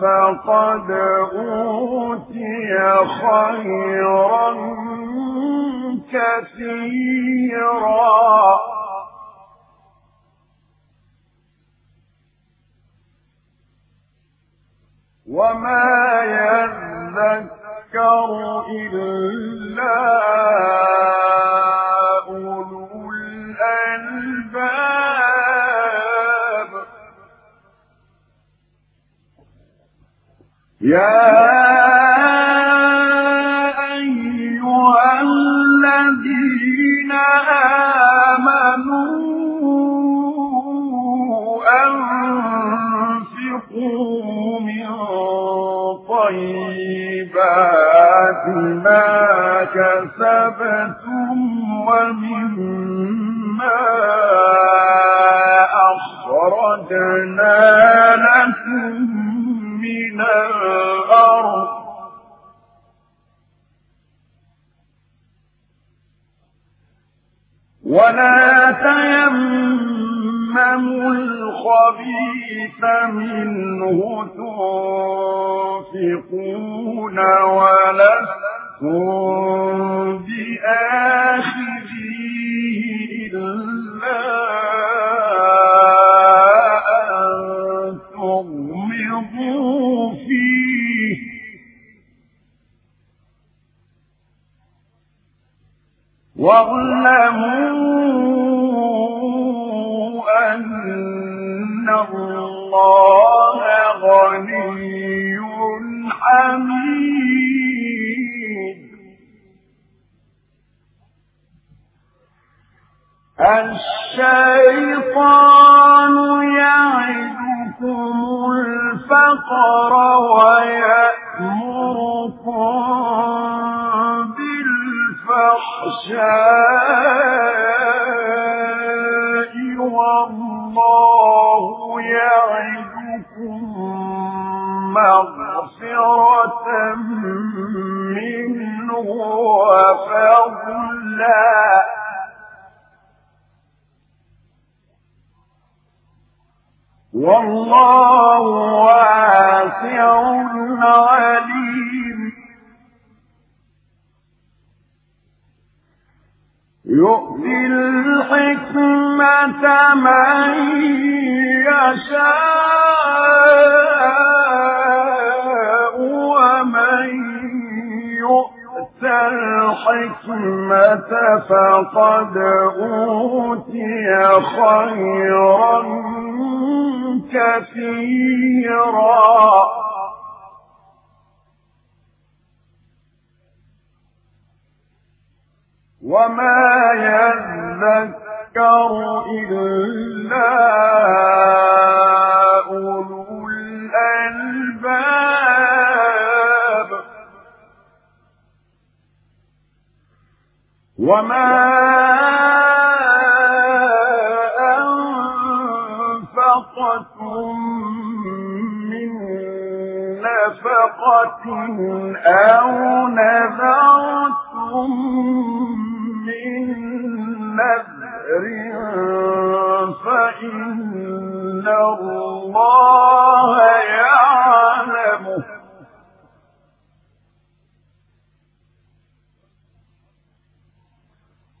[SPEAKER 1] فقد أوتي خيرا كثيرا. وما يذكر إلا أولو الألباب يا طيبات ما كسبتم ومما أخرجنا لكم من الأرض ولا تيمموا الخبيث منه تنفقون ولستم بآخذيه إلا أن تغمضوا فيه. واعلموا الله غني حميد. الشيطان يعدكم الفقر ويأمركم بالفحشاء والله يعدكم مغفرة منه وفضلا. والله واسع عليم. يؤتي الحكمة من يشاء ومن يؤت الحكمة فقد أوتي خيرا كثيرا. وما يذكر إلا أولو الألباب وما أنفقتم من نفقة أو نذرتم نذر فإن الله يعلمه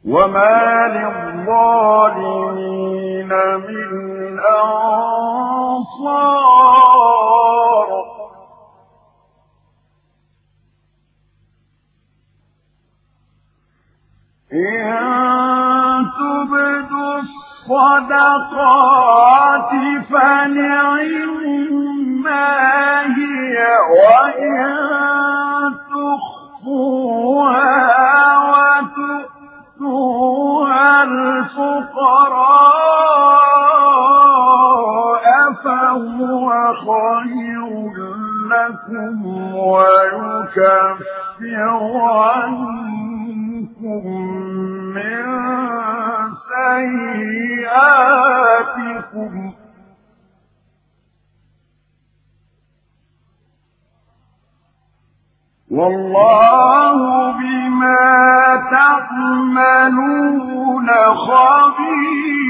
[SPEAKER 1] وما للظالمين من أنصار. إن تبدوا الصدقات فنعما هي وإن تخفوها وتؤتوها الفقراء فهو خير لكم ويكفر عنكم سيئاتكم. والله بما تعملون خبير.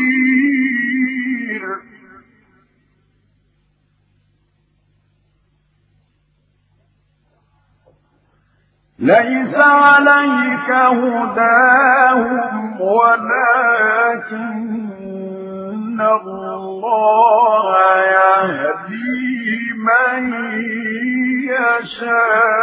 [SPEAKER 1] ليس عليك هداهم ولكن الله يهدي من يشاء.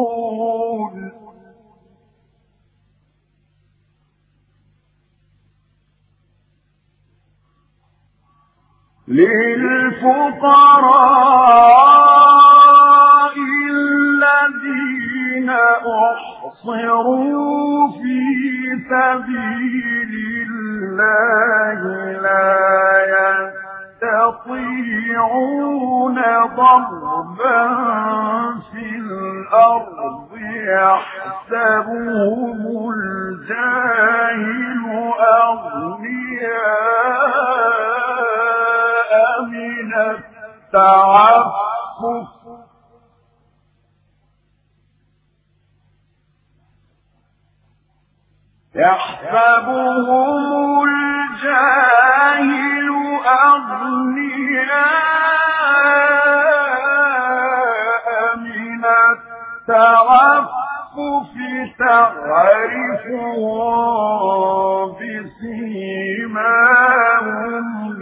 [SPEAKER 1] للفقراء الذين أحصروا في سبيل الله لا يستطيعون ضربا في الأرض يحسبهم الجاهل أغنياء. من التعفف. يحسبهم الجاهل أغنياء من التعفف تعرفهم بسيماهم.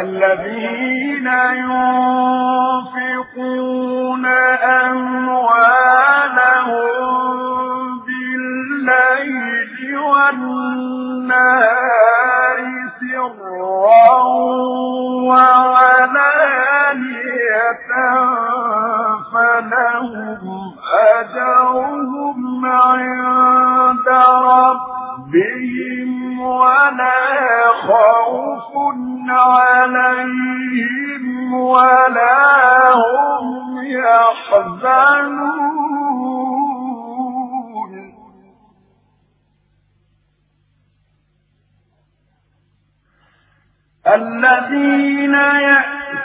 [SPEAKER 1] الذين ينفقون أموالهم بالليل والنهار سرا وعلانية فلهم أجرهم عند ربهم ولا خوف عليهم ولا هم يحزنون. الذين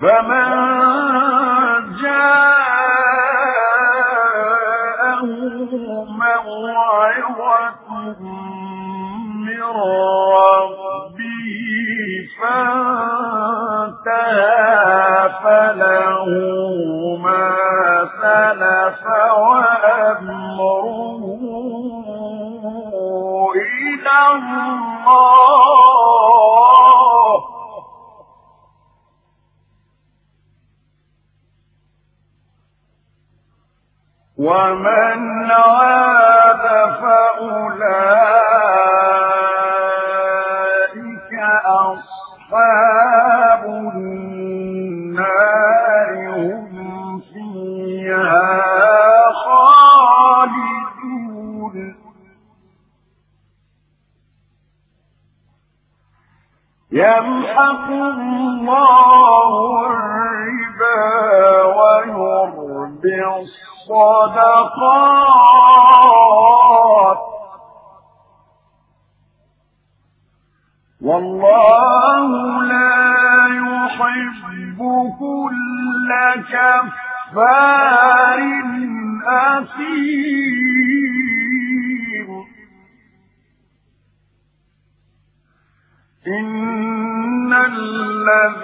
[SPEAKER 1] فمن جاءه موعظة من ربه فله إلى الله ومن عاد الصدقات. والله لا يحب كل كفار أثيم. إن الذين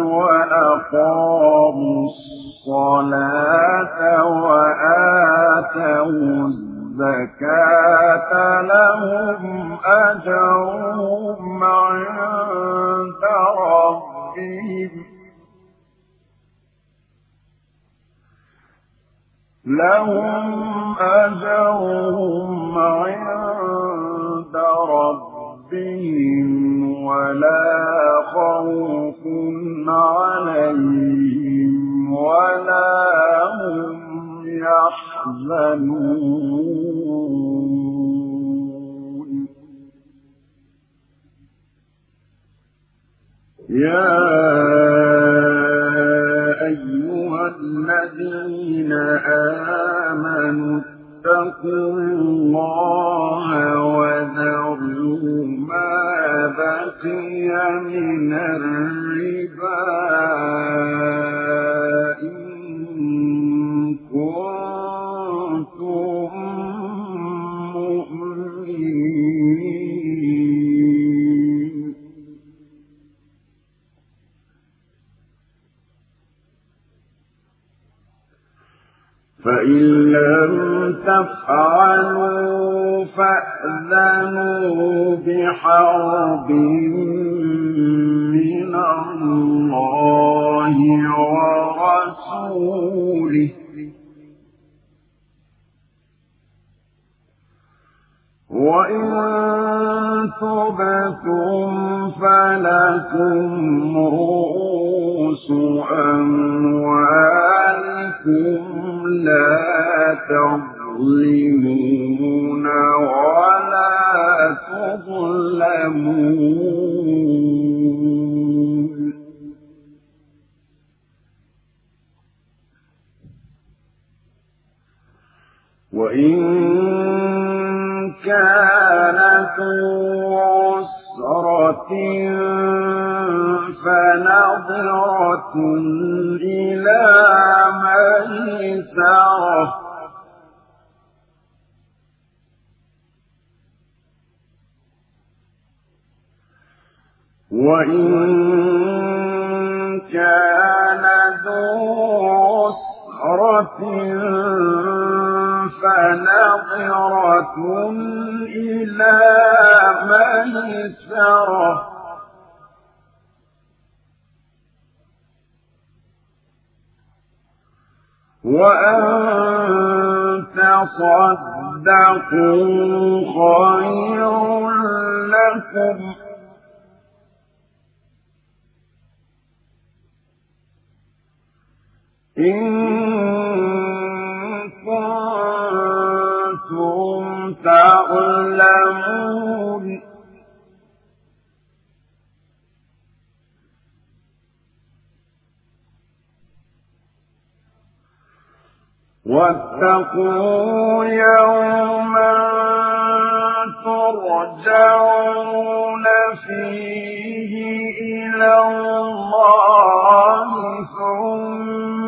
[SPEAKER 1] وأقاموا الصلاة وآتوا الزكاة لهم أجرهم عند ربهم. لهم أجرهم عند ربهم ولا خوف عليهم ولا هم يحزنون. يا أيها الذين آمنوا اتقوا الله وذروا ما بقي من الربا تفعلوا فأذنوا بحرب من الله ورسوله. وإن تبتم فلكم رؤوس أموالكم لا تظلمون ولا تظلمون. وإن كانت عسرة فنظرة إلى ميسرة وإن كان ذو عسرة فنظرة إلى ميسرة وأن تصدقوا خير لكم إن كنتم تعلمون. واتقوا يوما ترجعون فيه إلى الله ثم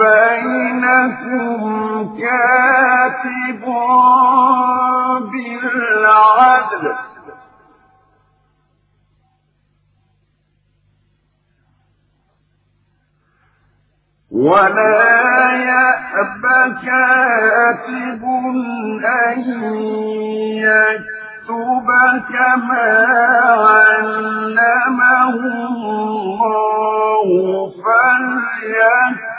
[SPEAKER 1] بينكم كاتب بالعدل ولا يأب كاتب أن يكتب كما علمه الله فليكتب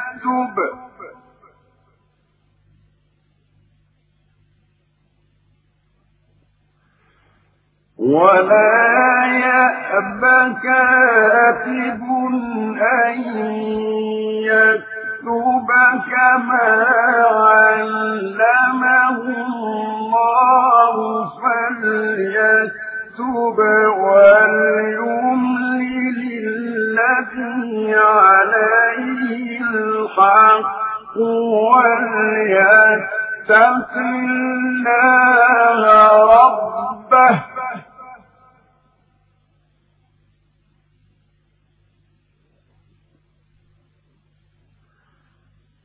[SPEAKER 1] ولا يأب كاتب أن يكتب كما علمه الله فليكتب. وليملل الذي عليه الحق وليتق الله ربه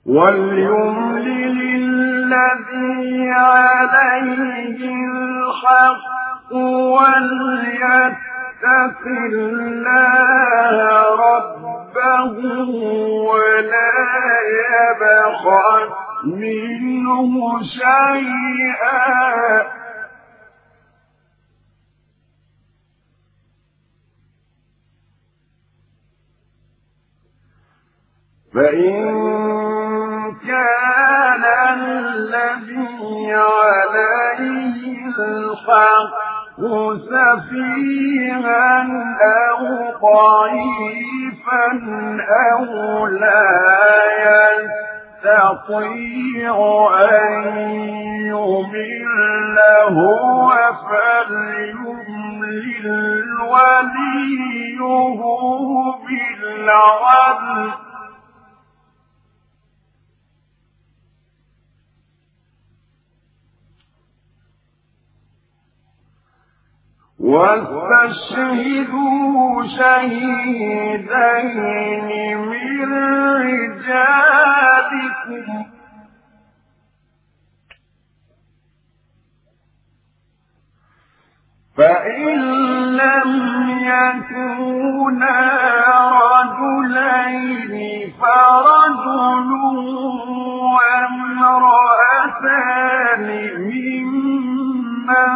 [SPEAKER 1] وليملل الذي عليه الحق وليتق الله ربه ولا يبخس منه شيئا فإن كان الذي عليه الحق سفيها أو ضعيفا أو لا يستطيع أن يمل هو فليملل وليه بالعدل. واستشهدوا شهيدين من رجالكم. فإن لم يكونا رجلين فرجل وامرأتان ممن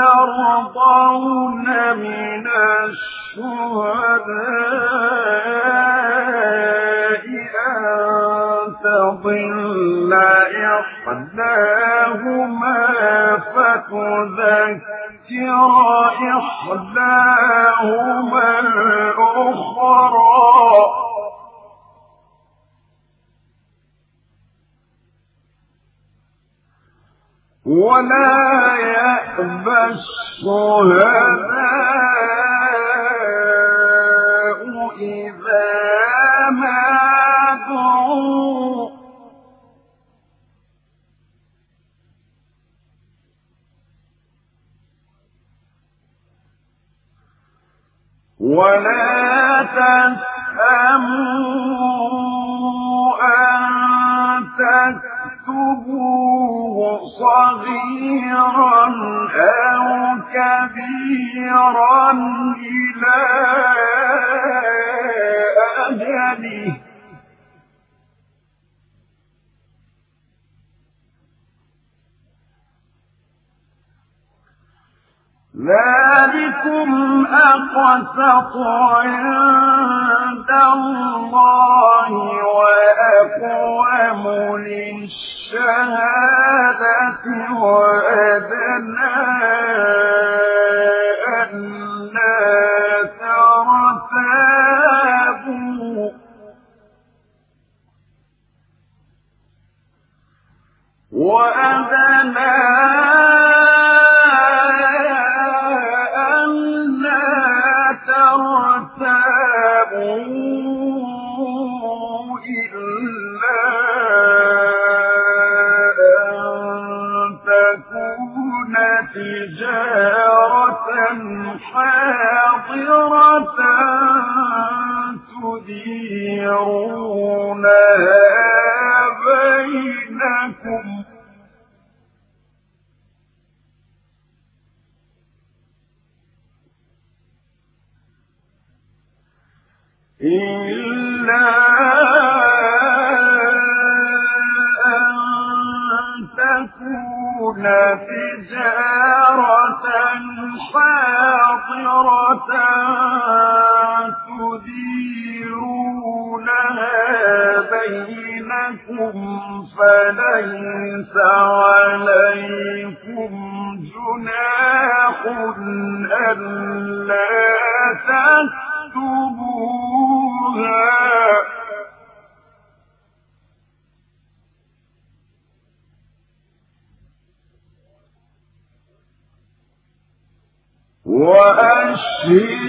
[SPEAKER 1] ترضون من الشهداء أن تضل إحداهما فتذكر إحداهما الأخرى. ولا يأبى الشهداء إذا ما دعوا. ولا صغيرا أو كبيرا إلى أجله. ذلكم أقسط عند الله وأقوم للشهادة. وأدنى تديرونها بينكم إلا أن تكون تجارة حاضرة. فليس عليكم جناح ألا تكتبوها. وأشهدوا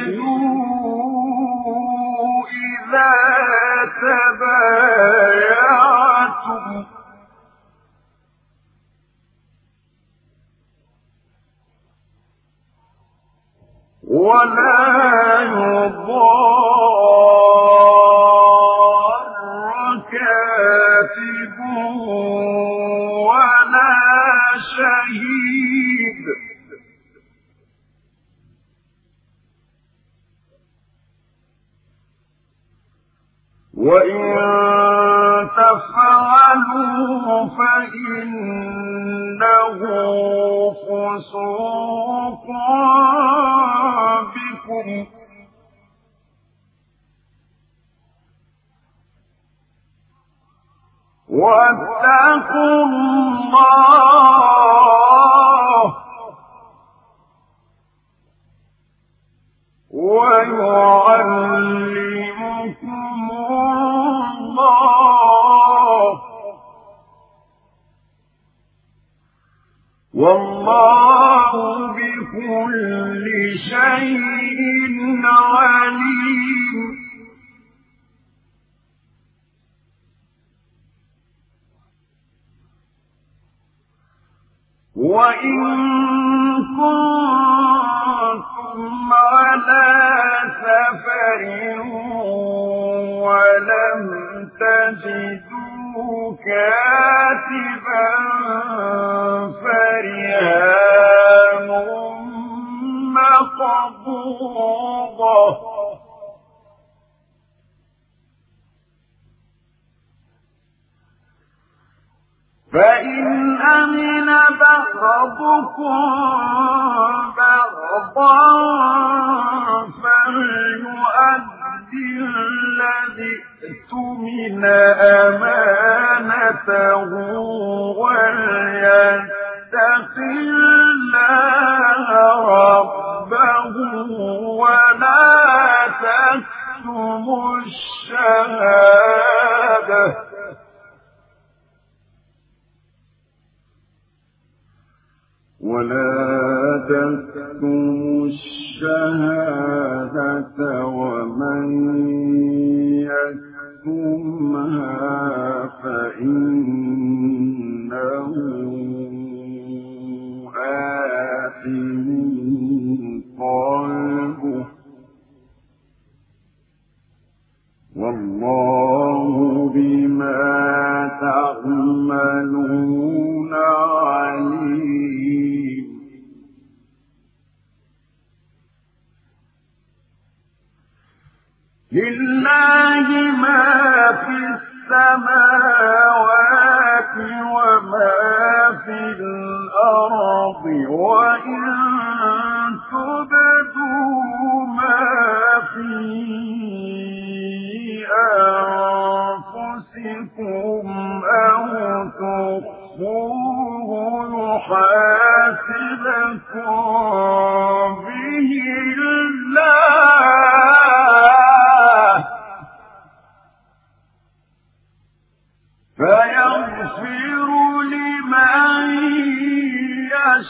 [SPEAKER 1] ولا يضار كاتب ولا شهيد وإن تفعلوا فإنه واتقوا الله ويعلمكم وإن كنتم على سفر ولم تجدوا كاتبا فرهان مقبوضة فإن أمن بعضكم بعضا فليؤدي الذي أمانته الله ربه ولا تكتم الشهادة. ولا الشهادة ومن يكتمها فإنه والله بما تعملون لله ما في السماوات وما في الأرض وإن تبدوا ما في أنفسكم أو تخفوه يحاسبكم.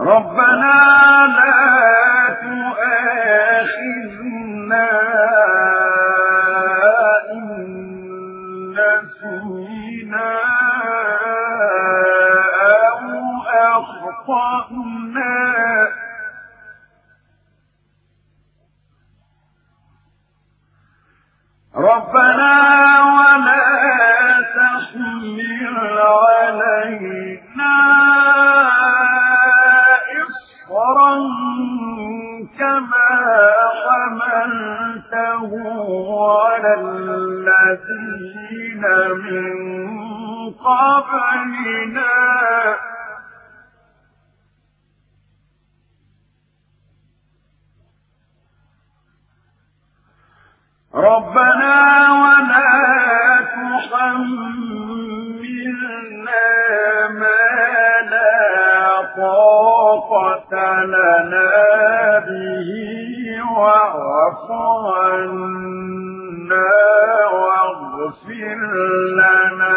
[SPEAKER 1] ربنا لا تؤاخذنا على الذين من قبلنا ربنا ولا تحملنا ما لا طاقة لنا به واعف عنا. واغفر لنا